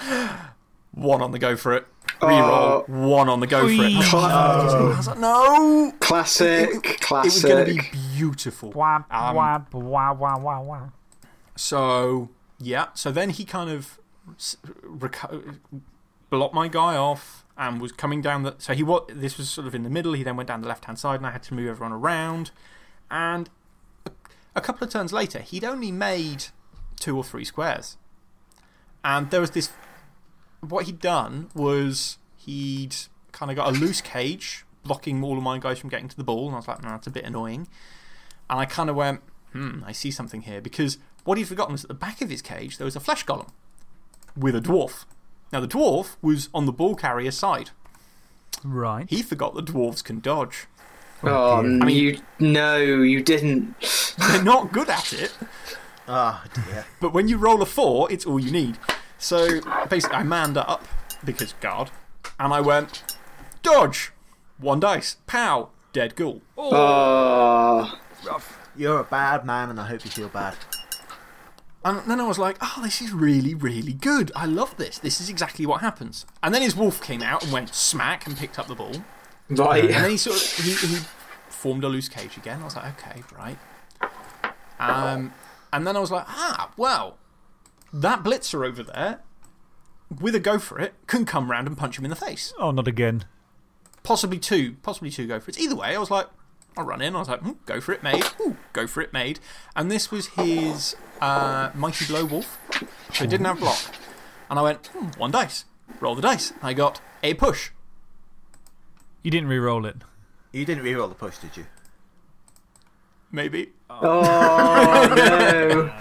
One on the go for it. Reroll. one on the go for it. I was like, no. Classic, (laughs) It was classic. going to be beautiful. Wah, Um, wah, wah, wah, wah, wah. So, yeah. So then he kind of s- reco- blocked my guy off and was coming down the. So he wa this was sort of in the middle. He then went down the left hand side and I had to move everyone around. And a, a couple of turns later, he'd only made two or three squares. And there was this. What he'd done was he'd kind of got a loose cage blocking all of my guys from getting to the ball. And I was like, no, that's a bit annoying. And I kind of went, hmm, I see something here. Because what he'd forgotten was at the back of his cage, there was a flesh golem with a dwarf. Now, the dwarf was on the ball carrier side. Right. He forgot the dwarves can dodge. Oh, dear. I mean- you no, you didn't. (laughs) They're not good at it, ah, dear. but when you roll a four, it's all you need. So basically, I manned up because guard, and I went, dodge, one dice, pow, dead ghoul. Oh, You're a bad man, and I hope you feel bad. And then I was like, oh, this is really, really good. I love this. This is exactly what happens. And then his wolf came out and went smack and picked up the ball. right. And then he sort of he, he formed a loose cage again. I was like, okay, right. Um, and then I was like, ah, well, that blitzer over there, with a go for it, can come round and punch him in the face. Oh, not again. Possibly two, possibly two go for it. Either way, I was like, I'll run in. I was like, hmm, go for it, made. Ooh, go for it, made. And this was his uh, Mighty Blow Wolf. So it didn't have block. And I went, hmm, one dice. Roll the dice. I got a push. You didn't re roll it. You didn't re roll the push, did you? Maybe. Oh no.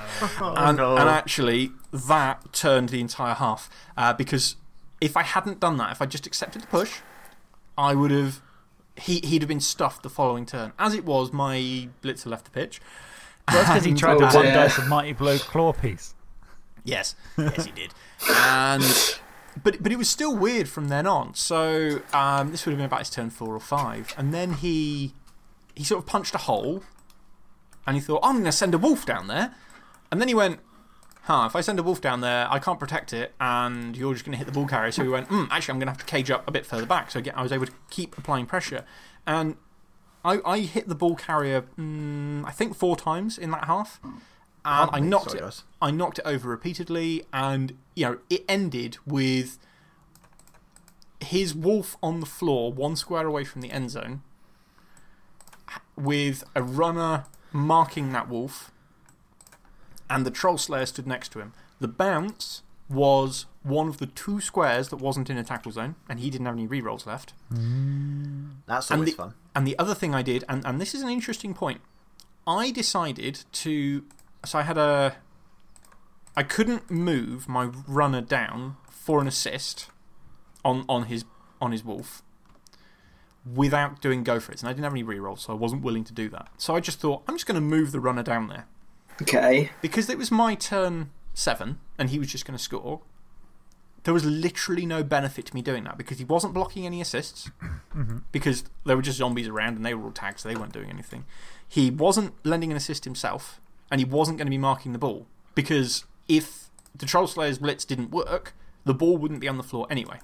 (laughs) and, no. and actually, that turned the entire half. Uh, because if I hadn't done that, if I just accepted the push, I would have. He, he'd have been stuffed the following turn. As it was, my blitzer left the pitch. That's because he tried Oh, to one dice of Mighty Blow Claw piece. Yes, yes, he did. And. But, but it was still weird from then on. So um, this would have been about his turn four or five. And then he, he sort of punched a hole. And he thought, I'm going to send a wolf down there. And then he went, huh, if I send a wolf down there, I can't protect it, and you're just going to hit the ball carrier. So we went, hmm, actually, I'm going to have to cage up a bit further back. So again, I was able to keep applying pressure. And I, I hit the ball carrier, mm, I think, four times in that half. And I knocked, it. I knocked it over repeatedly, and you know, it ended with his wolf on the floor, one square away from the end zone, with a runner marking that wolf, and the troll slayer stood next to him. The bounce was one of the two squares that wasn't in a tackle zone, and he didn't have any rerolls left. That's And always the, fun. and the other thing I did, and, and this is an interesting point, I decided to. So I had a. I couldn't move my runner down for an assist on, on, his, on his wolf without doing go for it. And I didn't have any rerolls, so I wasn't willing to do that. So I just thought, I'm just going to move the runner down there. Okay. Because it was my turn seven and he was just going to score, there was literally no benefit to me doing that because he wasn't blocking any assists mm-hmm. because there were just zombies around and they were all tagged, so they weren't doing anything. He wasn't lending an assist himself and he wasn't going to be marking the ball because if the Troll Slayer's blitz didn't work, the ball wouldn't be on the floor anyway.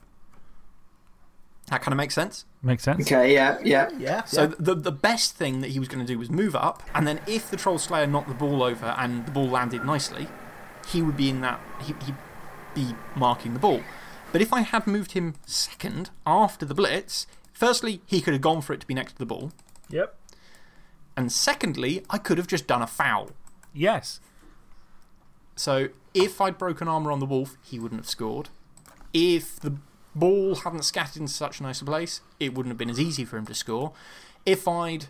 That kind of makes sense. Makes sense. Okay, yeah, yeah. Yeah. So the, the best thing that he was going to do was move up, and then if the Troll Slayer knocked the ball over and the ball landed nicely, he would be in that. He, he'd be marking the ball. But if I had moved him second after the blitz, firstly, he could have gone for it to be next to the ball. Yep. And secondly, I could have just done a foul. Yes. So if I'd broken armour on the wolf, he wouldn't have scored. If the ball hadn't scattered into such a nice place, it wouldn't have been as easy for him to score. If I'd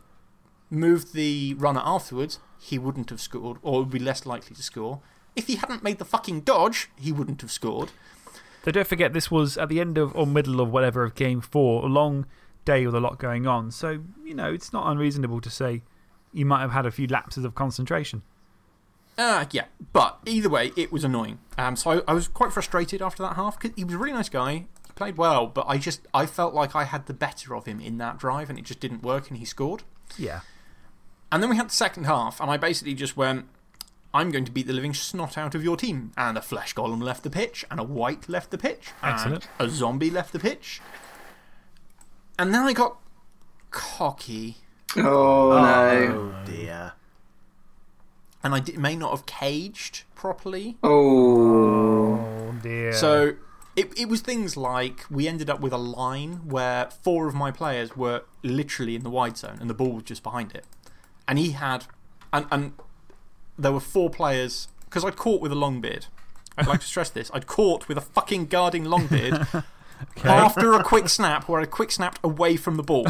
moved the runner afterwards, he wouldn't have scored, or would be less likely to score. If he hadn't made the fucking dodge, he wouldn't have scored. So don't forget, this was at the end of or middle of whatever of game four, a long day with a lot going on. So, you know, it's not unreasonable to say you might have had a few lapses of concentration. Uh, yeah, but either way, it was annoying. Um, so I, I was quite frustrated after that half because he was a really nice guy. He played well, but I just I felt like I had the better of him in that drive and it just didn't work and he scored. Yeah. And then we had the second half, and I basically just went, I'm going to beat the living snot out of your team. And a flesh golem left the pitch, and a wight left the pitch, Excellent. and a zombie left the pitch. And then I got cocky, Oh, no. Oh dear. and I di- may not have caged properly. Oh. Oh, dear. So it, it was things like we ended up with a line where four of my players were literally in the wide zone and the ball was just behind it. And he had, and, and there were four players, because I'd caught with a long beard. I'd like to stress this. I'd caught with a fucking guarding long beard (laughs) after a quick snap where I quick snapped away from the ball.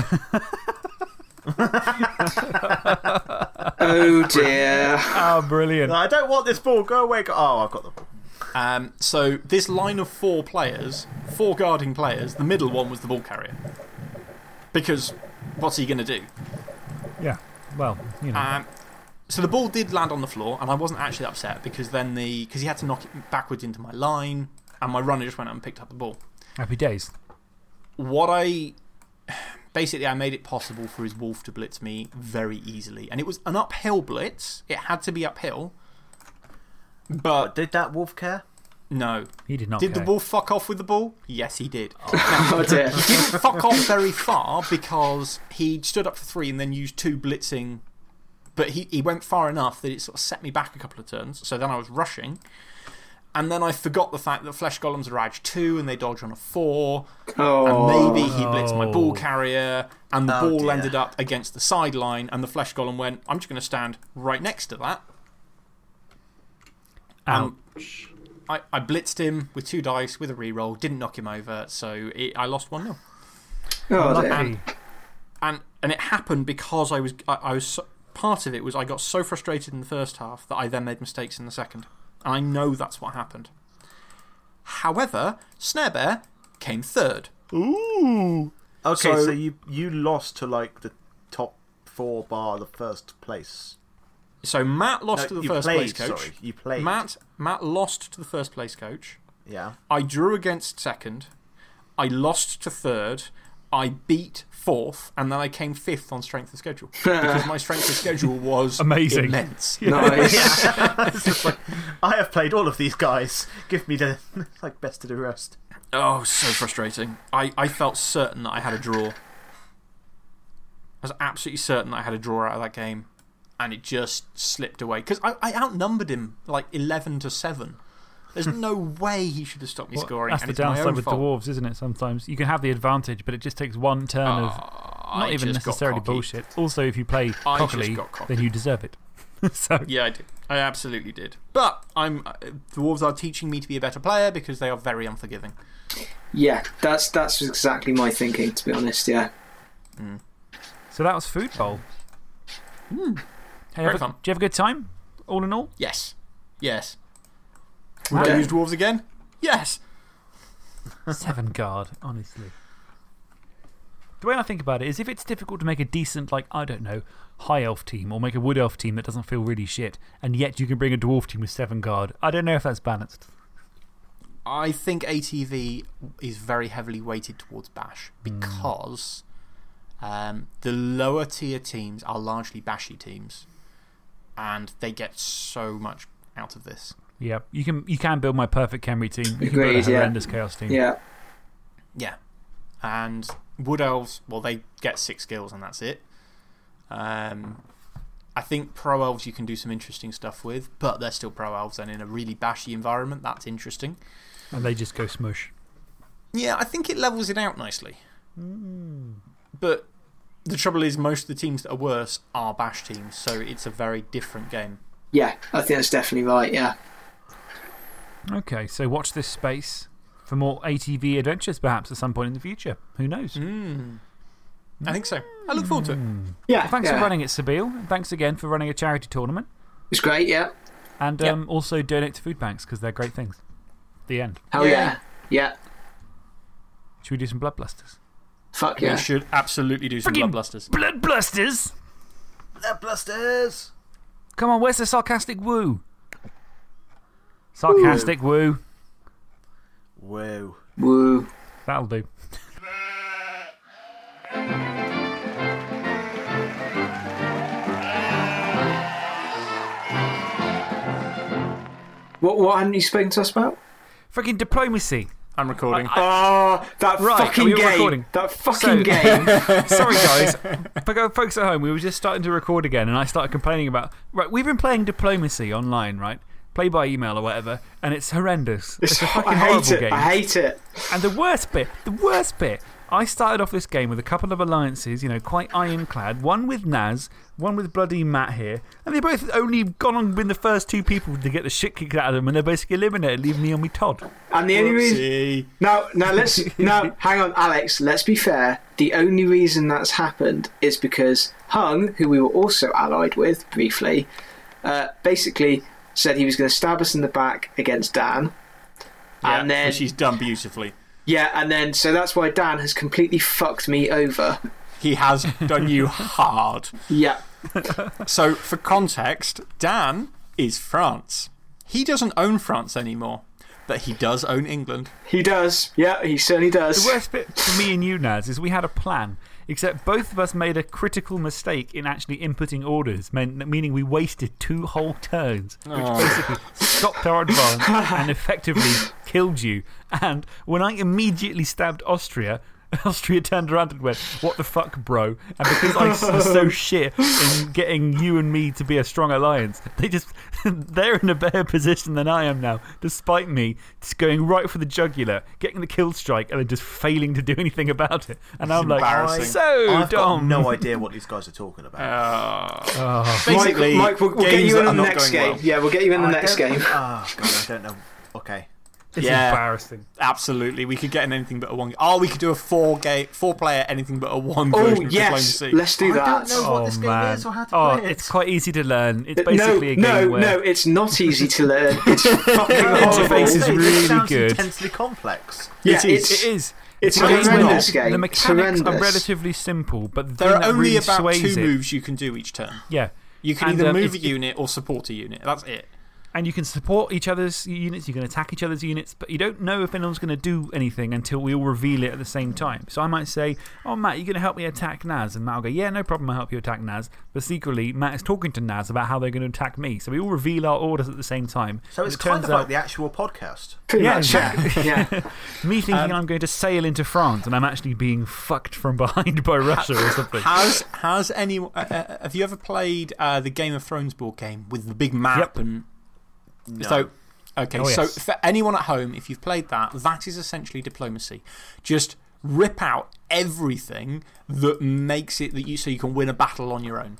Oh, dear. Oh, brilliant. I don't want this ball. Go away. Go oh, I've got the ball. Um, so, this line of four players, four guarding players, the middle one was the ball carrier. Because what's he going to do? Yeah. Well, you know. Um, so the ball did land on the floor, and I wasn't actually upset because then the. Because he had to knock it backwards into my line, and my runner just went out and picked up the ball. Happy days. What I. (sighs) Basically, I made it possible for his wolf to blitz me very easily. And it was an uphill blitz. It had to be uphill. But Did that wolf care? no. He did not Did the wolf fuck off with the ball? Yes, he did. (laughs) Oh, dear. He didn't fuck off very far because he stood up for three and then used two blitzing. But he, he went far enough that it sort of set me back a couple of turns. So then I was rushing. And then I forgot the fact that Flesh Golems are edge two and they dodge on a four. Oh. And maybe he oh. blitzed my ball Oh. carrier and the Oh, ball dear. ended up against the sideline. And the Flesh Golem went, I'm just going to stand right next to that. Um, Out. I, I blitzed him with two dice with a reroll, didn't knock him over. So it, I lost 1 0. Oh, dear. Lucky. and and it happened because I was I, I was so, part of it was I got so frustrated in the first half that I then made mistakes in the second, and I know that's what happened. However, Snare Bear came third. Ooh. Okay, so, So- you, you lost to like the top four bar the first place. So Matt lost No, to the first played, place coach. Sorry, you played. Matt Matt lost to the first place coach. Yeah. I drew against second. I lost to third. I beat fourth, and then I came fifth on strength of schedule (laughs) because my strength of schedule was Amazing. immense. (laughs) Nice. (laughs) It's just like, I have played all of these guys. Give me the like best of the rest. Oh, so frustrating. I, I felt certain that I had a draw. I was absolutely certain that I had a draw out of that game. And it just slipped away. Because I, I outnumbered him like 11 to 7. There's (laughs) no way he should have stopped me Well, scoring. That's the it's downside own with fault. dwarves, isn't it? Sometimes you can have the advantage, but it just takes one turn of Ah, not I even necessarily bullshit. Also, if you play I cockily, then you deserve it. (laughs) so, Yeah, I did. I absolutely did. But I'm, uh, dwarves are teaching me to be a better player because they are very unforgiving. Yeah, that's, that's exactly my thinking, to be honest, yeah. so that was Food Bowl. Hmm. Hey, Very have a- fun. Did you have a good time, all in all? Yes. Yes. Would I use dwarves again? Yes. (laughs) Seven guard, honestly. The way I think about it is if it's difficult to make a decent, like, I don't know, high elf team or make a wood elf team that doesn't feel really shit, and yet you can bring a dwarf team with seven guard, I don't know if that's balanced. I think ATV is very heavily weighted towards Bash because um, the lower tier teams are largely Bashy teams and they get so much out of this. Yeah, you can, you can build my perfect Khemri team. You can build Agreed, a yeah. horrendous chaos team. Yeah. Yeah. And Wood Elves, well, they get six skills and that's it. Um, I think Pro Elves you can do some interesting stuff with, but they're still Pro Elves and in a really bashy environment. That's interesting. And they just go smush. Yeah, I think it levels it out nicely. But the trouble is, most of the teams that are worse are bash teams, so it's a very different game. Yeah, I think that's definitely right. Yeah. Okay, so watch this space for more ATV adventures perhaps at some point in the future. Who knows? Mm. I think so. I look forward to it. Yeah. Thanks yeah. for running it, Sabine. And Thanks again for running a charity tournament. It's great, yeah. And Yep. um, also donate to food banks because they're great things. The end. Hell Yeah. yeah. Yeah. Should we do some blood blusters? Fuck yeah. We should absolutely do some Friggin- Bloodblusters. Blood blusters! Blood blusters. Come on, where's the sarcastic woo? Sarcastic woo. Woo. Woo. That'll do. What, what hadn't you spoken to us about? Freaking diplomacy. I'm recording. Oh, that Right, fucking game. recording? That fucking So- (laughs) game. Sorry, guys. but folks at home, we were just starting to record again, and I started complaining about. Right, we've been playing diplomacy online, right? Play by email or whatever, and it's horrendous. It's, a fucking I horrible hate it. game. I hate it. And the worst bit, the worst bit, I started off this game with a couple of alliances, you know, quite ironclad. One with Naz, one with bloody Matt here. And they both only gone on been the first two people to get the shit kicked out of them, and they're basically eliminated, leaving me on me Todd. And the only reason. Now, now let's. now, hang on, Alex. Let's be fair. The only reason that's happened is because Hung, who we were also allied with briefly, uh, basically said he was going to stab us in the back against Dan. Yeah, and then. which he's done beautifully. Yeah, and then. So that's why Dan has completely fucked me over. He has done you hard. Yeah. So, for context, Dan is France. He doesn't own France anymore, but he does own England. He does. Yeah, he certainly does. The worst bit for me and you, Naz, is we had a plan, except both of us made a critical mistake in actually inputting orders, meaning we wasted two whole turns, which basically stopped our advance (laughs) and effectively killed you. And when I immediately stabbed Austria, (laughs) Austria turned around and went, What the fuck, bro? And because I was so (laughs) shit in getting you and me to be a strong alliance, they just, (laughs) they're in a better position than I am now, despite me just going right for the jugular, getting the kill strike, and then just failing to do anything about it. And I'm like, embarrassing. So I've got dumb. no idea what these guys are talking about. Uh, Oh, basically, Mike, Mike we'll, we'll get you in that on are the next going game. well. Yeah, we'll get you in the I next game. Oh, God, I don't know. Okay. It's Yeah. embarrassing. Absolutely. We could get an anything but a one. Oh, we could do a four, game, four player anything but a one Oh, version of yes. Diplomacy. Let's do I that. don't know what oh, this game man. is or how to oh, play it. it's quite easy to learn. It's no, basically a game no, where. no, it's not (laughs) easy to learn. It's (laughs) fucking interface horrible. is It really sounds good. intensely complex. Yeah, It is. it's, It is. it's a game where horrendous the- game. The It's mechanics are relatively simple, but the There are only really about two it, moves you can do each turn. Yeah. You can And, either um, move a unit or support a unit. That's it. And you can support each other's units, you can attack each other's units, but you don't know if anyone's going to do anything until we all reveal it at the same time. So I might say, Oh, Matt, you're going to help me attack Naz. And Matt will go, Yeah, no problem, I'll help you attack Naz. But secretly, Matt is talking to Naz about how they're going to attack me. So we all reveal our orders at the same time. So it's it kind turns of out like the actual podcast. pretty Yeah, much. Yeah. yeah. (laughs) me thinking Um, I'm going to sail into France and I'm actually being fucked from (laughs) behind by Russia or something. Has, has anyone. Uh, uh, have you ever played uh, the Game of Thrones board game with the big map? Yep. And, No. So, okay, Oh, so for anyone at home, if you've played that, that is essentially diplomacy. Just rip out everything that makes it that you so you can win a battle on your own.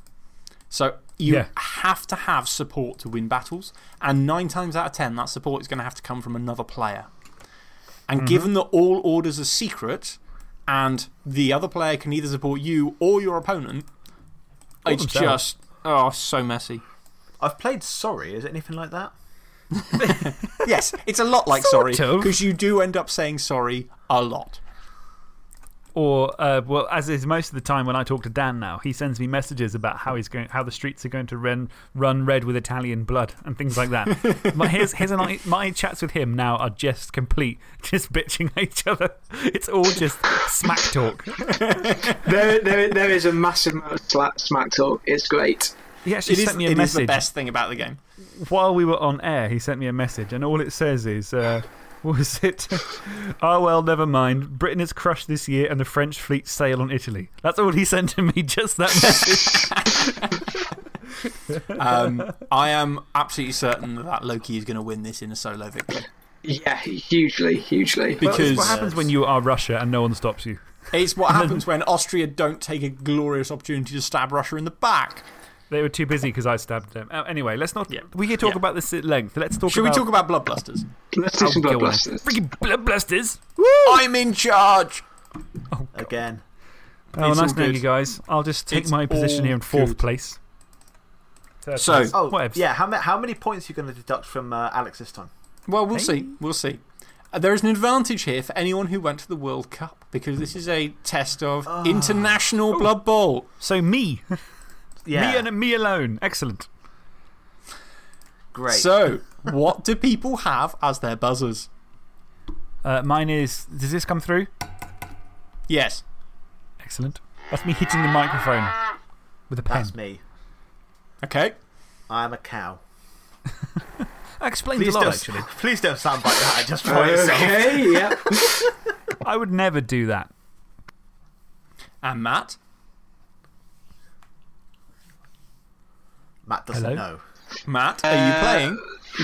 So, you Yeah. have to have support to win battles, and nine times out of ten, that support is going to have to come from another player. And -hmm. given that all orders are secret, and the other player can either support you or your opponent, Or it's themselves. just. Oh, so messy. I've played Sorry. Is it anything like that? (laughs) Yes, it's a lot like Sort sorry. Because you do end up saying sorry a lot. Or, uh, well, as is most of the time when I talk to Dan now, he sends me messages about how, he's going, how the streets are going to run, run red with Italian blood and things like that. (laughs) my, his, his and I, my chats with him now are just complete, (laughs) just bitching at each other. It's all just smack talk. There, there, there is a massive amount of smack talk. It's great. He actually It is, sent me a it is message. the best thing about the game. while we were on air, he sent me a message, and all it says is uh, Was it? oh, (laughs) well, never mind. Britain is crushed this year and the French fleet sail on Italy. That's all he sent to me, (laughs) just that message. (laughs) Um, I am absolutely certain that Loki is going to win this in a solo victory. Yeah, hugely, hugely. Well, Because what happens when you are Russia and no one stops you? it's what happens when Austria don't take a glorious opportunity to stab Russia in the back. They were too busy because I stabbed them. Uh, anyway, let's not. Yeah. We can talk Yeah. about this at length. Let's talk Should about. we talk about Bloodbusters? Let's do Oh, some go on. bloodbusters. Freaking bloodbusters! I'm in charge! Again. Oh, It's nice all knowing you guys. I'll just take It's my position here in fourth good. place. Third So- place. Oh, Whatevs. yeah. How, ma how many points are you going to deduct from uh, Alex this time? Well, we'll Hey. see. We'll see. Uh, there is an advantage here for anyone who went to the World Cup because this is a test of international Blood Bowl. So, me. (laughs) Yeah. Me and me alone. Excellent. Great. So, what do people have as their buzzers? Uh, mine is. Does this come through? Yes. Excellent. That's me hitting the microphone with a pen. That's me. Okay. I'm a cow. That explains Please a lot, actually. (laughs) please don't sound like that I just for yourself. Okay, yeah. (laughs) I would never do that. And Matt? Matt doesn't Hello? know. Matt, are you uh, playing?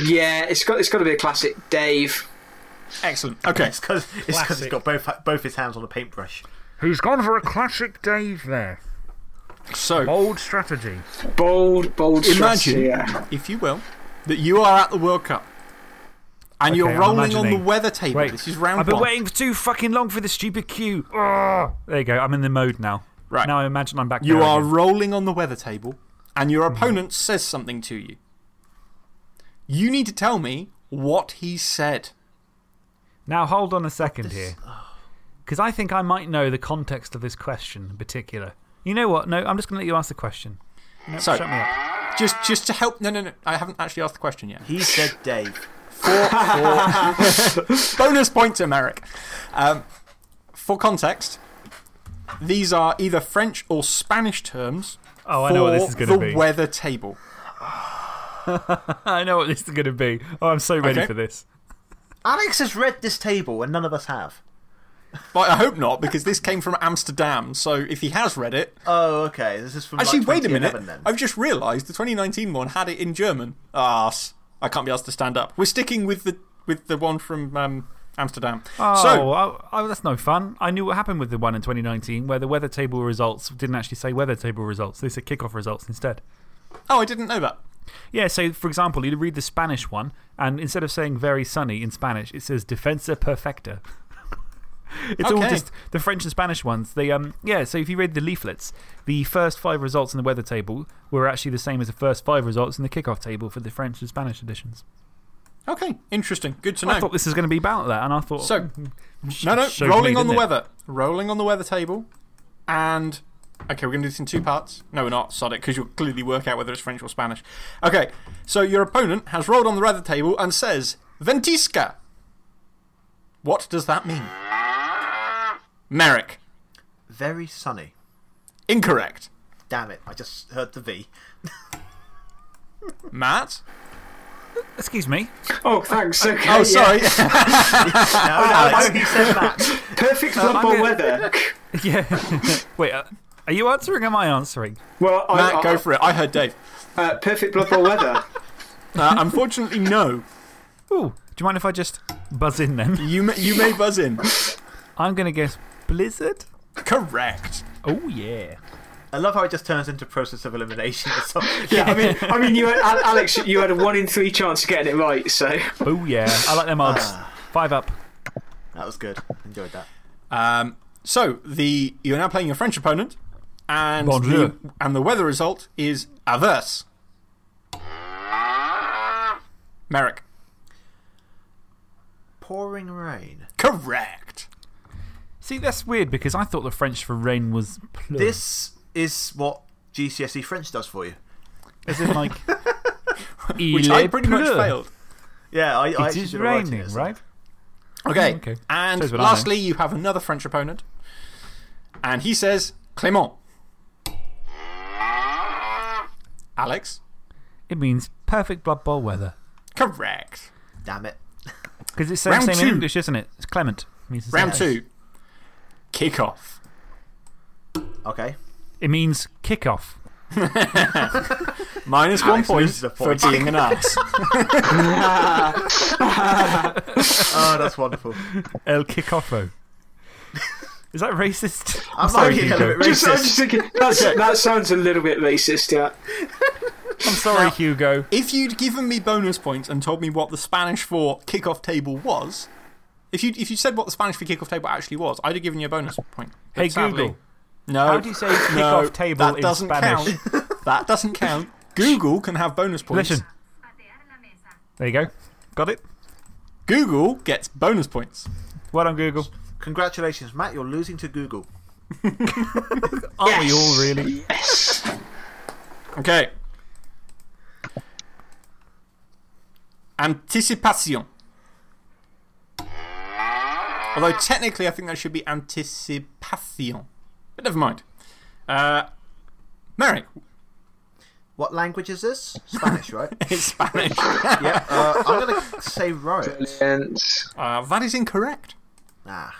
Yeah, it's got, it's got to be a classic. Dave. Excellent. Okay. It's because it's Classic. he's got both, both his hands on a paintbrush. He's gone for a classic Dave there. So, Bold strategy. Bold, bold strategy, imagine, yeah. if you will, that you are at the World Cup and you're rolling on the weather table. Wait, this is round I've been one. waiting for too fucking long for this stupid cue. Oh, there you go. I'm in the mode now. Right. Now I imagine I'm back You there are again. rolling on the weather table, and your Mm-hmm. opponent says something to you. You need to tell me what he said. Now hold on a second here. Because I think I might know the context of this question in particular. You know what? No, I'm just going to let you ask the question. No, So- shut me up. Just, just to help. No, no, no. I haven't actually asked the question yet. He said Dave. (laughs) Bonus point to Merrick. Um, for context, these are either French or Spanish terms Oh, I know what this is going to be. The weather table. (sighs) I know what this is going to be. Oh, I'm so ready Okay. for this. Alex has read this table and none of us have. (laughs) But I hope not, because this came from Amsterdam. So if he has read it. Oh, okay. This is from Actually, like wait a minute. then. I've just realised the 2019 one had it in German. Ah, s- I can't be asked to stand up. We're sticking with the, with the one from um, Amsterdam. Oh, so, oh, oh, that's no fun. I knew what happened with the one in 2019 where the weather table results didn't actually say weather table results. They said kickoff results instead. oh, I didn't know that. Yeah, so for example, you read the Spanish one, and instead of saying very sunny in Spanish, it says defensa perfecta. (laughs) it's all just the French and Spanish ones. They, um, yeah, so if you read the leaflets, the first five results in the weather table were actually the same as the first five results in the kickoff table for the French and Spanish editions. Okay, interesting. Good to know. I thought this was going to be about that, and I thought. So, hmm, no, no, rolling me, on the it? weather. Rolling on the weather table. And. Okay, we're going to do this in two parts. No, we're not. Sod it, because you'll clearly work out whether it's French or Spanish. Okay, so your opponent has rolled on the weather table and says, Ventisca. What does that mean? Merrick. Very sunny. Incorrect. Damn it. I just heard the V. Matt? Excuse me. Oh, thanks. Okay. Oh, yeah. sorry. (laughs) No, no, no, he said Matt. Perfect I'm Blood Bowl gonna- weather. (laughs) Yeah. Wait, uh, are you answering or am I answering? Well, I, Matt, I, go for it. I heard Dave. Uh, perfect Blood Bowl weather. (laughs) Uh, unfortunately, no. Ooh, do you mind if I just buzz in then? You may, you may buzz in. I'm going to guess Blizzard? Correct. Oh, yeah. I love how it just turns into process of elimination or something. (laughs) Yeah, I mean, I mean, you had, Alex, you had a one in three chance of getting it right. So Oh, yeah. I like them odds. Five up. That was good. Enjoyed that. Um, so, the, you're now playing your French opponent, and Bonjour. the, and the weather result is averse. Merrick. Pouring rain. Correct. See, that's weird because I thought the French for rain was. Pleu. This is what GCSE French does for you. As in, like. (laughs) Which I pretty much failed. Yeah, I, I It actually is did a writing raining, exam. right? Okay. Oh, okay. And Shows what I know. lastly, you have another French opponent, and he says, Clément. Alex. It means perfect Blood Bowl weather. Correct. Damn it. Because it's the same, same in. English, isn't it? It's Clement. Means the Round same. two. Kickoff. Okay. It means kick off. (laughs) Minus one point for being an ass. (laughs) Oh, that's wonderful. El Kickoffo. Is that racist? I'm sorry, liking it a Hugo. bit Just, I'm racist. just thinking, that sounds a little bit racist, yeah. I'm sorry, Hugo. if you'd given me bonus points and told me what the Spanish for kickoff table was, if you if you said what the Spanish for kickoff table actually was, I'd have given you a bonus point. But Hey, sadly- Google. No. How do you say no, kickoff table that in doesn't Spanish? Count. (laughs) that doesn't count. Google can have bonus points. Listen. There you go. Got it? Google gets bonus points. Well done, Google. Congratulations, Matt. You're losing to Google. (laughs) Aren't we all really? Yes. Okay. Anticipation. Although technically, I think that should be anticipation. But never mind. Uh, Merrick, What language is this? Spanish, (laughs) right? it's Spanish. (laughs) yeah. Uh, I'm going to say riot. Brilliant. uh, that is incorrect. Ah.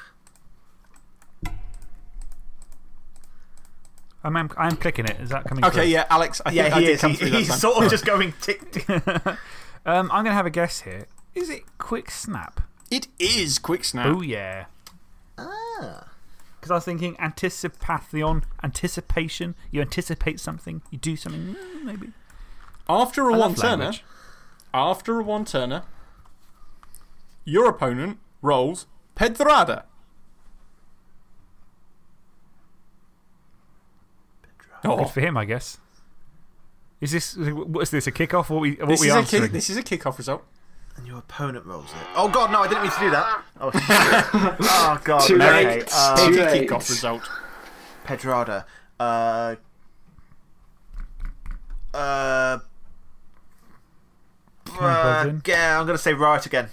I'm, I'm, I'm clicking it. Is that coming Okay, through? yeah, Alex. I think Yeah, that he did is. come He, through he's sort of just (laughs) going tick, tick. Um, I'm going to have a guess here. Is it Quick Snap? It is quick snap. Oh, yeah. Ah. Because I was thinking anticipation, anticipation. You anticipate something, you do something, mm, maybe. After a I love one turner, language. after a one turner, your opponent rolls Pedrada. Good Oh, for him, I guess. Is this, what is this, a kickoff? What we, what this, we is a kick, this is a kickoff result. And your opponent rolls it. Oh, God, no, I didn't mean to do that. (laughs) Oh, shit. oh God. Too okay. late. Uh, Too Take a late. kickoff result. Pedrada. Uh. Uh. uh, yeah, I'm going to say riot again.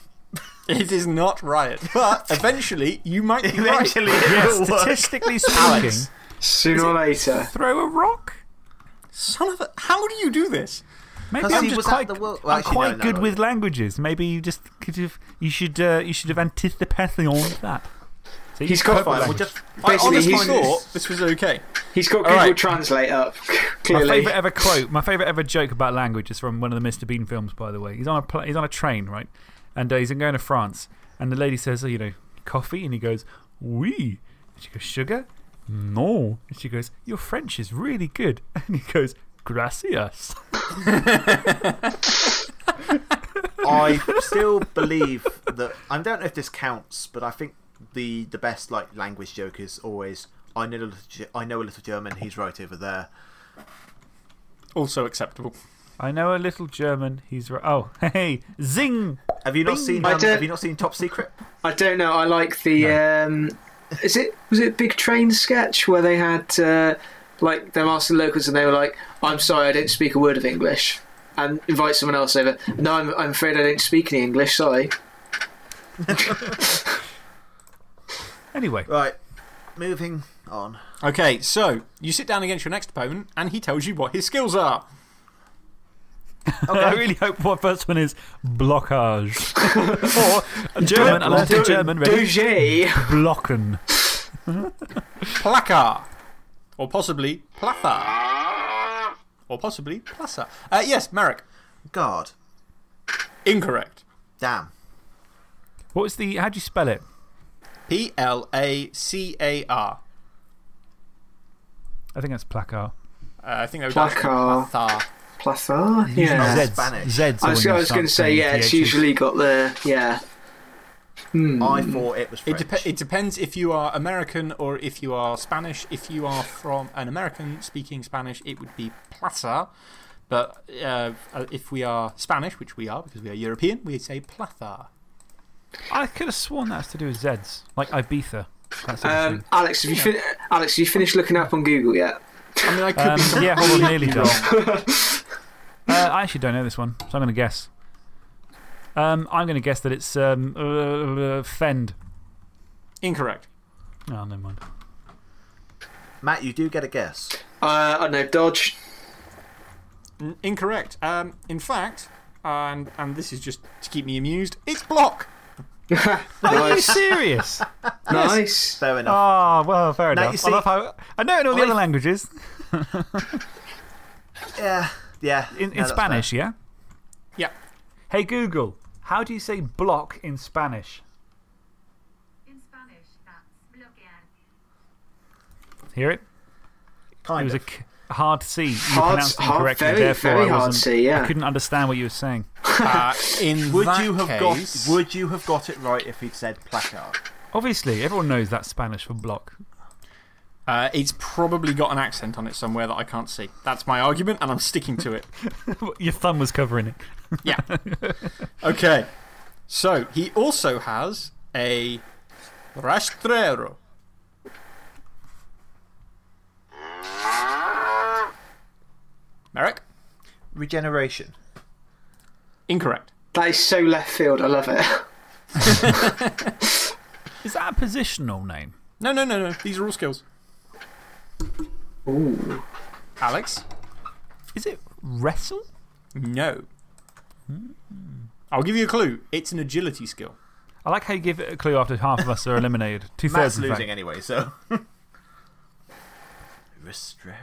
It is not riot, but (laughs) eventually you might be Eventually, right. it will work. statistically speaking, Sooner or later. throw a rock. Son of a. How do you do this? Maybe 'Cause I'm he just was quite, World- well, I'm actually, quite no, no, good no. with languages. Maybe you just could have, you should, uh, you should have anticipated all of that. See, He's got- perfect Fine, we'll just. I Basically, honestly he's- thought this was okay. He's got All Google right. Translate up, (laughs) My favourite ever quote, my favourite ever joke about language is from one of the Mr. Bean films, by the way. He's on a, he's on a train, right? And uh, he's going to France. And the lady says, oh, you know, coffee? And he goes, oui. And she goes, sugar? No. And she goes, your French is really good. (laughs) And he goes, gracias. I (laughs) still believe that. I don't know if this counts, but I think the, the best like language joke is always I know, a little, I know a little German, he's right over there. Also acceptable. I know a little German. He's right. Oh, (laughs) hey, zing! Have you not, Bing. seen, um, have you not seen Top Secret? I don't know. I like the. Um, is it was it Big Train sketch where they had uh, like them asking locals and they were like, "I'm sorry, I don't speak a word of English," and invite someone else over. No, I'm, I'm afraid I don't speak any English. Sorry. (laughs) Anyway, Right, moving on. Okay, so you sit down against your next opponent and he tells you what his skills are. (laughs) I really hope what first one is blockage. (laughs) or German, I learned in German, ready? Blocken. Placar. Or possibly Platha. Or possibly Plaza. Uh, yes, Merrick. God, Incorrect. damn. What was the. How'd you spell it? P L A C A R. I think that's placar. Uh, I think that was Placar. Platha. Platha? Yeah. Zed. Zeds. Spanish. Zeds. I was, when I you was going to say, yeah, it's usually got the. Yeah. Hmm. I thought it was It, French. dep it depends if you are American or if you are Spanish. If you are from an American speaking Spanish, it would be Plaza. But uh, if we are Spanish, which we are because we are European, we'd say Platha. I could have sworn that's to do with Zeds. Like Ibiza. Sort of Um. Alex, have you fin- Alex, have you finished looking up on Google yet? I mean, I could Um, be. yeah, hold on, nearly (laughs) done. uh, I actually don't know this one, so I'm going to guess. Um, I'm going to guess that it's um, uh, Fend. Incorrect. Oh, never mind. Matt, you do get a guess. Uh, I don't know, Dodge. N- incorrect. Um, in fact, and, and this is just to keep me amused, it's block. (laughs) Are you serious? (laughs) nice. Fair enough. Oh, well, fair Now, enough. see- I, love how, I know it in all the I- other languages. (laughs) yeah, yeah. In, in that's Spanish, yeah? Yeah. Hey, Google, how do you say block in Spanish? In Spanish, that's bloquear. Hear it? Kind it was a of. c- hard C. You Hard- pronounced it hard- incorrectly, very- therefore very I hard wasn't- C, yeah. I couldn't understand what you were saying. (laughs) Uh, in Would that you have case, got? Would you have got it right if he'd said placard? Obviously, everyone knows that's Spanish for block. Uh, it's probably got an accent on it somewhere that I can't see. That's my argument, and I'm sticking to it. (laughs) Your thumb was covering it. Yeah. (laughs) okay. So, he also has a rastrero. Merrick? Regeneration. Incorrect. That is so left field. I love it. (laughs) Is that a positional name? No, no, no, no. These are all skills. Ooh. Alex? Is it wrestle? No. I'll give you a clue. It's an agility skill. I like how you give it a clue after half of us are eliminated. Two thirds in losing fact. anyway, so. (laughs) Restrero.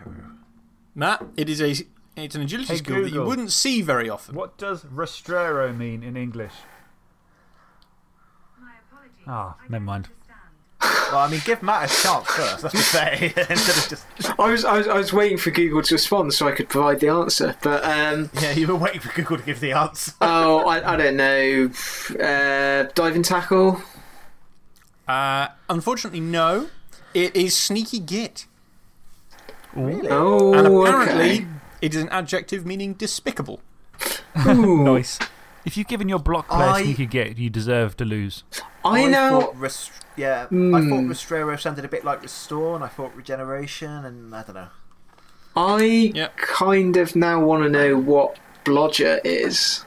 Matt, it is a, it's an agility Hey, skill that you Google. wouldn't see very often. What does rastrero mean in English? My apologies. Ah, I never don't mind. Understand. Well, I mean, give Matt a chance first, let me say, instead of just. (laughs) I was, I was I was waiting for Google to respond so I could provide the answer, but um, Yeah, you were waiting for Google to give the answer. (laughs) oh, I, I don't know. Uh, diving tackle. Uh, unfortunately, no. It is sneaky git. Really? Oh, And apparently, okay. it is an adjective meaning despicable. Ooh. (laughs) Nice. If you've given your block player I- sneaky get, you deserve to lose. I know. Thought rest- yeah, I Hmm. thought Restrero sounded a bit like Restore, and I thought Regeneration, and I don't know. I Yeah. kind of now want to know what blodger is.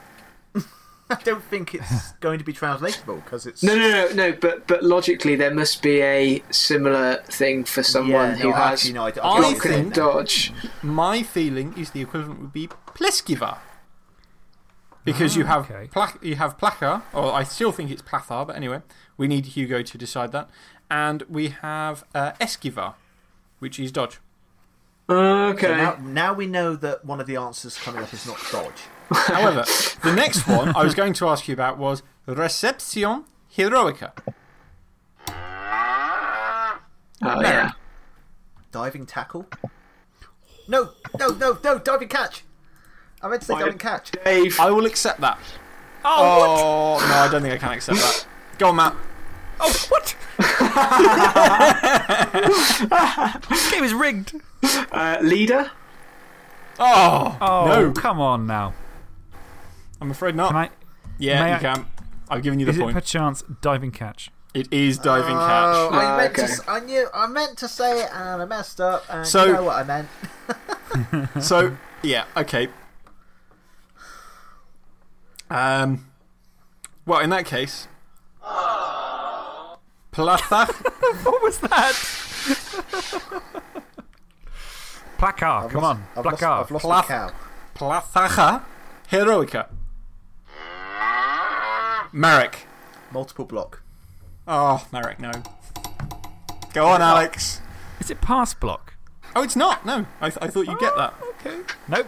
(laughs) I don't think it's (laughs) going to be translatable because it's. No, no, no, no. But but logically, there must be a similar thing for someone yeah, who no, has actually, no, I, I, I get what you're block and dodge. My feeling is the equivalent would be pleskiva. Because you, have okay. pla- you have placa, or I still think it's plathar, but anyway, we need Hugo to decide that. And we have uh, esquiva, which is dodge. Okay. So now, now we know that one of the answers coming up is not dodge. (laughs) However, the next one I was going to ask you about was recepcion heroica. oh yeah. Diving tackle? No, no, no, no, diving catch! I meant to say Why- diving catch. Dave. I will accept that. Oh, Oh, no, I don't think I can accept that. (laughs) Go on, Matt. Oh, what? (laughs) this game is rigged. Uh, leader. Oh, Oh, no. come on now. I'm afraid not. Can I, yeah, may you I- can. I've given you the is it point. perchance diving catch? It is diving Oh, catch. I, Ah, meant okay. to, s- I knew I meant to say it and I messed up. And So- you know what I meant. (laughs) So, yeah, okay. Um, well, in that case, Plathach. (laughs) What was that? Placard, I've come lost- on. I've lost, Placard. I've lost Plath- cow. Plathacha Heroica. Merrick. Multiple block. Oh, Merrick, no. Go on, Alex. Is it pass block? Oh, it's not. No, I, th I thought you'd get that. Okay. Nope.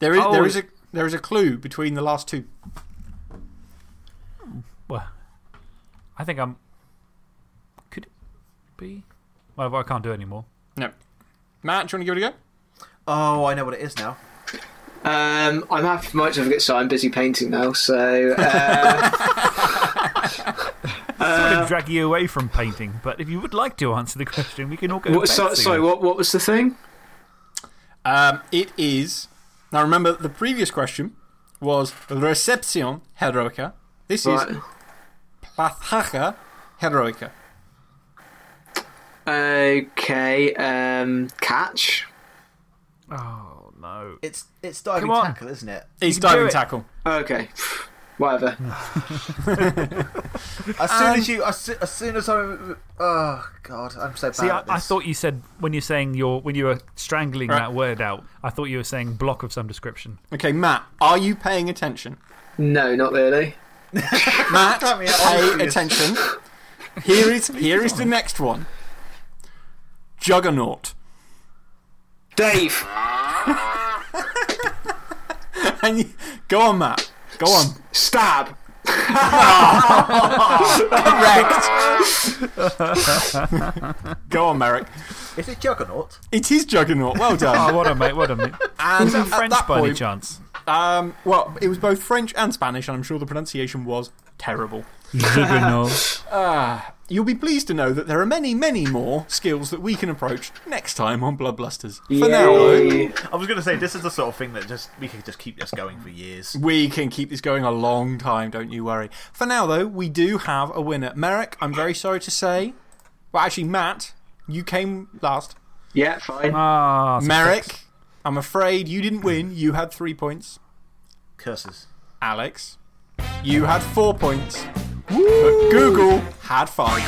There is, Oh. there, is a, there is a clue between the last two. Well, I think I'm. Could it be? Well, I can't do it anymore. No. Matt, do you want to give it a go? Oh, I know what it is now. Um, I'm happy for much of it, so I'm busy painting now. So uh, I want to drag you away from painting, but if you would like to answer the question, we can all go. what, so, sorry, what what was the thing? Um, it is. Now, remember, the previous question was Recepcion Heroica. This Right. is Plathacha Heroica. Okay. Um, catch. Oh, no. It's it's diving Come on. tackle, isn't it? It's diving it. tackle. Okay. Whatever. (laughs) As soon as um, you, as, as soon as I, oh god, I'm so bad See, I, at I thought you said when you're saying your when you were strangling Right. that word out, I thought you were saying block of some description. Okay, Matt, are you paying attention? No, not really. (laughs) Matt, pay attention. Here is, here is the next one Juggernaut. Dave. (laughs) And you, go on, Matt. Go on. Stab. Correct. go on, Merrick. Is it Juggernaut? It is Juggernaut. Well Oh, done. what a mate, what a mate. And Is that at French that by any chance? Um, well, it was both French and Spanish, and I'm sure the pronunciation was terrible. Juggernaut. You'll be pleased to know that there are many, many more skills that we can approach next time on Bloodblusters. For now, though, I was going to say, this is the sort of thing that just we can just keep this going for years. we can keep this going a long time, don't you worry. For now, though, we do have a winner. Merrick, I'm very sorry to say. Well, actually, Matt, you came last. Yeah, fine. Ah, Merrick, fix. I'm afraid you didn't win. You had three points. Curses. Alex, you had four points. But Google had five.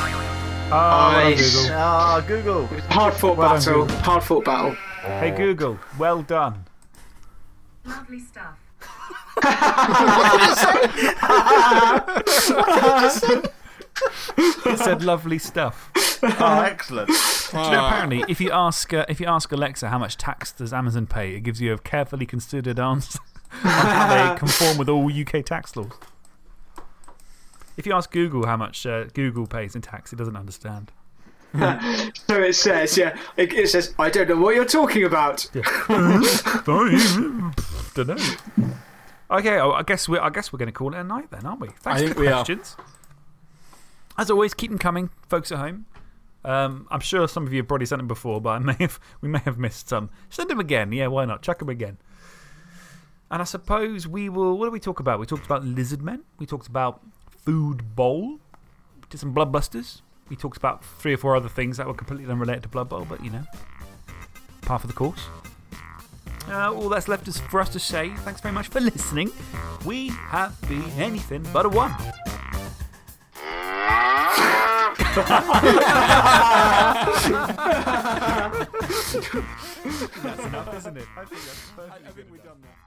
Ah, well done, Nice. Google. Ah, Google. Hard fought Well done, battle. Google. Hard fought battle. Hey, Google, well done. Lovely stuff. It said lovely stuff. Oh, (laughs) excellent. Do you apparently, if you, ask, uh, if you ask Alexa how much tax does Amazon pay, it gives you a carefully considered answer (laughs) on how they conform with all UK tax laws. If you ask Google how much uh, Google pays in tax, it doesn't understand. (laughs) So it says, yeah, it, it says, I don't know what you're talking about. (laughs) Don't know. Okay, oh, I guess we're, I guess we're going to call it a night then, aren't we? Thanks I for the we are. questions. As always, keep them coming, folks at home. Um, I'm sure some of you have probably sent them before, but I may have, we may have missed some. Send them again. Yeah, why not? Chuck them again. And I suppose we will. What did we talk about? We talked about lizard men. We talked about food bowl. Did some blood busters. We talked about three or four other things that were completely unrelated to Blood Bowl, but you know, par for the course. Uh, all that's left is for us to say thanks very much for listening. We have been anything but a one. that's enough, isn't it? I think that's perfect. we've done that.